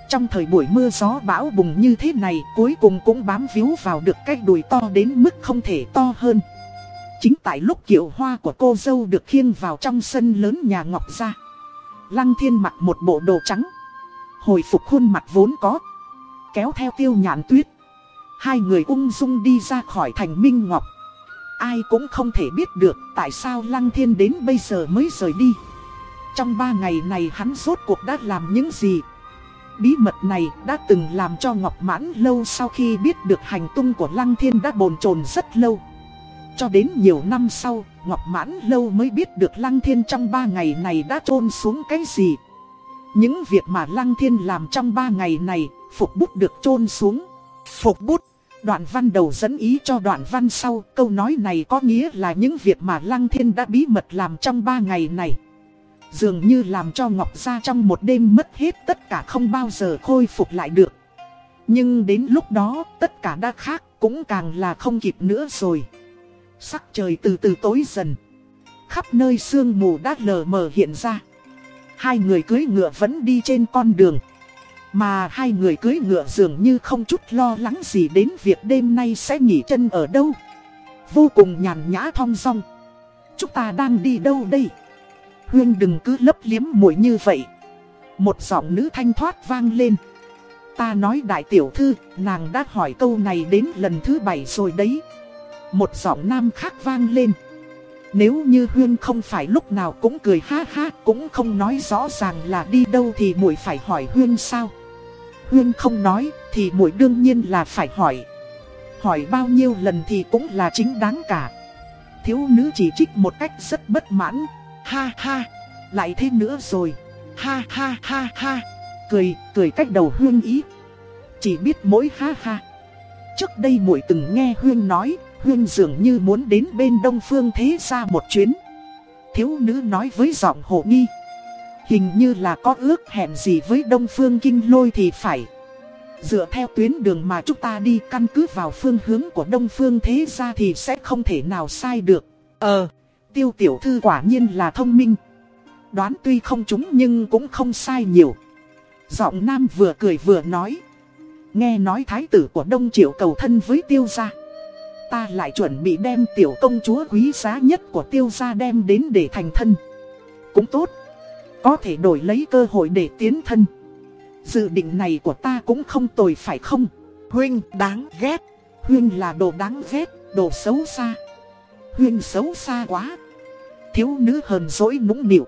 Trong thời buổi mưa gió bão bùng như thế này, cuối cùng cũng bám víu vào được cái đùi to đến mức không thể to hơn. Chính tại lúc kiệu hoa của cô dâu được khiêng vào trong sân lớn nhà Ngọc Gia. Lăng thiên mặc một bộ đồ trắng. Hồi phục khuôn mặt vốn có. Kéo theo tiêu nhạn tuyết. Hai người ung dung đi ra khỏi thành Minh Ngọc. Ai cũng không thể biết được tại sao Lăng Thiên đến bây giờ mới rời đi. Trong ba ngày này hắn rốt cuộc đã làm những gì? Bí mật này đã từng làm cho Ngọc Mãn lâu sau khi biết được hành tung của Lăng Thiên đã bồn chồn rất lâu. Cho đến nhiều năm sau, Ngọc Mãn lâu mới biết được Lăng Thiên trong ba ngày này đã trôn xuống cái gì. Những việc mà Lăng Thiên làm trong ba ngày này, phục bút được trôn xuống. Phục bút Đoạn văn đầu dẫn ý cho đoạn văn sau, câu nói này có nghĩa là những việc mà Lăng Thiên đã bí mật làm trong ba ngày này. Dường như làm cho Ngọc Gia trong một đêm mất hết tất cả không bao giờ khôi phục lại được. Nhưng đến lúc đó, tất cả đã khác, cũng càng là không kịp nữa rồi. Sắc trời từ từ tối dần. Khắp nơi sương mù đã lờ mờ hiện ra. Hai người cưới ngựa vẫn đi trên con đường. Mà hai người cưới ngựa dường như không chút lo lắng gì đến việc đêm nay sẽ nghỉ chân ở đâu. Vô cùng nhàn nhã thong dong. Chúng ta đang đi đâu đây? Huyên đừng cứ lấp liếm mũi như vậy. Một giọng nữ thanh thoát vang lên. Ta nói đại tiểu thư, nàng đã hỏi câu này đến lần thứ bảy rồi đấy. Một giọng nam khác vang lên. Nếu như Huyên không phải lúc nào cũng cười ha ha, cũng không nói rõ ràng là đi đâu thì muội phải hỏi Huyên sao? Huyên không nói thì muội đương nhiên là phải hỏi. Hỏi bao nhiêu lần thì cũng là chính đáng cả. Thiếu nữ chỉ trích một cách rất bất mãn. Ha ha, lại thế nữa rồi. Ha ha ha ha, cười, cười cách đầu Huyên ý. Chỉ biết mỗi ha ha. Trước đây muội từng nghe Huyên nói, Huyên dường như muốn đến bên Đông Phương Thế Gia một chuyến. Thiếu nữ nói với giọng hồ nghi. Hình như là có ước hẹn gì với Đông Phương Kinh Lôi thì phải. Dựa theo tuyến đường mà chúng ta đi căn cứ vào phương hướng của Đông Phương Thế Gia thì sẽ không thể nào sai được. Ờ, tiêu tiểu thư quả nhiên là thông minh. Đoán tuy không trúng nhưng cũng không sai nhiều. Giọng nam vừa cười vừa nói. Nghe nói thái tử của Đông Triệu cầu thân với tiêu gia. Ta lại chuẩn bị đem tiểu công chúa quý giá nhất của tiêu gia đem đến để thành thân. Cũng tốt. Có thể đổi lấy cơ hội để tiến thân. Dự định này của ta cũng không tồi phải không? Huynh đáng ghét. Huynh là đồ đáng ghét, đồ xấu xa. Huynh xấu xa quá. Thiếu nữ hờn dỗi nũng nịu.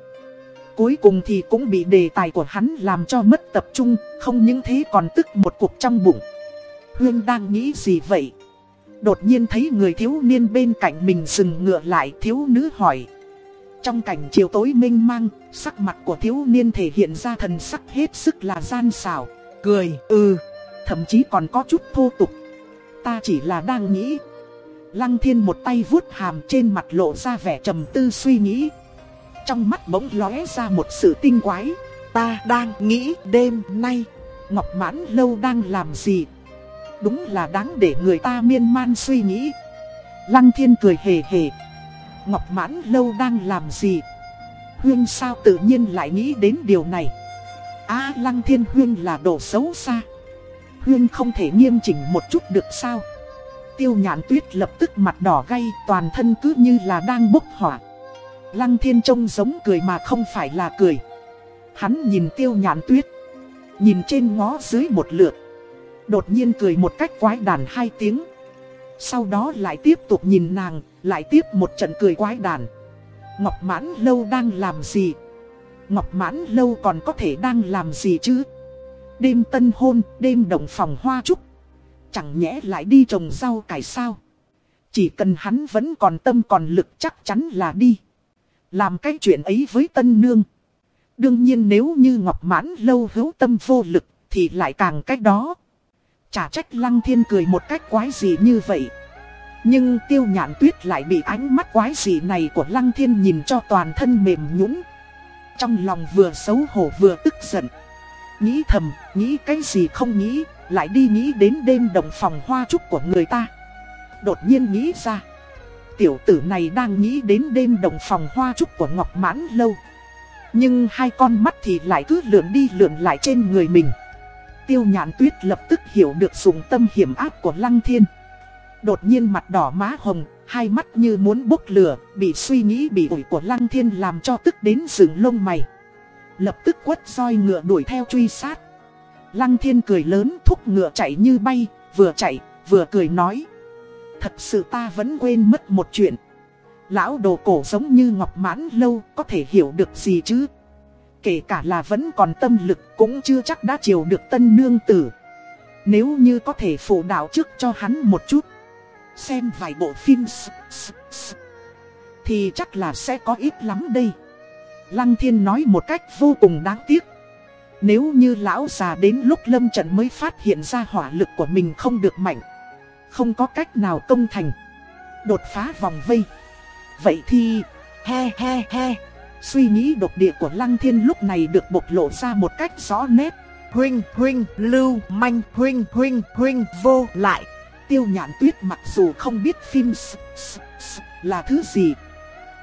Cuối cùng thì cũng bị đề tài của hắn làm cho mất tập trung, không những thế còn tức một cục trong bụng. Huynh đang nghĩ gì vậy? Đột nhiên thấy người thiếu niên bên cạnh mình dừng ngựa lại thiếu nữ hỏi. Trong cảnh chiều tối mênh mang, sắc mặt của thiếu niên thể hiện ra thần sắc hết sức là gian xảo, cười, ừ, thậm chí còn có chút thô tục. Ta chỉ là đang nghĩ. Lăng thiên một tay vuốt hàm trên mặt lộ ra vẻ trầm tư suy nghĩ. Trong mắt bỗng lóe ra một sự tinh quái. ta đang nghĩ đêm nay Ngọc Mãn Lâu đang làm gì? Đúng là đáng để người ta miên man suy nghĩ. Lăng Thiên cười hề hề. Ngọc Mãn Lâu đang làm gì? Huyên sao tự nhiên lại nghĩ đến điều này? À Lăng Thiên Huyên là đồ xấu xa. Huyên không thể nghiêm chỉnh một chút được sao? Tiêu nhãn tuyết lập tức mặt đỏ gay, toàn thân cứ như là đang bốc hỏa. Lăng Thiên trông giống cười mà không phải là cười. Hắn nhìn tiêu nhãn tuyết. Nhìn trên ngó dưới một lượt Đột nhiên cười một cách quái đàn hai tiếng. Sau đó lại tiếp tục nhìn nàng Lại tiếp một trận cười quái đàn. Ngọc mãn lâu đang làm gì? Ngọc mãn lâu còn có thể đang làm gì chứ? Đêm tân hôn, đêm động phòng hoa trúc. Chẳng nhẽ lại đi trồng rau cải sao? Chỉ cần hắn vẫn còn tâm còn lực chắc chắn là đi. Làm cái chuyện ấy với tân nương. Đương nhiên nếu như Ngọc Mãn lâu hữu tâm vô lực thì lại càng cách đó. Chả trách Lăng Thiên cười một cách quái gì như vậy. Nhưng tiêu nhạn tuyết lại bị ánh mắt quái gì này của Lăng Thiên nhìn cho toàn thân mềm nhũng. Trong lòng vừa xấu hổ vừa tức giận. Nghĩ thầm, nghĩ cái gì không nghĩ, lại đi nghĩ đến đêm đồng phòng hoa trúc của người ta. Đột nhiên nghĩ ra. Tiểu tử này đang nghĩ đến đêm đồng phòng hoa trúc của Ngọc Mãn Lâu. Nhưng hai con mắt thì lại cứ lượn đi lượn lại trên người mình Tiêu nhãn tuyết lập tức hiểu được dùng tâm hiểm áp của Lăng Thiên. Đột nhiên mặt đỏ má hồng, hai mắt như muốn bốc lửa Bị suy nghĩ bị ủi của Lăng Thiên làm cho tức đến rừng lông mày. Lập tức quất roi ngựa đuổi theo truy sát. Lăng Thiên cười lớn thúc ngựa chạy như bay Vừa chạy vừa cười nói. Thật sự ta vẫn quên mất một chuyện. Lão đồ cổ giống như ngọc mãn lâu có thể hiểu được gì chứ? Kể cả là vẫn còn tâm lực cũng chưa chắc đã chiều được tân nương tử. Nếu như có thể phụ đạo trước cho hắn một chút Xem vài bộ phim Thì chắc là sẽ có ít lắm đây. Lăng thiên nói một cách vô cùng đáng tiếc. Nếu như lão già đến lúc lâm trận mới phát hiện ra hỏa lực của mình không được mạnh Không có cách nào công thành Đột phá vòng vây Vậy thì, he he he, suy nghĩ độc địa của Lăng Thiên lúc này được bộc lộ ra một cách rõ nét. Huynh, huynh, lưu, manh, huynh, huynh, huynh, vô lại. Tiêu nhạn tuyết mặc dù không biết phim s, s, s, là thứ gì.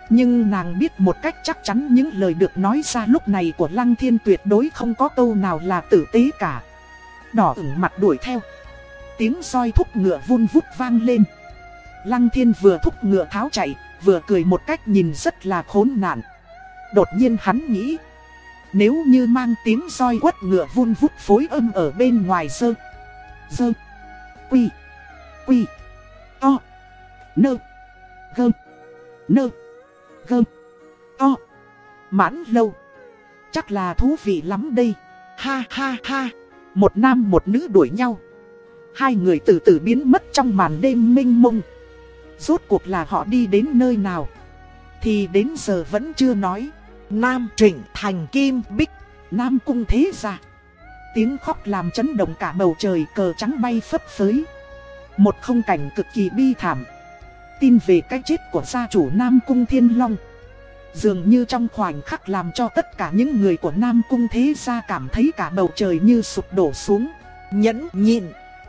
Nhưng nàng biết một cách chắc chắn những lời được nói ra lúc này của Lăng Thiên tuyệt đối không có câu nào là tử tế cả. Đỏ ửng mặt đuổi theo. Tiếng roi thúc ngựa vun vút vang lên. Lăng Thiên vừa thúc ngựa tháo chạy, vừa cười một cách nhìn rất là khốn nạn. Đột nhiên hắn nghĩ, nếu như mang tiếng roi quất ngựa vun vút phối âm ở bên ngoài dơ, dơ, quy, quy, to, nơ, gơ, nơ, gơ, to, mãn lâu. Chắc là thú vị lắm đây. Ha ha ha, một nam một nữ đuổi nhau. Hai người từ từ biến mất trong màn đêm minh mông. Rốt cuộc là họ đi đến nơi nào Thì đến giờ vẫn chưa nói Nam Trịnh Thành Kim Bích, Nam Cung Thế Gia. Tiếng khóc làm chấn động cả bầu trời, cờ trắng bay phấp phới. Một không cảnh cực kỳ bi thảm. Tin về cái chết của gia chủ Nam Cung Thiên Long. Dường như trong khoảnh khắc làm cho tất cả những người của Nam Cung Thế Gia cảm thấy cả bầu trời như sụp đổ xuống. Nhẫn nhịn.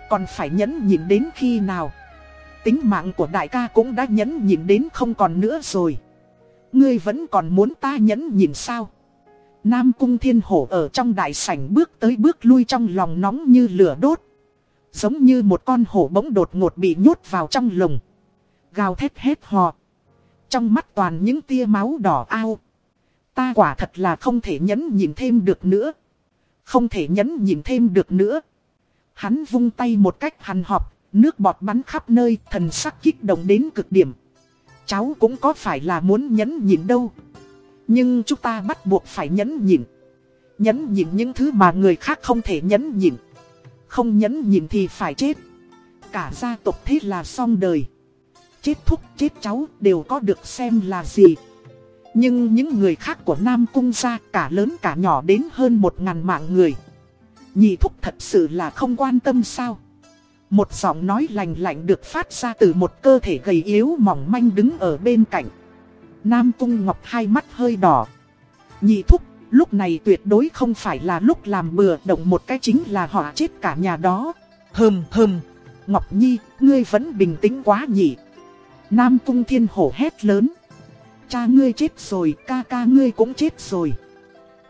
Còn phải nhẫn nhịn đến khi nào? Tính mạng của đại ca cũng đã nhẫn nhịn đến không còn nữa rồi. Ngươi vẫn còn muốn ta nhẫn nhìn sao? Nam cung thiên hổ ở trong đại sảnh bước tới bước lui trong lòng nóng như lửa đốt. Giống như một con hổ bỗng đột ngột bị nhốt vào trong lồng. Gào thét hết hò. Trong mắt toàn những tia máu đỏ ao. Ta quả thật là không thể nhẫn nhìn thêm được nữa. Không thể nhẫn nhìn thêm được nữa. Hắn vung tay một cách hằn họp, Nước bọt bắn khắp nơi, thần sắc kích động đến cực điểm. Cháu cũng có phải là muốn nhẫn nhịn đâu. Nhưng chúng ta bắt buộc phải nhẫn nhịn. Nhẫn nhịn những thứ mà người khác không thể nhẫn nhịn. Không nhẫn nhịn thì phải chết. Cả gia tộc thế là xong đời. Chết thúc, chết cháu đều có được xem là gì. Nhưng những người khác của Nam Cung gia, cả lớn cả nhỏ đến hơn một ngàn mạng người. Nhị thúc thật sự là không quan tâm sao. Một giọng nói lành lạnh được phát ra từ một cơ thể gầy yếu mỏng manh đứng ở bên cạnh. Nam Cung Ngọc hai mắt hơi đỏ. Nhị thúc, Lúc này tuyệt đối không phải là lúc làm bừa động một cái chính là họ chết cả nhà đó. Hừm hừm, Ngọc Nhi, ngươi vẫn bình tĩnh quá nhỉ. Nam Cung Thiên Hổ hét lớn. Cha ngươi chết rồi, ca ca ngươi cũng chết rồi.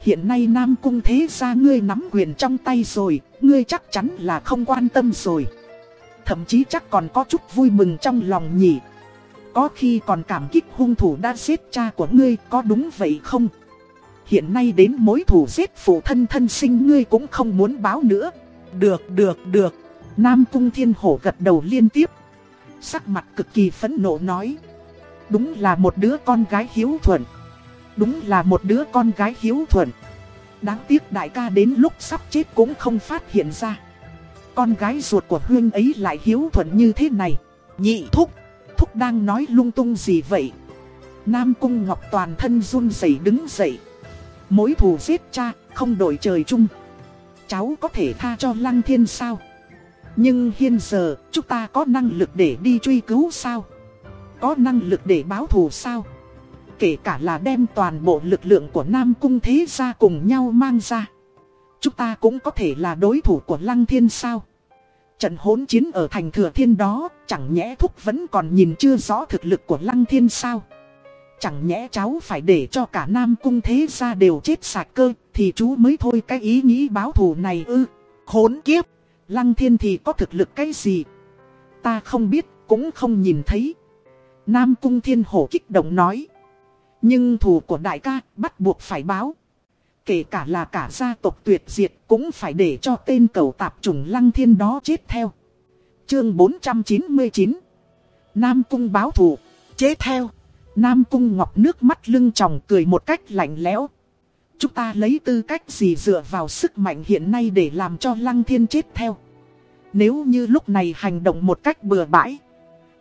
Hiện nay Nam Cung thế gia ngươi nắm quyền trong tay rồi, ngươi chắc chắn là không quan tâm rồi. Thậm chí chắc còn có chút vui mừng trong lòng nhỉ. Có khi còn cảm kích hung thủ đã giết cha của ngươi, có đúng vậy không? Hiện nay đến mối thủ giết phụ thân thân sinh ngươi cũng không muốn báo nữa. được được được. Nam Cung Thiên Hổ gật đầu liên tiếp. Sắc mặt cực kỳ phẫn nộ nói. Đúng là một đứa con gái hiếu thuận. Đúng là một đứa con gái hiếu thuận. Đáng tiếc đại ca đến lúc sắp chết cũng không phát hiện ra. Con gái ruột của Huyên ấy lại hiếu thuận như thế này. Nhị thúc, Thúc đang nói lung tung gì vậy? Nam Cung Ngọc toàn thân run rẩy đứng dậy. Mối thù giết cha, không đổi trời chung. Cháu có thể tha cho Lăng Thiên sao? Nhưng hiện giờ, chúng ta có năng lực để đi truy cứu sao? Có năng lực để báo thù sao? Kể cả là đem toàn bộ lực lượng của Nam Cung thế gia cùng nhau mang ra. Chúng ta cũng có thể là đối thủ của Lăng Thiên sao? Trận hỗn chiến ở thành thừa thiên đó, chẳng nhẽ thúc vẫn còn nhìn chưa rõ thực lực của Lăng Thiên sao? Chẳng nhẽ cháu phải để cho cả Nam Cung thế gia đều chết sạch cơ, thì chú mới thôi cái ý nghĩ báo thù này ư. khốn kiếp. Lăng thiên thì có thực lực cái gì? Ta không biết, cũng không nhìn thấy. Nam cung thiên hổ kích động nói. Nhưng thù của đại ca bắt buộc phải báo. Kể cả là cả gia tộc tuyệt diệt cũng phải để cho tên cầu tạp trùng lăng thiên đó chết theo. Chương 499 Nam cung báo thù. Chế theo. Nam cung ngọc nước mắt lưng tròng cười một cách lạnh lẽo. Chúng ta lấy tư cách gì dựa vào sức mạnh hiện nay để làm cho Lăng Thiên chết theo. Nếu như lúc này hành động một cách bừa bãi,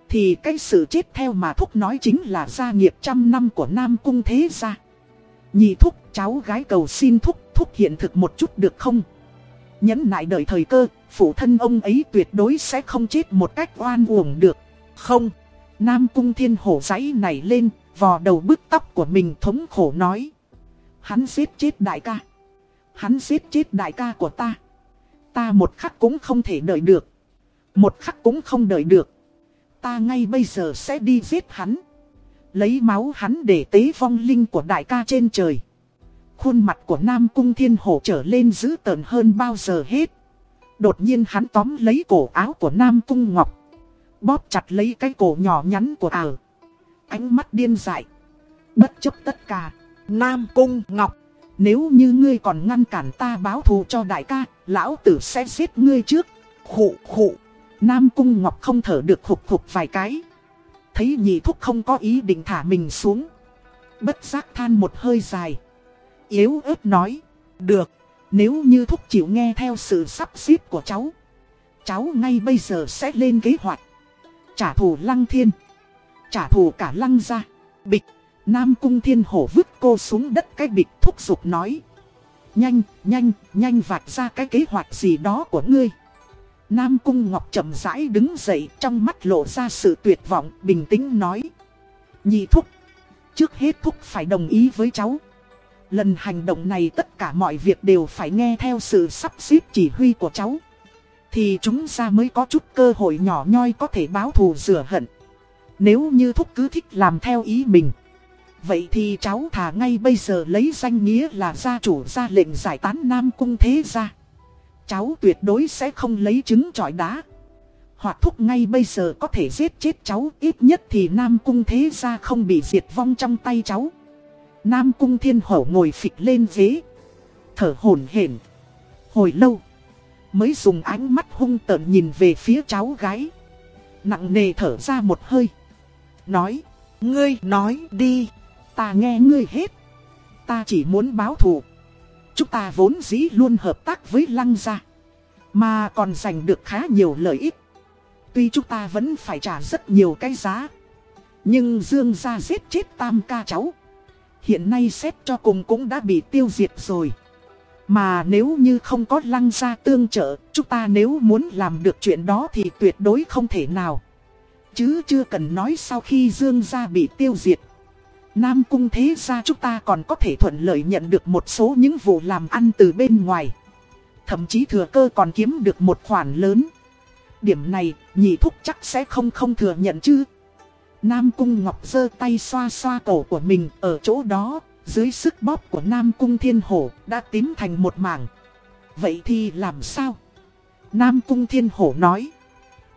thì cái sự chết theo mà Thúc nói chính là gia nghiệp trăm năm của Nam Cung Thế Gia. Nhị Thúc, cháu gái cầu xin Thúc, Thúc hiện thực một chút được không? Nhấn nại đợi thời cơ, phụ thân ông ấy tuyệt đối sẽ không chết một cách oan uổng được. Không, Nam Cung Thiên Hổ giấy nảy lên, vò đầu bức tóc của mình thống khổ nói. Hắn giết chết đại ca. Hắn giết chết đại ca của ta. Ta một khắc cũng không thể đợi được. Một khắc cũng không đợi được. Ta ngay bây giờ sẽ đi giết hắn. Lấy máu hắn để tế vong linh của đại ca trên trời. Khuôn mặt của Nam Cung Thiên Hổ trở lên dữ tợn hơn bao giờ hết. Đột nhiên hắn tóm lấy cổ áo của Nam Cung Ngọc. Bóp chặt lấy cái cổ nhỏ nhắn của ả Ánh mắt điên dại. Bất chấp tất cả. Nam Cung Ngọc. Nếu như ngươi còn ngăn cản ta báo thù cho đại ca, lão tử sẽ giết ngươi trước. Khụ khụ. Nam Cung Ngọc không thở được khục khục vài cái. Thấy nhị thúc không có ý định thả mình xuống. Bất giác than một hơi dài. Yếu ớt nói. Được, nếu như thúc chịu nghe theo sự sắp xếp của cháu. Cháu ngay bây giờ sẽ lên kế hoạch. Trả thù lăng thiên. Trả thù cả lăng ra. Bịch. Nam cung thiên hổ vứt cô xuống đất cái bịch thúc giục nói. Nhanh, nhanh, nhanh vạch ra cái kế hoạch gì đó của ngươi. Nam cung ngọc chậm rãi đứng dậy trong mắt lộ ra sự tuyệt vọng, bình tĩnh nói. Nhị thúc, trước hết thúc phải đồng ý với cháu. Lần hành động này tất cả mọi việc đều phải nghe theo sự sắp xếp chỉ huy của cháu. Thì chúng ta mới có chút cơ hội nhỏ nhoi có thể báo thù rửa hận. Nếu như thúc cứ thích làm theo ý mình. Vậy thì cháu thả ngay bây giờ lấy danh nghĩa là gia chủ ra lệnh giải tán Nam Cung Thế gia. Cháu tuyệt đối sẽ không lấy trứng trọi đá. Hoặc thúc ngay bây giờ có thể giết chết cháu, ít nhất thì Nam Cung Thế gia không bị diệt vong trong tay cháu. Nam Cung Thiên Hổ ngồi phịch lên ghế. Thở hổn hển Hồi lâu. Mới dùng ánh mắt hung tợn nhìn về phía cháu gái. Nặng nề thở ra một hơi. Nói. Ngươi nói đi. Ta nghe ngươi hết. Ta chỉ muốn báo thù. Chúng ta vốn dĩ luôn hợp tác với lăng gia. Mà còn giành được khá nhiều lợi ích. Tuy chúng ta vẫn phải trả rất nhiều cái giá. Nhưng Dương gia giết chết tam ca cháu. Hiện nay xét cho cùng cũng đã bị tiêu diệt rồi. Mà nếu như không có lăng gia tương trợ, chúng ta nếu muốn làm được chuyện đó thì tuyệt đối không thể nào. Chứ chưa cần nói sau khi Dương gia bị tiêu diệt. Nam cung thế ra chúng ta còn có thể thuận lợi nhận được một số những vụ làm ăn từ bên ngoài. Thậm chí thừa cơ còn kiếm được một khoản lớn. Điểm này, nhị thúc chắc sẽ không không thừa nhận chứ. Nam cung ngọc giơ tay xoa xoa cổ của mình ở chỗ đó, dưới sức bóp của Nam cung thiên hổ đã tím thành một mảng. Vậy thì làm sao? Nam cung thiên hổ nói.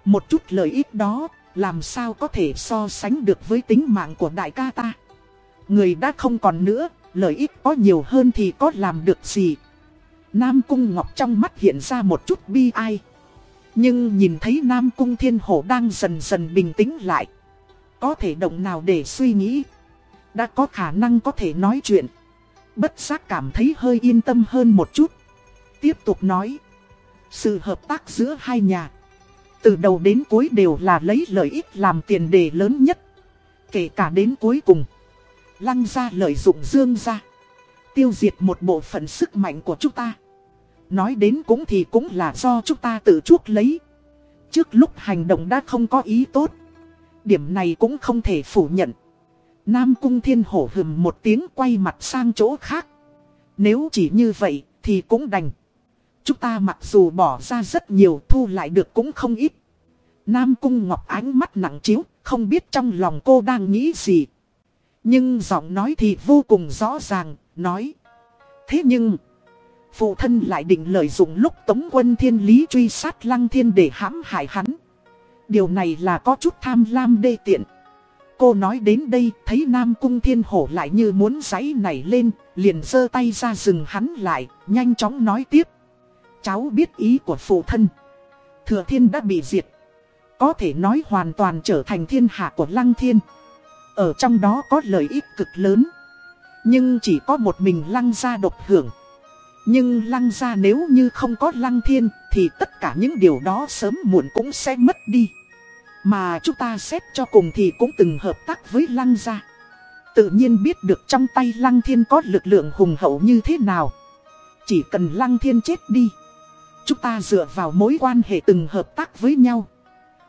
Một chút lợi ích đó, làm sao có thể so sánh được với tính mạng của đại ca ta? Người đã không còn nữa, lợi ích có nhiều hơn thì có làm được gì? Nam Cung Ngọc trong mắt hiện ra một chút bi ai. Nhưng nhìn thấy Nam Cung Thiên Hổ đang dần dần bình tĩnh lại. Có thể động nào để suy nghĩ. Đã có khả năng có thể nói chuyện. Bất giác cảm thấy hơi yên tâm hơn một chút. Tiếp tục nói. Sự hợp tác giữa hai nhà. Từ đầu đến cuối đều là lấy lợi ích làm tiền đề lớn nhất. Kể cả đến cuối cùng. Lăng ra lợi dụng dương ra. Tiêu diệt một bộ phận sức mạnh của chúng ta. Nói đến cũng thì cũng là do chúng ta tự chuốc lấy. Trước lúc hành động đã không có ý tốt. Điểm này cũng không thể phủ nhận. Nam cung thiên hổ hừm một tiếng quay mặt sang chỗ khác. Nếu chỉ như vậy thì cũng đành. Chúng ta mặc dù bỏ ra rất nhiều thu lại được cũng không ít. Nam cung ngọc ánh mắt nặng chiếu, không biết trong lòng cô đang nghĩ gì. Nhưng giọng nói thì vô cùng rõ ràng, nói. Thế nhưng, phụ thân lại định lợi dụng lúc tống quân thiên lý truy sát lăng thiên để hãm hại hắn. Điều này là có chút tham lam đê tiện. Cô nói đến đây, thấy Nam Cung Thiên Hổ lại như muốn giấy nảy lên, liền giơ tay ra dừng hắn lại, nhanh chóng nói tiếp. Cháu biết ý của phụ thân. Thừa thiên đã bị diệt. Có thể nói hoàn toàn trở thành thiên hạ của Lăng Thiên. Ở trong đó có lợi ích cực lớn. Nhưng chỉ có một mình Lăng gia độc hưởng. Nhưng Lăng gia nếu như không có Lăng Thiên, thì tất cả những điều đó sớm muộn cũng sẽ mất đi. Mà chúng ta xét cho cùng thì cũng từng hợp tác với Lăng gia. Tự nhiên biết được trong tay Lăng Thiên có lực lượng hùng hậu như thế nào. Chỉ cần Lăng Thiên chết đi. Chúng ta dựa vào mối quan hệ từng hợp tác với nhau.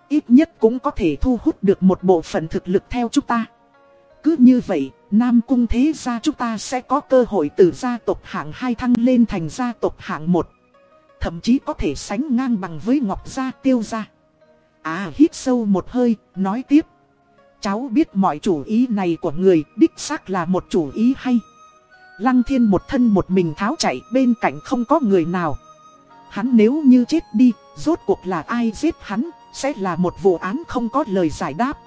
Ít nhất cũng có thể thu hút được một bộ phận thực lực theo chúng ta. Cứ như vậy, Nam Cung thế gia chúng ta sẽ có cơ hội từ gia tộc hạng 2 thăng lên thành gia tộc hạng 1. Thậm chí có thể sánh ngang bằng với Ngọc Gia Tiêu Gia. À hít sâu một hơi, nói tiếp. Cháu biết mọi chủ ý này của người đích xác là một chủ ý hay. Lăng thiên một thân một mình tháo chạy bên cạnh không có người nào. Hắn nếu như chết đi, rốt cuộc là ai giết hắn, sẽ là một vụ án không có lời giải đáp.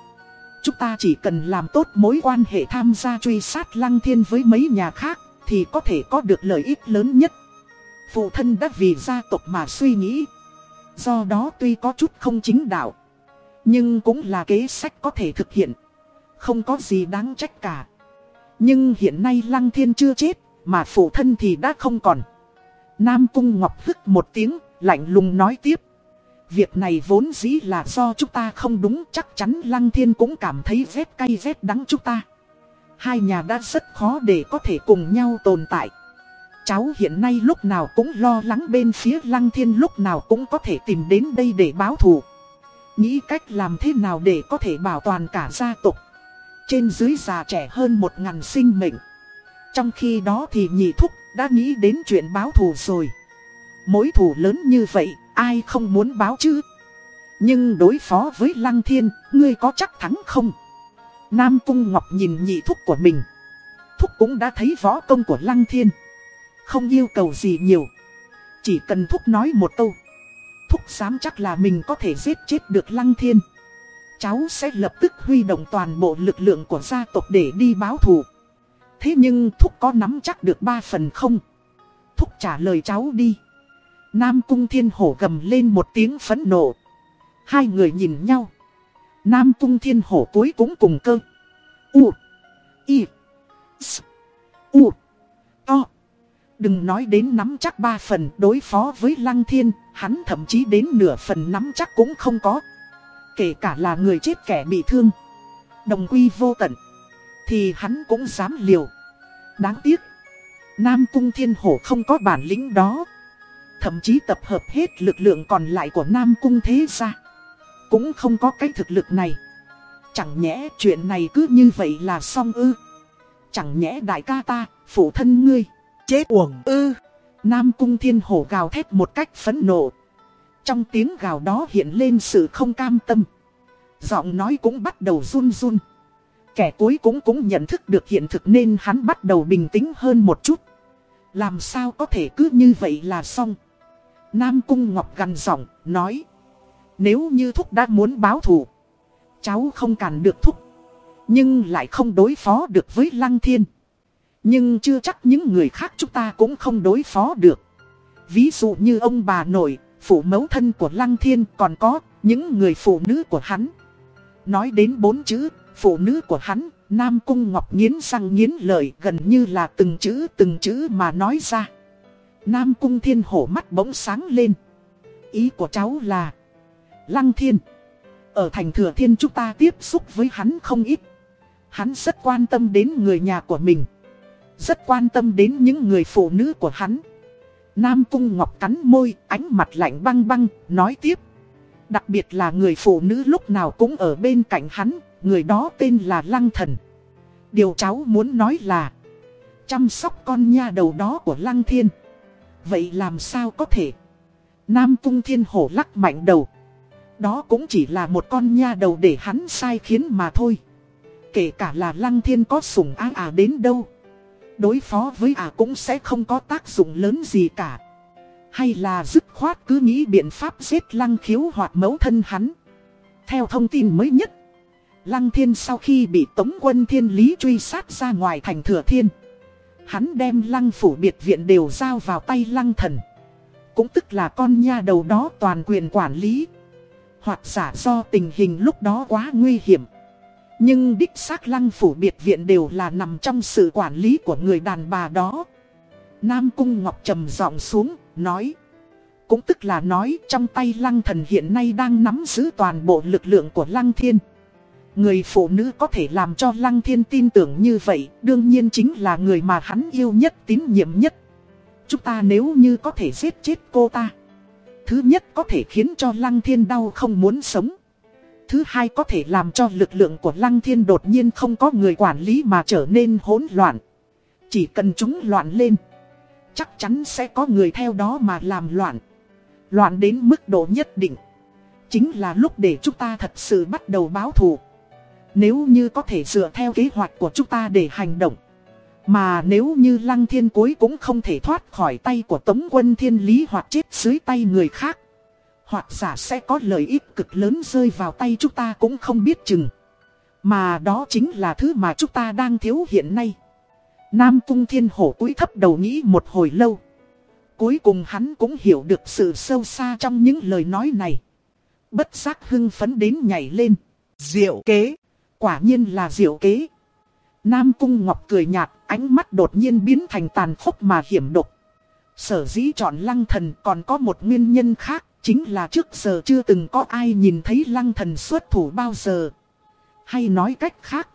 Chúng ta chỉ cần làm tốt mối quan hệ tham gia truy sát lăng thiên với mấy nhà khác, thì có thể có được lợi ích lớn nhất. Phụ thân đã vì gia tộc mà suy nghĩ. Do đó tuy có chút không chính đạo, nhưng cũng là kế sách có thể thực hiện. Không có gì đáng trách cả. Nhưng hiện nay lăng thiên chưa chết, mà phụ thân thì đã không còn. Nam Cung Ngọc hức một tiếng, lạnh lùng nói tiếp. Việc này vốn dĩ là do chúng ta không đúng, chắc chắn Lăng Thiên cũng cảm thấy rét cay rét đắng chúng ta. Hai nhà đã rất khó để có thể cùng nhau tồn tại. Cháu hiện nay lúc nào cũng lo lắng bên phía Lăng Thiên, lúc nào cũng có thể tìm đến đây để báo thù. Nghĩ cách làm thế nào để có thể bảo toàn cả gia tộc. Trên dưới già trẻ hơn một ngàn sinh mệnh. Trong khi đó thì nhị thúc đã nghĩ đến chuyện báo thù rồi. Mối thù lớn như vậy Ai không muốn báo chứ? Nhưng đối phó với Lăng Thiên, ngươi có chắc thắng không? Nam Cung Ngọc nhìn nhị thúc của mình. Thúc cũng đã thấy võ công của Lăng Thiên. Không yêu cầu gì nhiều. Chỉ cần thúc nói một câu. Thúc dám chắc là mình có thể giết chết được Lăng Thiên. Cháu sẽ lập tức huy động toàn bộ lực lượng của gia tộc để đi báo thù. Thế nhưng Thúc có nắm chắc được ba phần không? Thúc trả lời cháu đi. Nam Cung Thiên Hổ gầm lên một tiếng phẫn nộ. Hai người nhìn nhau. Nam Cung Thiên Hổ cuối cũng cùng cơ. U. I. S. U. O. Đừng nói đến nắm chắc ba phần đối phó với Lăng Thiên, hắn thậm chí đến nửa phần nắm chắc cũng không có. Kể cả là người chết kẻ bị thương. Đồng quy vô tận. Thì hắn cũng dám liều. Đáng tiếc. Nam Cung Thiên Hổ không có bản lĩnh đó thậm chí tập hợp hết lực lượng còn lại của Nam Cung thế gia. Cũng không có cái thực lực này. Chẳng nhẽ chuyện này cứ như vậy là xong ư. Chẳng nhẽ đại ca ta, phụ thân ngươi. Chết uổng ư. Nam cung thiên hổ gào thét một cách phẫn nộ. Trong tiếng gào đó hiện lên sự không cam tâm. Giọng nói cũng bắt đầu run run. Kẻ cuối cũng cũng nhận thức được hiện thực nên hắn bắt đầu bình tĩnh hơn một chút. Làm sao có thể cứ như vậy là xong. Nam Cung Ngọc gần giọng, nói. Nếu như Thúc đã muốn báo thù, cháu không cản được Thúc. Nhưng lại không đối phó được với Lăng Thiên. Nhưng chưa chắc những người khác chúng ta cũng không đối phó được. Ví dụ như ông bà nội, phụ mẫu thân của Lăng Thiên còn có những người phụ nữ của hắn. Nói đến bốn chữ, phụ nữ của hắn, Nam Cung Ngọc nghiến răng nghiến lợi gần như là từng chữ từng chữ mà nói ra. Nam Cung Thiên Hổ mắt bỗng sáng lên. Ý của cháu là Lăng Thiên. Ở thành Thừa Thiên chúng ta tiếp xúc với hắn không ít. Hắn rất quan tâm đến người nhà của mình. Rất quan tâm đến những người phụ nữ của hắn. Nam Cung Ngọc cắn môi, ánh mặt lạnh băng băng, nói tiếp. Đặc biệt là người phụ nữ lúc nào cũng ở bên cạnh hắn, người đó tên là Lăng Thần. Điều cháu muốn nói là chăm sóc con nha đầu đó của Lăng Thiên. Vậy làm sao có thể? Nam Cung Thiên Hổ lắc mạnh đầu. Đó cũng chỉ là một con nha đầu để hắn sai khiến mà thôi. Kể cả là Lăng Thiên có sủng á à đến đâu. Đối phó với à cũng sẽ không có tác dụng lớn gì cả. Hay là dứt khoát cứ nghĩ biện pháp giết Lăng khiếu hoặc mẫu thân hắn. Theo thông tin mới nhất. Lăng Thiên sau khi bị Tống quân Thiên Lý truy sát ra ngoài thành Thừa Thiên. Hắn đem Lăng phủ biệt viện đều giao vào tay Lăng thần. Cũng tức là con nha đầu đó toàn quyền quản lý. Hoặc giả do tình hình lúc đó quá nguy hiểm. Nhưng đích xác Lăng phủ biệt viện đều là nằm trong sự quản lý của người đàn bà đó. Nam Cung Ngọc trầm giọng xuống, nói. Cũng tức là nói trong tay Lăng thần hiện nay đang nắm giữ toàn bộ lực lượng của Lăng thiên. Người phụ nữ có thể làm cho Lăng Thiên tin tưởng như vậy, đương nhiên chính là người mà hắn yêu nhất, tín nhiệm nhất. Chúng ta nếu như có thể giết chết cô ta. Thứ nhất có thể khiến cho Lăng Thiên đau không muốn sống. Thứ hai có thể làm cho lực lượng của Lăng Thiên đột nhiên không có người quản lý mà trở nên hỗn loạn. Chỉ cần chúng loạn lên, chắc chắn sẽ có người theo đó mà làm loạn. Loạn đến mức độ nhất định. Chính là lúc để chúng ta thật sự bắt đầu báo thù. Nếu như có thể dựa theo kế hoạch của chúng ta để hành động, Mà nếu như lăng thiên cuối cũng không thể thoát khỏi tay của tống quân thiên lý hoặc chết dưới tay người khác, Hoặc giả sẽ có lợi ích cực lớn rơi vào tay chúng ta cũng không biết chừng. Mà đó chính là thứ mà chúng ta đang thiếu hiện nay. Nam cung thiên hổ cúi thấp đầu nghĩ một hồi lâu. Cuối cùng hắn cũng hiểu được sự sâu xa trong những lời nói này. Bất giác hưng phấn đến nhảy lên. Diệu kế. Quả nhiên là diệu kế. Nam Cung Ngọc cười nhạt, ánh mắt đột nhiên biến thành tàn khốc mà hiểm độc. Sở dĩ chọn lăng thần còn có một nguyên nhân khác, chính là trước giờ chưa từng có ai nhìn thấy lăng thần xuất thủ bao giờ. Hay nói cách khác,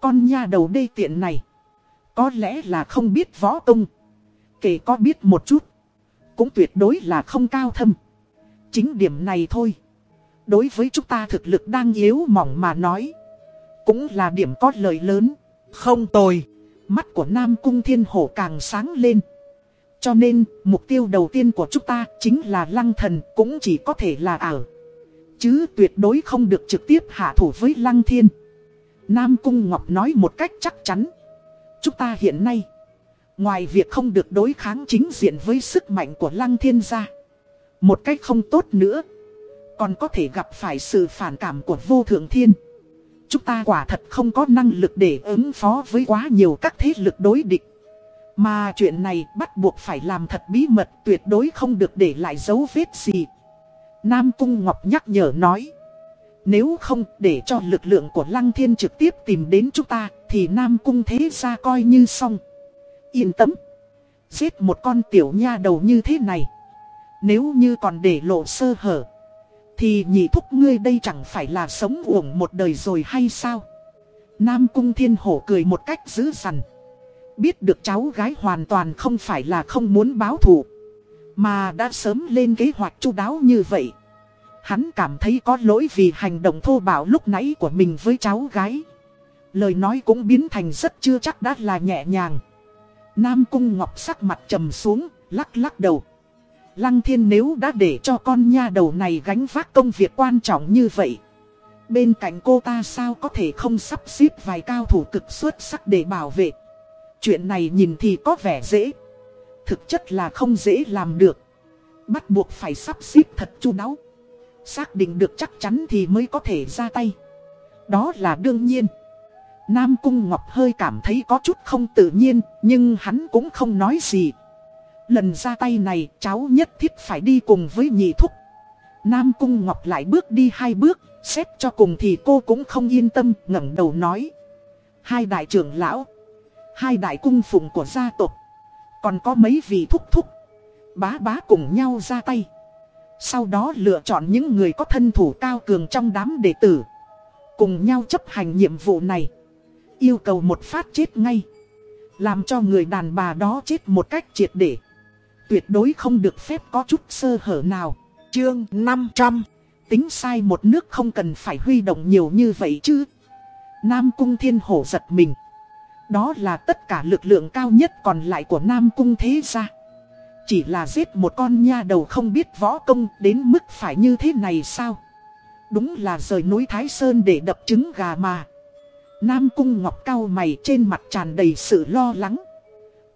con nha đầu đê tiện này, có lẽ là không biết võ công. Kể có biết một chút, cũng tuyệt đối là không cao thâm. Chính điểm này thôi. Đối với chúng ta thực lực đang yếu mỏng mà nói cũng là điểm có lợi lớn. Không tồi, mắt của Nam Cung Thiên Hổ càng sáng lên. Cho nên, mục tiêu đầu tiên của chúng ta chính là lăng thần, cũng chỉ có thể là ảo. Chứ tuyệt đối không được trực tiếp hạ thủ với lăng thiên. Nam Cung Ngọc nói một cách chắc chắn. Chúng ta hiện nay, ngoài việc không được đối kháng chính diện với sức mạnh của lăng thiên ra. Một cách không tốt nữa, còn có thể gặp phải sự phản cảm của vô thượng thiên. Chúng ta quả thật không có năng lực để ứng phó với quá nhiều các thế lực đối địch. Mà chuyện này bắt buộc phải làm thật bí mật, tuyệt đối không được để lại dấu vết gì. Nam Cung Ngọc nhắc nhở nói. Nếu không để cho lực lượng của Lăng Thiên trực tiếp tìm đến chúng ta, thì Nam Cung thế ra coi như xong. Yên tâm. Giết một con tiểu nha đầu như thế này. Nếu như còn để lộ sơ hở thì nhị thúc ngươi đây chẳng phải là sống uổng một đời rồi hay sao? Nam Cung Thiên Hổ cười một cách dữ dằn. Biết được cháu gái hoàn toàn không phải là không muốn báo thù. Mà đã sớm lên kế hoạch chu đáo như vậy. Hắn cảm thấy có lỗi vì hành động thô bạo lúc nãy của mình với cháu gái. Lời nói cũng biến thành rất chưa chắc đã là nhẹ nhàng. Nam Cung Ngọc sắc mặt trầm xuống, lắc lắc đầu. Lăng thiên nếu đã để cho con nha đầu này gánh vác công việc quan trọng như vậy. Bên cạnh cô ta sao có thể không sắp xếp vài cao thủ cực xuất sắc để bảo vệ. Chuyện này nhìn thì có vẻ dễ. Thực chất là không dễ làm được. Bắt buộc phải sắp xếp thật chu đáo. Xác định được chắc chắn thì mới có thể ra tay. Đó là đương nhiên. Nam Cung Ngọc hơi cảm thấy có chút không tự nhiên, nhưng hắn cũng không nói gì. Lần ra tay này cháu nhất thiết phải đi cùng với nhị thúc. Nam Cung Ngọc lại bước đi hai bước, xét cho cùng thì cô cũng không yên tâm, ngẩng đầu nói. Hai đại trưởng lão, hai đại cung phụng của gia tộc, còn có mấy vị thúc thúc, bá bá cùng nhau ra tay. Sau đó lựa chọn những người có thân thủ cao cường trong đám đệ tử, cùng nhau chấp hành nhiệm vụ này. Yêu cầu một phát chết ngay, làm cho người đàn bà đó chết một cách triệt để. Tuyệt đối không được phép có chút sơ hở nào. Chương 500 Tính sai một nước không cần phải huy động nhiều như vậy chứ. Nam Cung Thiên Hổ giật mình. Đó là tất cả lực lượng cao nhất còn lại của Nam Cung Thế Gia. Chỉ là giết một con nha đầu không biết võ công đến mức phải như thế này sao? Đúng là rời núi Thái Sơn để đập trứng gà mà. Nam Cung Ngọc cao mày trên mặt tràn đầy sự lo lắng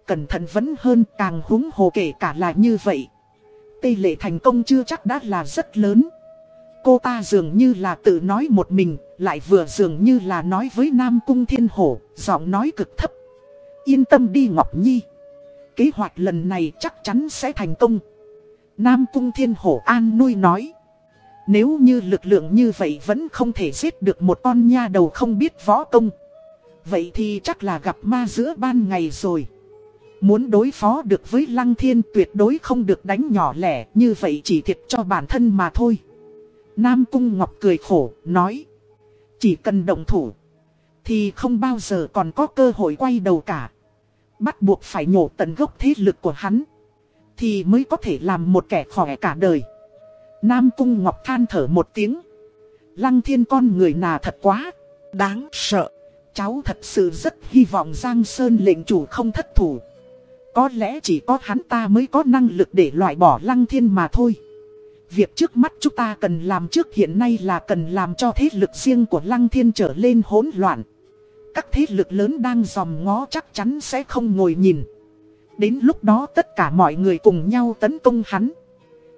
cẩn thận vẫn hơn càng húng hồ kể cả là như vậy. Tây lệ thành công chưa chắc đã là rất lớn. Cô ta dường như là tự nói một mình, lại vừa dường như là nói với Nam Cung Thiên Hổ, giọng nói cực thấp. Yên tâm đi Ngọc Nhi. Kế hoạch lần này chắc chắn sẽ thành công. Nam Cung Thiên Hổ an nuôi nói. Nếu như lực lượng như vậy vẫn không thể giết được một con nha đầu không biết võ công. Vậy thì chắc là gặp ma giữa ban ngày rồi. Muốn đối phó được với Lăng Thiên tuyệt đối không được đánh nhỏ lẻ, như vậy chỉ thiệt cho bản thân mà thôi. Nam Cung Ngọc cười khổ, nói. Chỉ cần động thủ, thì không bao giờ còn có cơ hội quay đầu cả. Bắt buộc phải nhổ tận gốc thế lực của hắn, thì mới có thể làm một kẻ khỏe cả đời. Nam Cung Ngọc than thở một tiếng. Lăng Thiên con người nà thật quá, đáng sợ. Cháu thật sự rất hy vọng Giang Sơn lệnh chủ không thất thủ. Có lẽ chỉ có hắn ta mới có năng lực để loại bỏ lăng thiên mà thôi. Việc trước mắt chúng ta cần làm trước hiện nay là cần làm cho thế lực riêng của lăng thiên trở lên hỗn loạn. Các thế lực lớn đang dòm ngó chắc chắn sẽ không ngồi nhìn. Đến lúc đó tất cả mọi người cùng nhau tấn công hắn.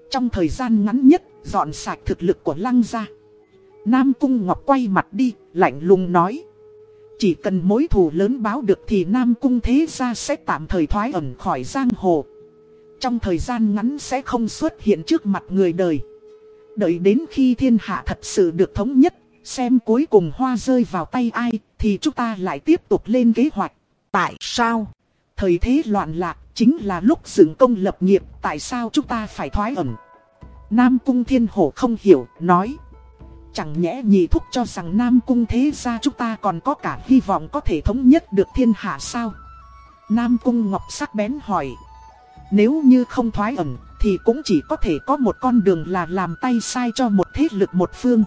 Trong thời gian ngắn nhất, dọn sạch thực lực của lăng ra. Nam Cung Ngọc quay mặt đi, lạnh lùng nói. Chỉ cần mối thù lớn báo được thì Nam Cung Thế Gia sẽ tạm thời thoái ẩn khỏi giang hồ. Trong thời gian ngắn sẽ không xuất hiện trước mặt người đời. Đợi đến khi thiên hạ thật sự được thống nhất, xem cuối cùng hoa rơi vào tay ai, thì chúng ta lại tiếp tục lên kế hoạch. Tại sao? Thời thế loạn lạc chính là lúc dựng công lập nghiệp, tại sao chúng ta phải thoái ẩn? Nam Cung Thiên Hổ không hiểu, nói. Chẳng nhẽ nhị thúc cho rằng Nam Cung thế gia chúng ta còn có cả hy vọng có thể thống nhất được thiên hạ sao? Nam Cung Ngọc sắc bén hỏi. Nếu như không thoái ẩn thì cũng chỉ có thể có một con đường là làm tay sai cho một thế lực một phương.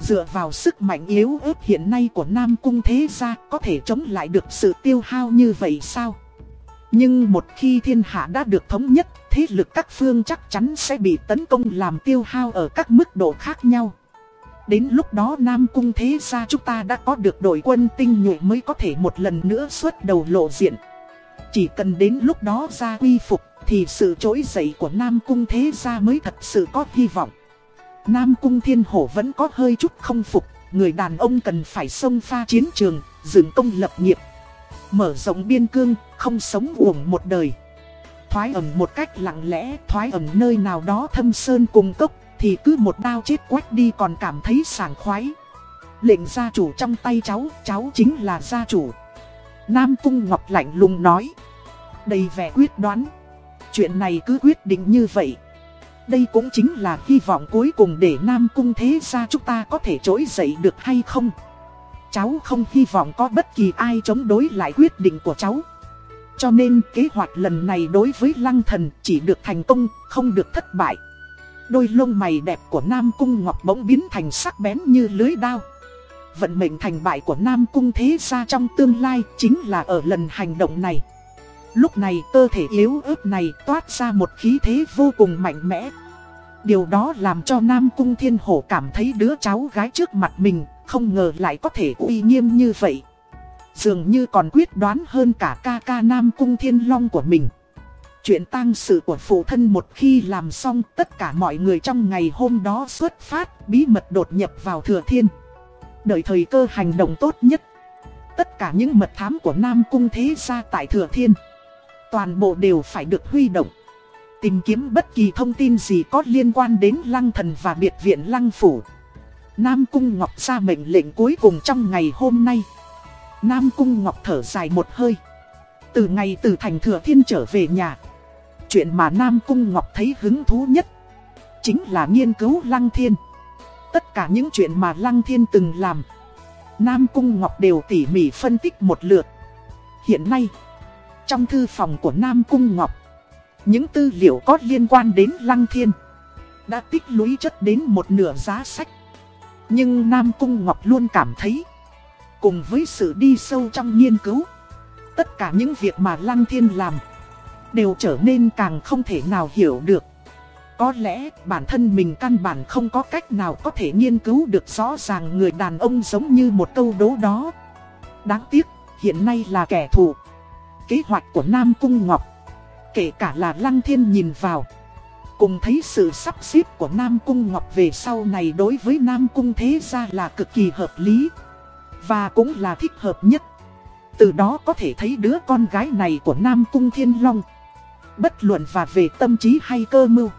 Dựa vào sức mạnh yếu ớt hiện nay của Nam Cung thế gia có thể chống lại được sự tiêu hao như vậy sao? Nhưng một khi thiên hạ đã được thống nhất, thế lực các phương chắc chắn sẽ bị tấn công làm tiêu hao ở các mức độ khác nhau. Đến lúc đó Nam Cung thế gia chúng ta đã có được đội quân tinh nhuệ mới có thể một lần nữa xuất đầu lộ diện. Chỉ cần đến lúc đó ra quy phục thì sự trỗi dậy của Nam Cung thế gia mới thật sự có hy vọng. Nam Cung thiên hổ vẫn có hơi chút không phục, người đàn ông cần phải xông pha chiến trường, dựng công lập nghiệp. Mở rộng biên cương, không sống uổng một đời. Thoái ẩn một cách lặng lẽ, thoái ẩn nơi nào đó thâm sơn cùng cốc, thì cứ một đao chết quách đi còn cảm thấy sảng khoái. Lệnh gia chủ trong tay cháu, cháu chính là gia chủ. Nam Cung Ngọc lạnh lùng nói. Đầy vẻ quyết đoán. Chuyện này cứ quyết định như vậy. Đây cũng chính là hy vọng cuối cùng để Nam Cung thế gia chúng ta có thể trỗi dậy được hay không? Cháu không hy vọng có bất kỳ ai chống đối lại quyết định của cháu. Cho nên kế hoạch lần này đối với Lăng Thần chỉ được thành công, không được thất bại. Đôi lông mày đẹp của Nam Cung Ngọc bỗng biến thành sắc bén như lưới đao. vận mệnh thành bại của Nam Cung Thế Gia trong tương lai chính là ở lần hành động này. Lúc này cơ thể yếu ớt này toát ra một khí thế vô cùng mạnh mẽ. Điều đó làm cho Nam Cung Thiên Hổ cảm thấy đứa cháu gái trước mặt mình không ngờ lại có thể uy nghiêm như vậy. Dường như còn quyết đoán hơn cả ca ca Nam Cung Thiên Long của mình. Chuyện tang sự của phụ thân một khi làm xong, tất cả mọi người trong ngày hôm đó xuất phát, bí mật đột nhập vào thừa thiên. Đợi thời cơ hành động tốt nhất. Tất cả những mật thám của Nam Cung Thế Gia tại thừa thiên. Toàn bộ đều phải được huy động. Tìm kiếm bất kỳ thông tin gì có liên quan đến lăng thần và biệt viện lăng phủ. Nam Cung Ngọc ra mệnh lệnh cuối cùng trong ngày hôm nay. Nam Cung Ngọc thở dài một hơi. Từ ngày từ thành thừa thiên trở về nhà. Chuyện mà Nam Cung Ngọc thấy hứng thú nhất. Chính là nghiên cứu Lăng Thiên. Tất cả những chuyện mà Lăng Thiên từng làm. Nam Cung Ngọc đều tỉ mỉ phân tích một lượt. Hiện nay, trong thư phòng của Nam Cung Ngọc, những tư liệu có liên quan đến Lăng Thiên đã tích lũy chất đến một nửa giá sách. Nhưng Nam Cung Ngọc luôn cảm thấy, cùng với sự đi sâu trong nghiên cứu, tất cả những việc mà Lăng Thiên làm đều trở nên càng không thể nào hiểu được. Có lẽ bản thân mình căn bản không có cách nào có thể nghiên cứu được rõ ràng người đàn ông giống như một câu đố đó. Đáng tiếc, hiện nay là kẻ thù. Kế hoạch của Nam Cung Ngọc, kể cả là Lăng Thiên nhìn vào. Cùng thấy sự sắp xếp của Nam Cung Ngọc về sau này đối với Nam Cung thế ra là cực kỳ hợp lý. Và cũng là thích hợp nhất. Từ đó có thể thấy đứa con gái này của Nam Cung Thiên Long. Bất luận và về tâm trí hay cơ mưu.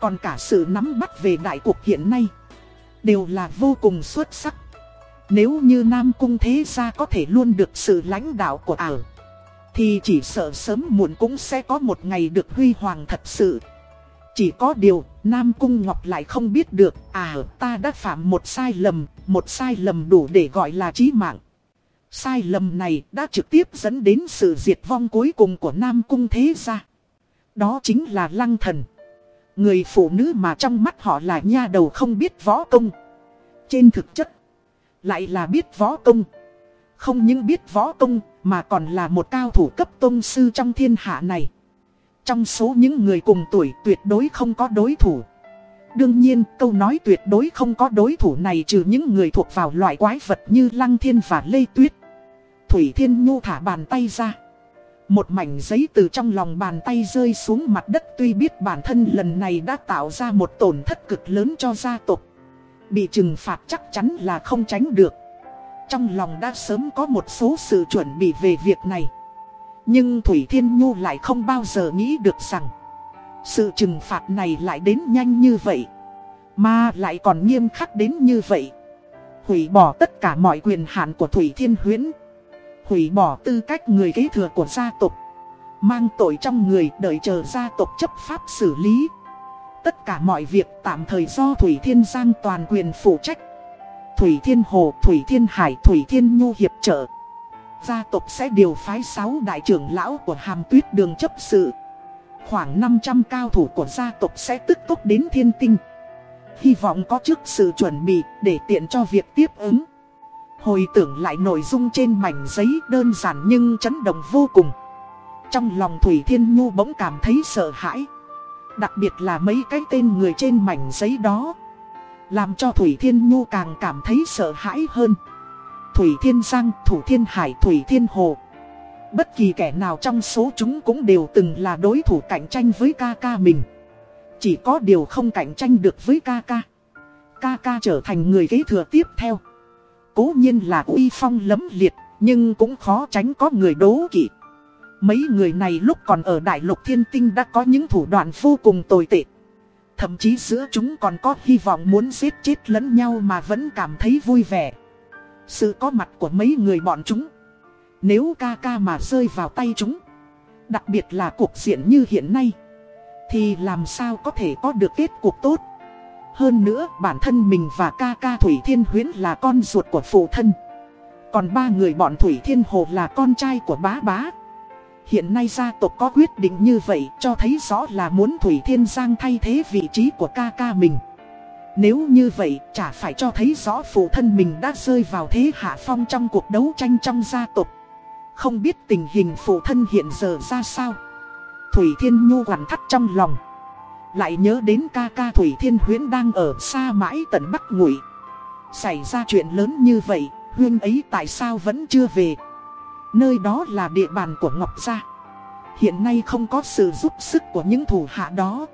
Còn cả sự nắm bắt về đại cuộc hiện nay. Đều là vô cùng xuất sắc. Nếu như Nam Cung thế gia có thể luôn được sự lãnh đạo của ảo. Thì chỉ sợ sớm muộn cũng sẽ có một ngày được huy hoàng thật sự. Chỉ có điều, Nam Cung Ngọc lại không biết được, à ta đã phạm một sai lầm, một sai lầm đủ để gọi là chí mạng. Sai lầm này đã trực tiếp dẫn đến sự diệt vong cuối cùng của Nam Cung Thế Gia. Đó chính là Lăng Thần. Người phụ nữ mà trong mắt họ là nha đầu không biết võ công. Trên thực chất, lại là biết võ công. Không những biết võ công, mà còn là một cao thủ cấp tôn sư trong thiên hạ này. Trong số những người cùng tuổi tuyệt đối không có đối thủ. Đương nhiên câu nói tuyệt đối không có đối thủ này trừ những người thuộc vào loại quái vật như Lăng Thiên và Lê Tuyết. Thủy Thiên Nhu thả bàn tay ra. Một mảnh giấy từ trong lòng bàn tay rơi xuống mặt đất tuy biết bản thân lần này đã tạo ra một tổn thất cực lớn cho gia tộc. Bị trừng phạt chắc chắn là không tránh được. Trong lòng đã sớm có một số sự chuẩn bị về việc này. Nhưng Thủy Thiên Nhu lại không bao giờ nghĩ được rằng, Sự trừng phạt này lại đến nhanh như vậy, Mà lại còn nghiêm khắc đến như vậy Hủy bỏ tất cả mọi quyền hạn của Thủy Thiên Huyến Hủy bỏ tư cách người kế thừa của gia tộc Mang tội trong người đợi chờ gia tộc chấp pháp xử lý. Tất cả mọi việc tạm thời do Thủy Thiên Giang toàn quyền phụ trách. Thủy Thiên Hồ, Thủy Thiên Hải, Thủy Thiên Nhu hiệp trợ. Gia tộc sẽ điều phái 6 đại trưởng lão của hàm tuyết đường chấp sự. Khoảng 500 cao thủ của gia tộc sẽ tức tốc đến thiên tinh. Hy vọng có trước sự chuẩn bị để tiện cho việc tiếp ứng. Hồi tưởng lại nội dung trên mảnh giấy đơn giản nhưng chấn động vô cùng Trong lòng Thủy Thiên Nhu bỗng cảm thấy sợ hãi Đặc biệt là mấy cái tên người trên mảnh giấy đó Làm cho Thủy Thiên Nhu càng cảm thấy sợ hãi hơn Thủy Thiên Giang, Thủ Thiên Hải, Thủy Thiên Hồ. Bất kỳ kẻ nào trong số chúng cũng đều từng là đối thủ cạnh tranh với ca ca mình. Chỉ có điều không cạnh tranh được với ca ca. Ca ca trở thành người kế thừa tiếp theo. Cố nhiên là uy phong lấm liệt, nhưng cũng khó tránh có người đố kỵ. Mấy người này lúc còn ở Đại lục Thiên Tinh đã có những thủ đoạn vô cùng tồi tệ. Thậm chí giữa chúng còn có hy vọng muốn giết chết lẫn nhau mà vẫn cảm thấy vui vẻ. Sự có mặt của mấy người bọn chúng Nếu ca ca mà rơi vào tay chúng Đặc biệt là cuộc diện như hiện nay Thì làm sao có thể có được kết cục tốt hơn nữa, bản thân mình và ca ca Thủy Thiên Huyến là con ruột của phụ thân. Còn ba người bọn Thủy Thiên Hồ là con trai của bá bá. Hiện nay gia tộc có quyết định như vậy, cho thấy rõ là muốn Thủy Thiên Giang thay thế vị trí của ca ca mình. Nếu như vậy, chả phải cho thấy rõ phụ thân mình đã rơi vào thế hạ phong trong cuộc đấu tranh trong gia tộc. Không biết tình hình phụ thân hiện giờ ra sao. Thủy Thiên Nhu hoàn thắt trong lòng. Lại nhớ đến ca ca Thủy Thiên Huyến đang ở xa mãi tận Bắc Ngụy. Xảy ra chuyện lớn như vậy, Huyên ấy tại sao vẫn chưa về? Nơi đó là địa bàn của Ngọc Gia. Hiện nay không có sự giúp sức của những thủ hạ đó.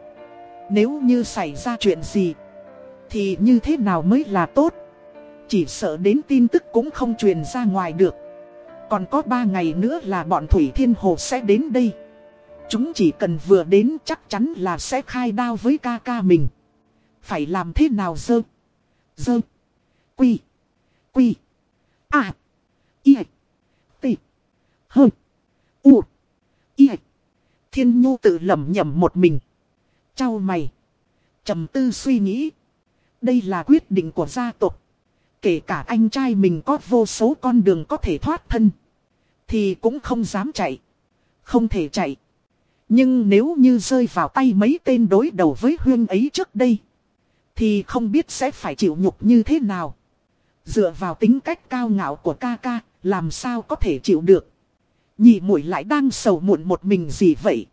Nếu như xảy ra chuyện gì, Thì như thế nào mới là tốt? Chỉ sợ đến tin tức cũng không truyền ra ngoài được. Còn có 3 ngày nữa là bọn Thủy Thiên Hồ sẽ đến đây. Chúng chỉ cần vừa đến chắc chắn là sẽ khai đao với ca ca mình. Phải làm thế nào dơ? Dơ. Quy. Quy. À Y T. H. U. Y Thiên Nhu tự lẩm nhẩm một mình. Chau mày. Trầm tư suy nghĩ. Đây là quyết định của gia tộc. Kể cả anh trai mình có vô số con đường có thể thoát thân, Thì cũng không dám chạy. Không thể chạy. Nhưng nếu như rơi vào tay mấy tên đối đầu với huyên ấy trước đây Thì không biết sẽ phải chịu nhục như thế nào Dựa vào tính cách cao ngạo của ca ca Làm sao có thể chịu được Nhị muội lại đang sầu muộn một mình gì vậy?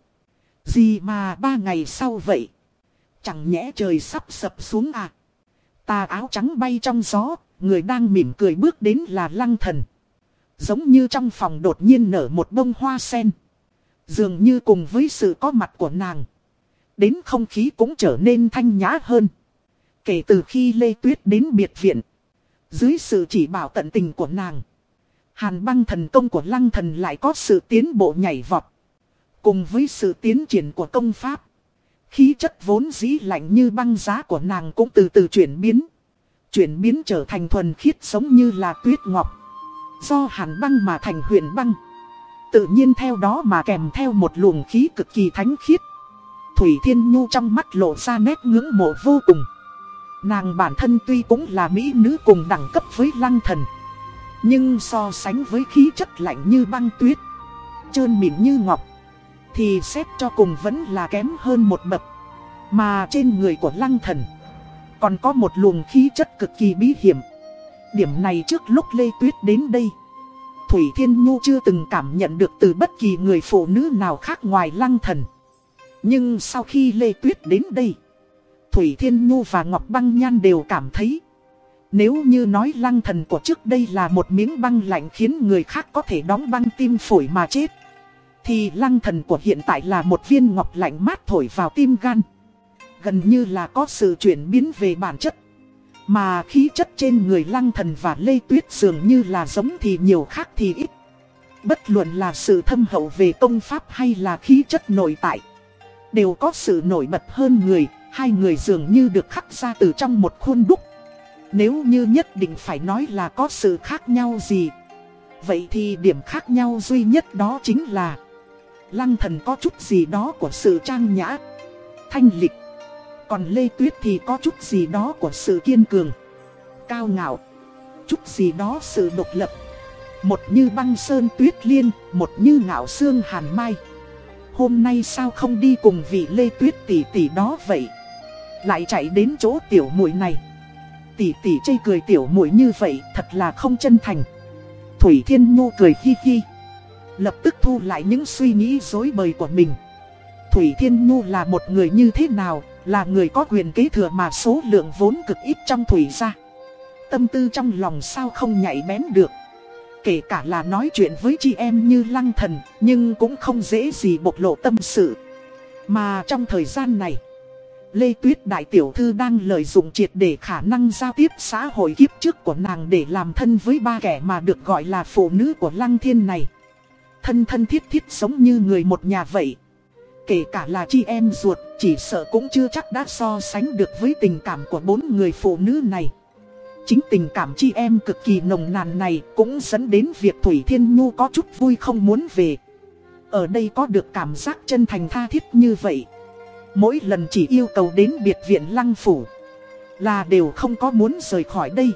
Gì mà ba ngày sau vậy? Chẳng nhẽ trời sắp sập xuống à? Tà áo trắng bay trong gió, người đang mỉm cười bước đến là lăng thần. Giống như trong phòng đột nhiên nở một bông hoa sen. Dường như cùng với sự có mặt của nàng. Đến không khí cũng trở nên thanh nhã hơn. Kể từ khi Lê Tuyết đến biệt viện. Dưới sự chỉ bảo tận tình của nàng. Hàn băng thần công của lăng thần lại có sự tiến bộ nhảy vọt. Cùng với sự tiến triển của công pháp. Khí chất vốn dĩ lạnh như băng giá của nàng cũng từ từ chuyển biến. Chuyển biến trở thành thuần khiết giống như là tuyết ngọc. Do hàn băng mà thành huyền băng. Tự nhiên theo đó mà kèm theo một luồng khí cực kỳ thánh khiết. Thủy Thiên Nhu trong mắt lộ ra nét ngưỡng mộ vô cùng. Nàng bản thân tuy cũng là mỹ nữ cùng đẳng cấp với lăng thần. Nhưng so sánh với khí chất lạnh như băng tuyết, Trơn mịn như ngọc, Thì xét cho cùng vẫn là kém hơn một bậc Mà trên người của lăng thần Còn có một luồng khí chất cực kỳ bí hiểm Điểm này trước lúc Lê Tuyết đến đây Thủy Thiên Nhu chưa từng cảm nhận được từ bất kỳ người phụ nữ nào khác ngoài lăng thần. Nhưng sau khi Lê Tuyết đến đây, Thủy Thiên Nhu và Ngọc Băng Nhan đều cảm thấy, nếu như nói lăng thần của trước đây là một miếng băng lạnh khiến người khác có thể đóng băng tim phổi mà chết, Thì lăng thần của hiện tại là một viên ngọc lạnh mát thổi vào tim gan. Gần như là có sự chuyển biến về bản chất. Mà khí chất trên người lăng thần và lê tuyết dường như là giống thì nhiều khác thì ít. Bất luận là sự thâm hậu về công pháp hay là khí chất nội tại, Đều có sự nổi bật hơn người, Hai người dường như được khắc ra từ trong một khuôn đúc. Nếu như nhất định phải nói là có sự khác nhau gì, Vậy thì điểm khác nhau duy nhất đó chính là, Lăng thần có chút gì đó của sự trang nhã, Thanh lịch. Còn Lê Tuyết thì có chút gì đó của sự kiên cường. Cao ngạo. Chút gì đó sự độc lập. Một như băng sơn tuyết liên Một như ngạo xương hàn mai. Hôm nay sao không đi cùng vị Lê Tuyết tỷ tỷ đó vậy? Lại chạy đến chỗ tiểu muội này. Tỷ tỷ chây cười tiểu muội như vậy thật là không chân thành. Thủy Thiên Nhu cười hi hi. Lập tức thu lại những suy nghĩ dối bời của mình. Thủy Thiên Nhu là một người như thế nào, là người có quyền kế thừa mà số lượng vốn cực ít trong Thủy gia. Tâm tư trong lòng sao không nhạy bén được. Kể cả là nói chuyện với chị em như lăng thần, nhưng cũng không dễ gì bộc lộ tâm sự. Mà trong thời gian này, Lê Tuyết Đại Tiểu Thư đang lợi dụng triệt để khả năng giao tiếp xã hội kiếp trước của nàng để làm thân với ba kẻ mà được gọi là phụ nữ của Lăng Thiên này. Thân thân thiết thiết sống như người một nhà vậy. Kể cả là chị em ruột, chỉ sợ cũng chưa chắc đã so sánh được với tình cảm của bốn người phụ nữ này. Chính tình cảm chị em cực kỳ nồng nàn này cũng dẫn đến việc Thủy Thiên Nhu có chút vui không muốn về. Ở đây có được cảm giác chân thành tha thiết như vậy Mỗi lần chỉ yêu cầu đến biệt viện lăng phủ Là đều không có muốn rời khỏi đây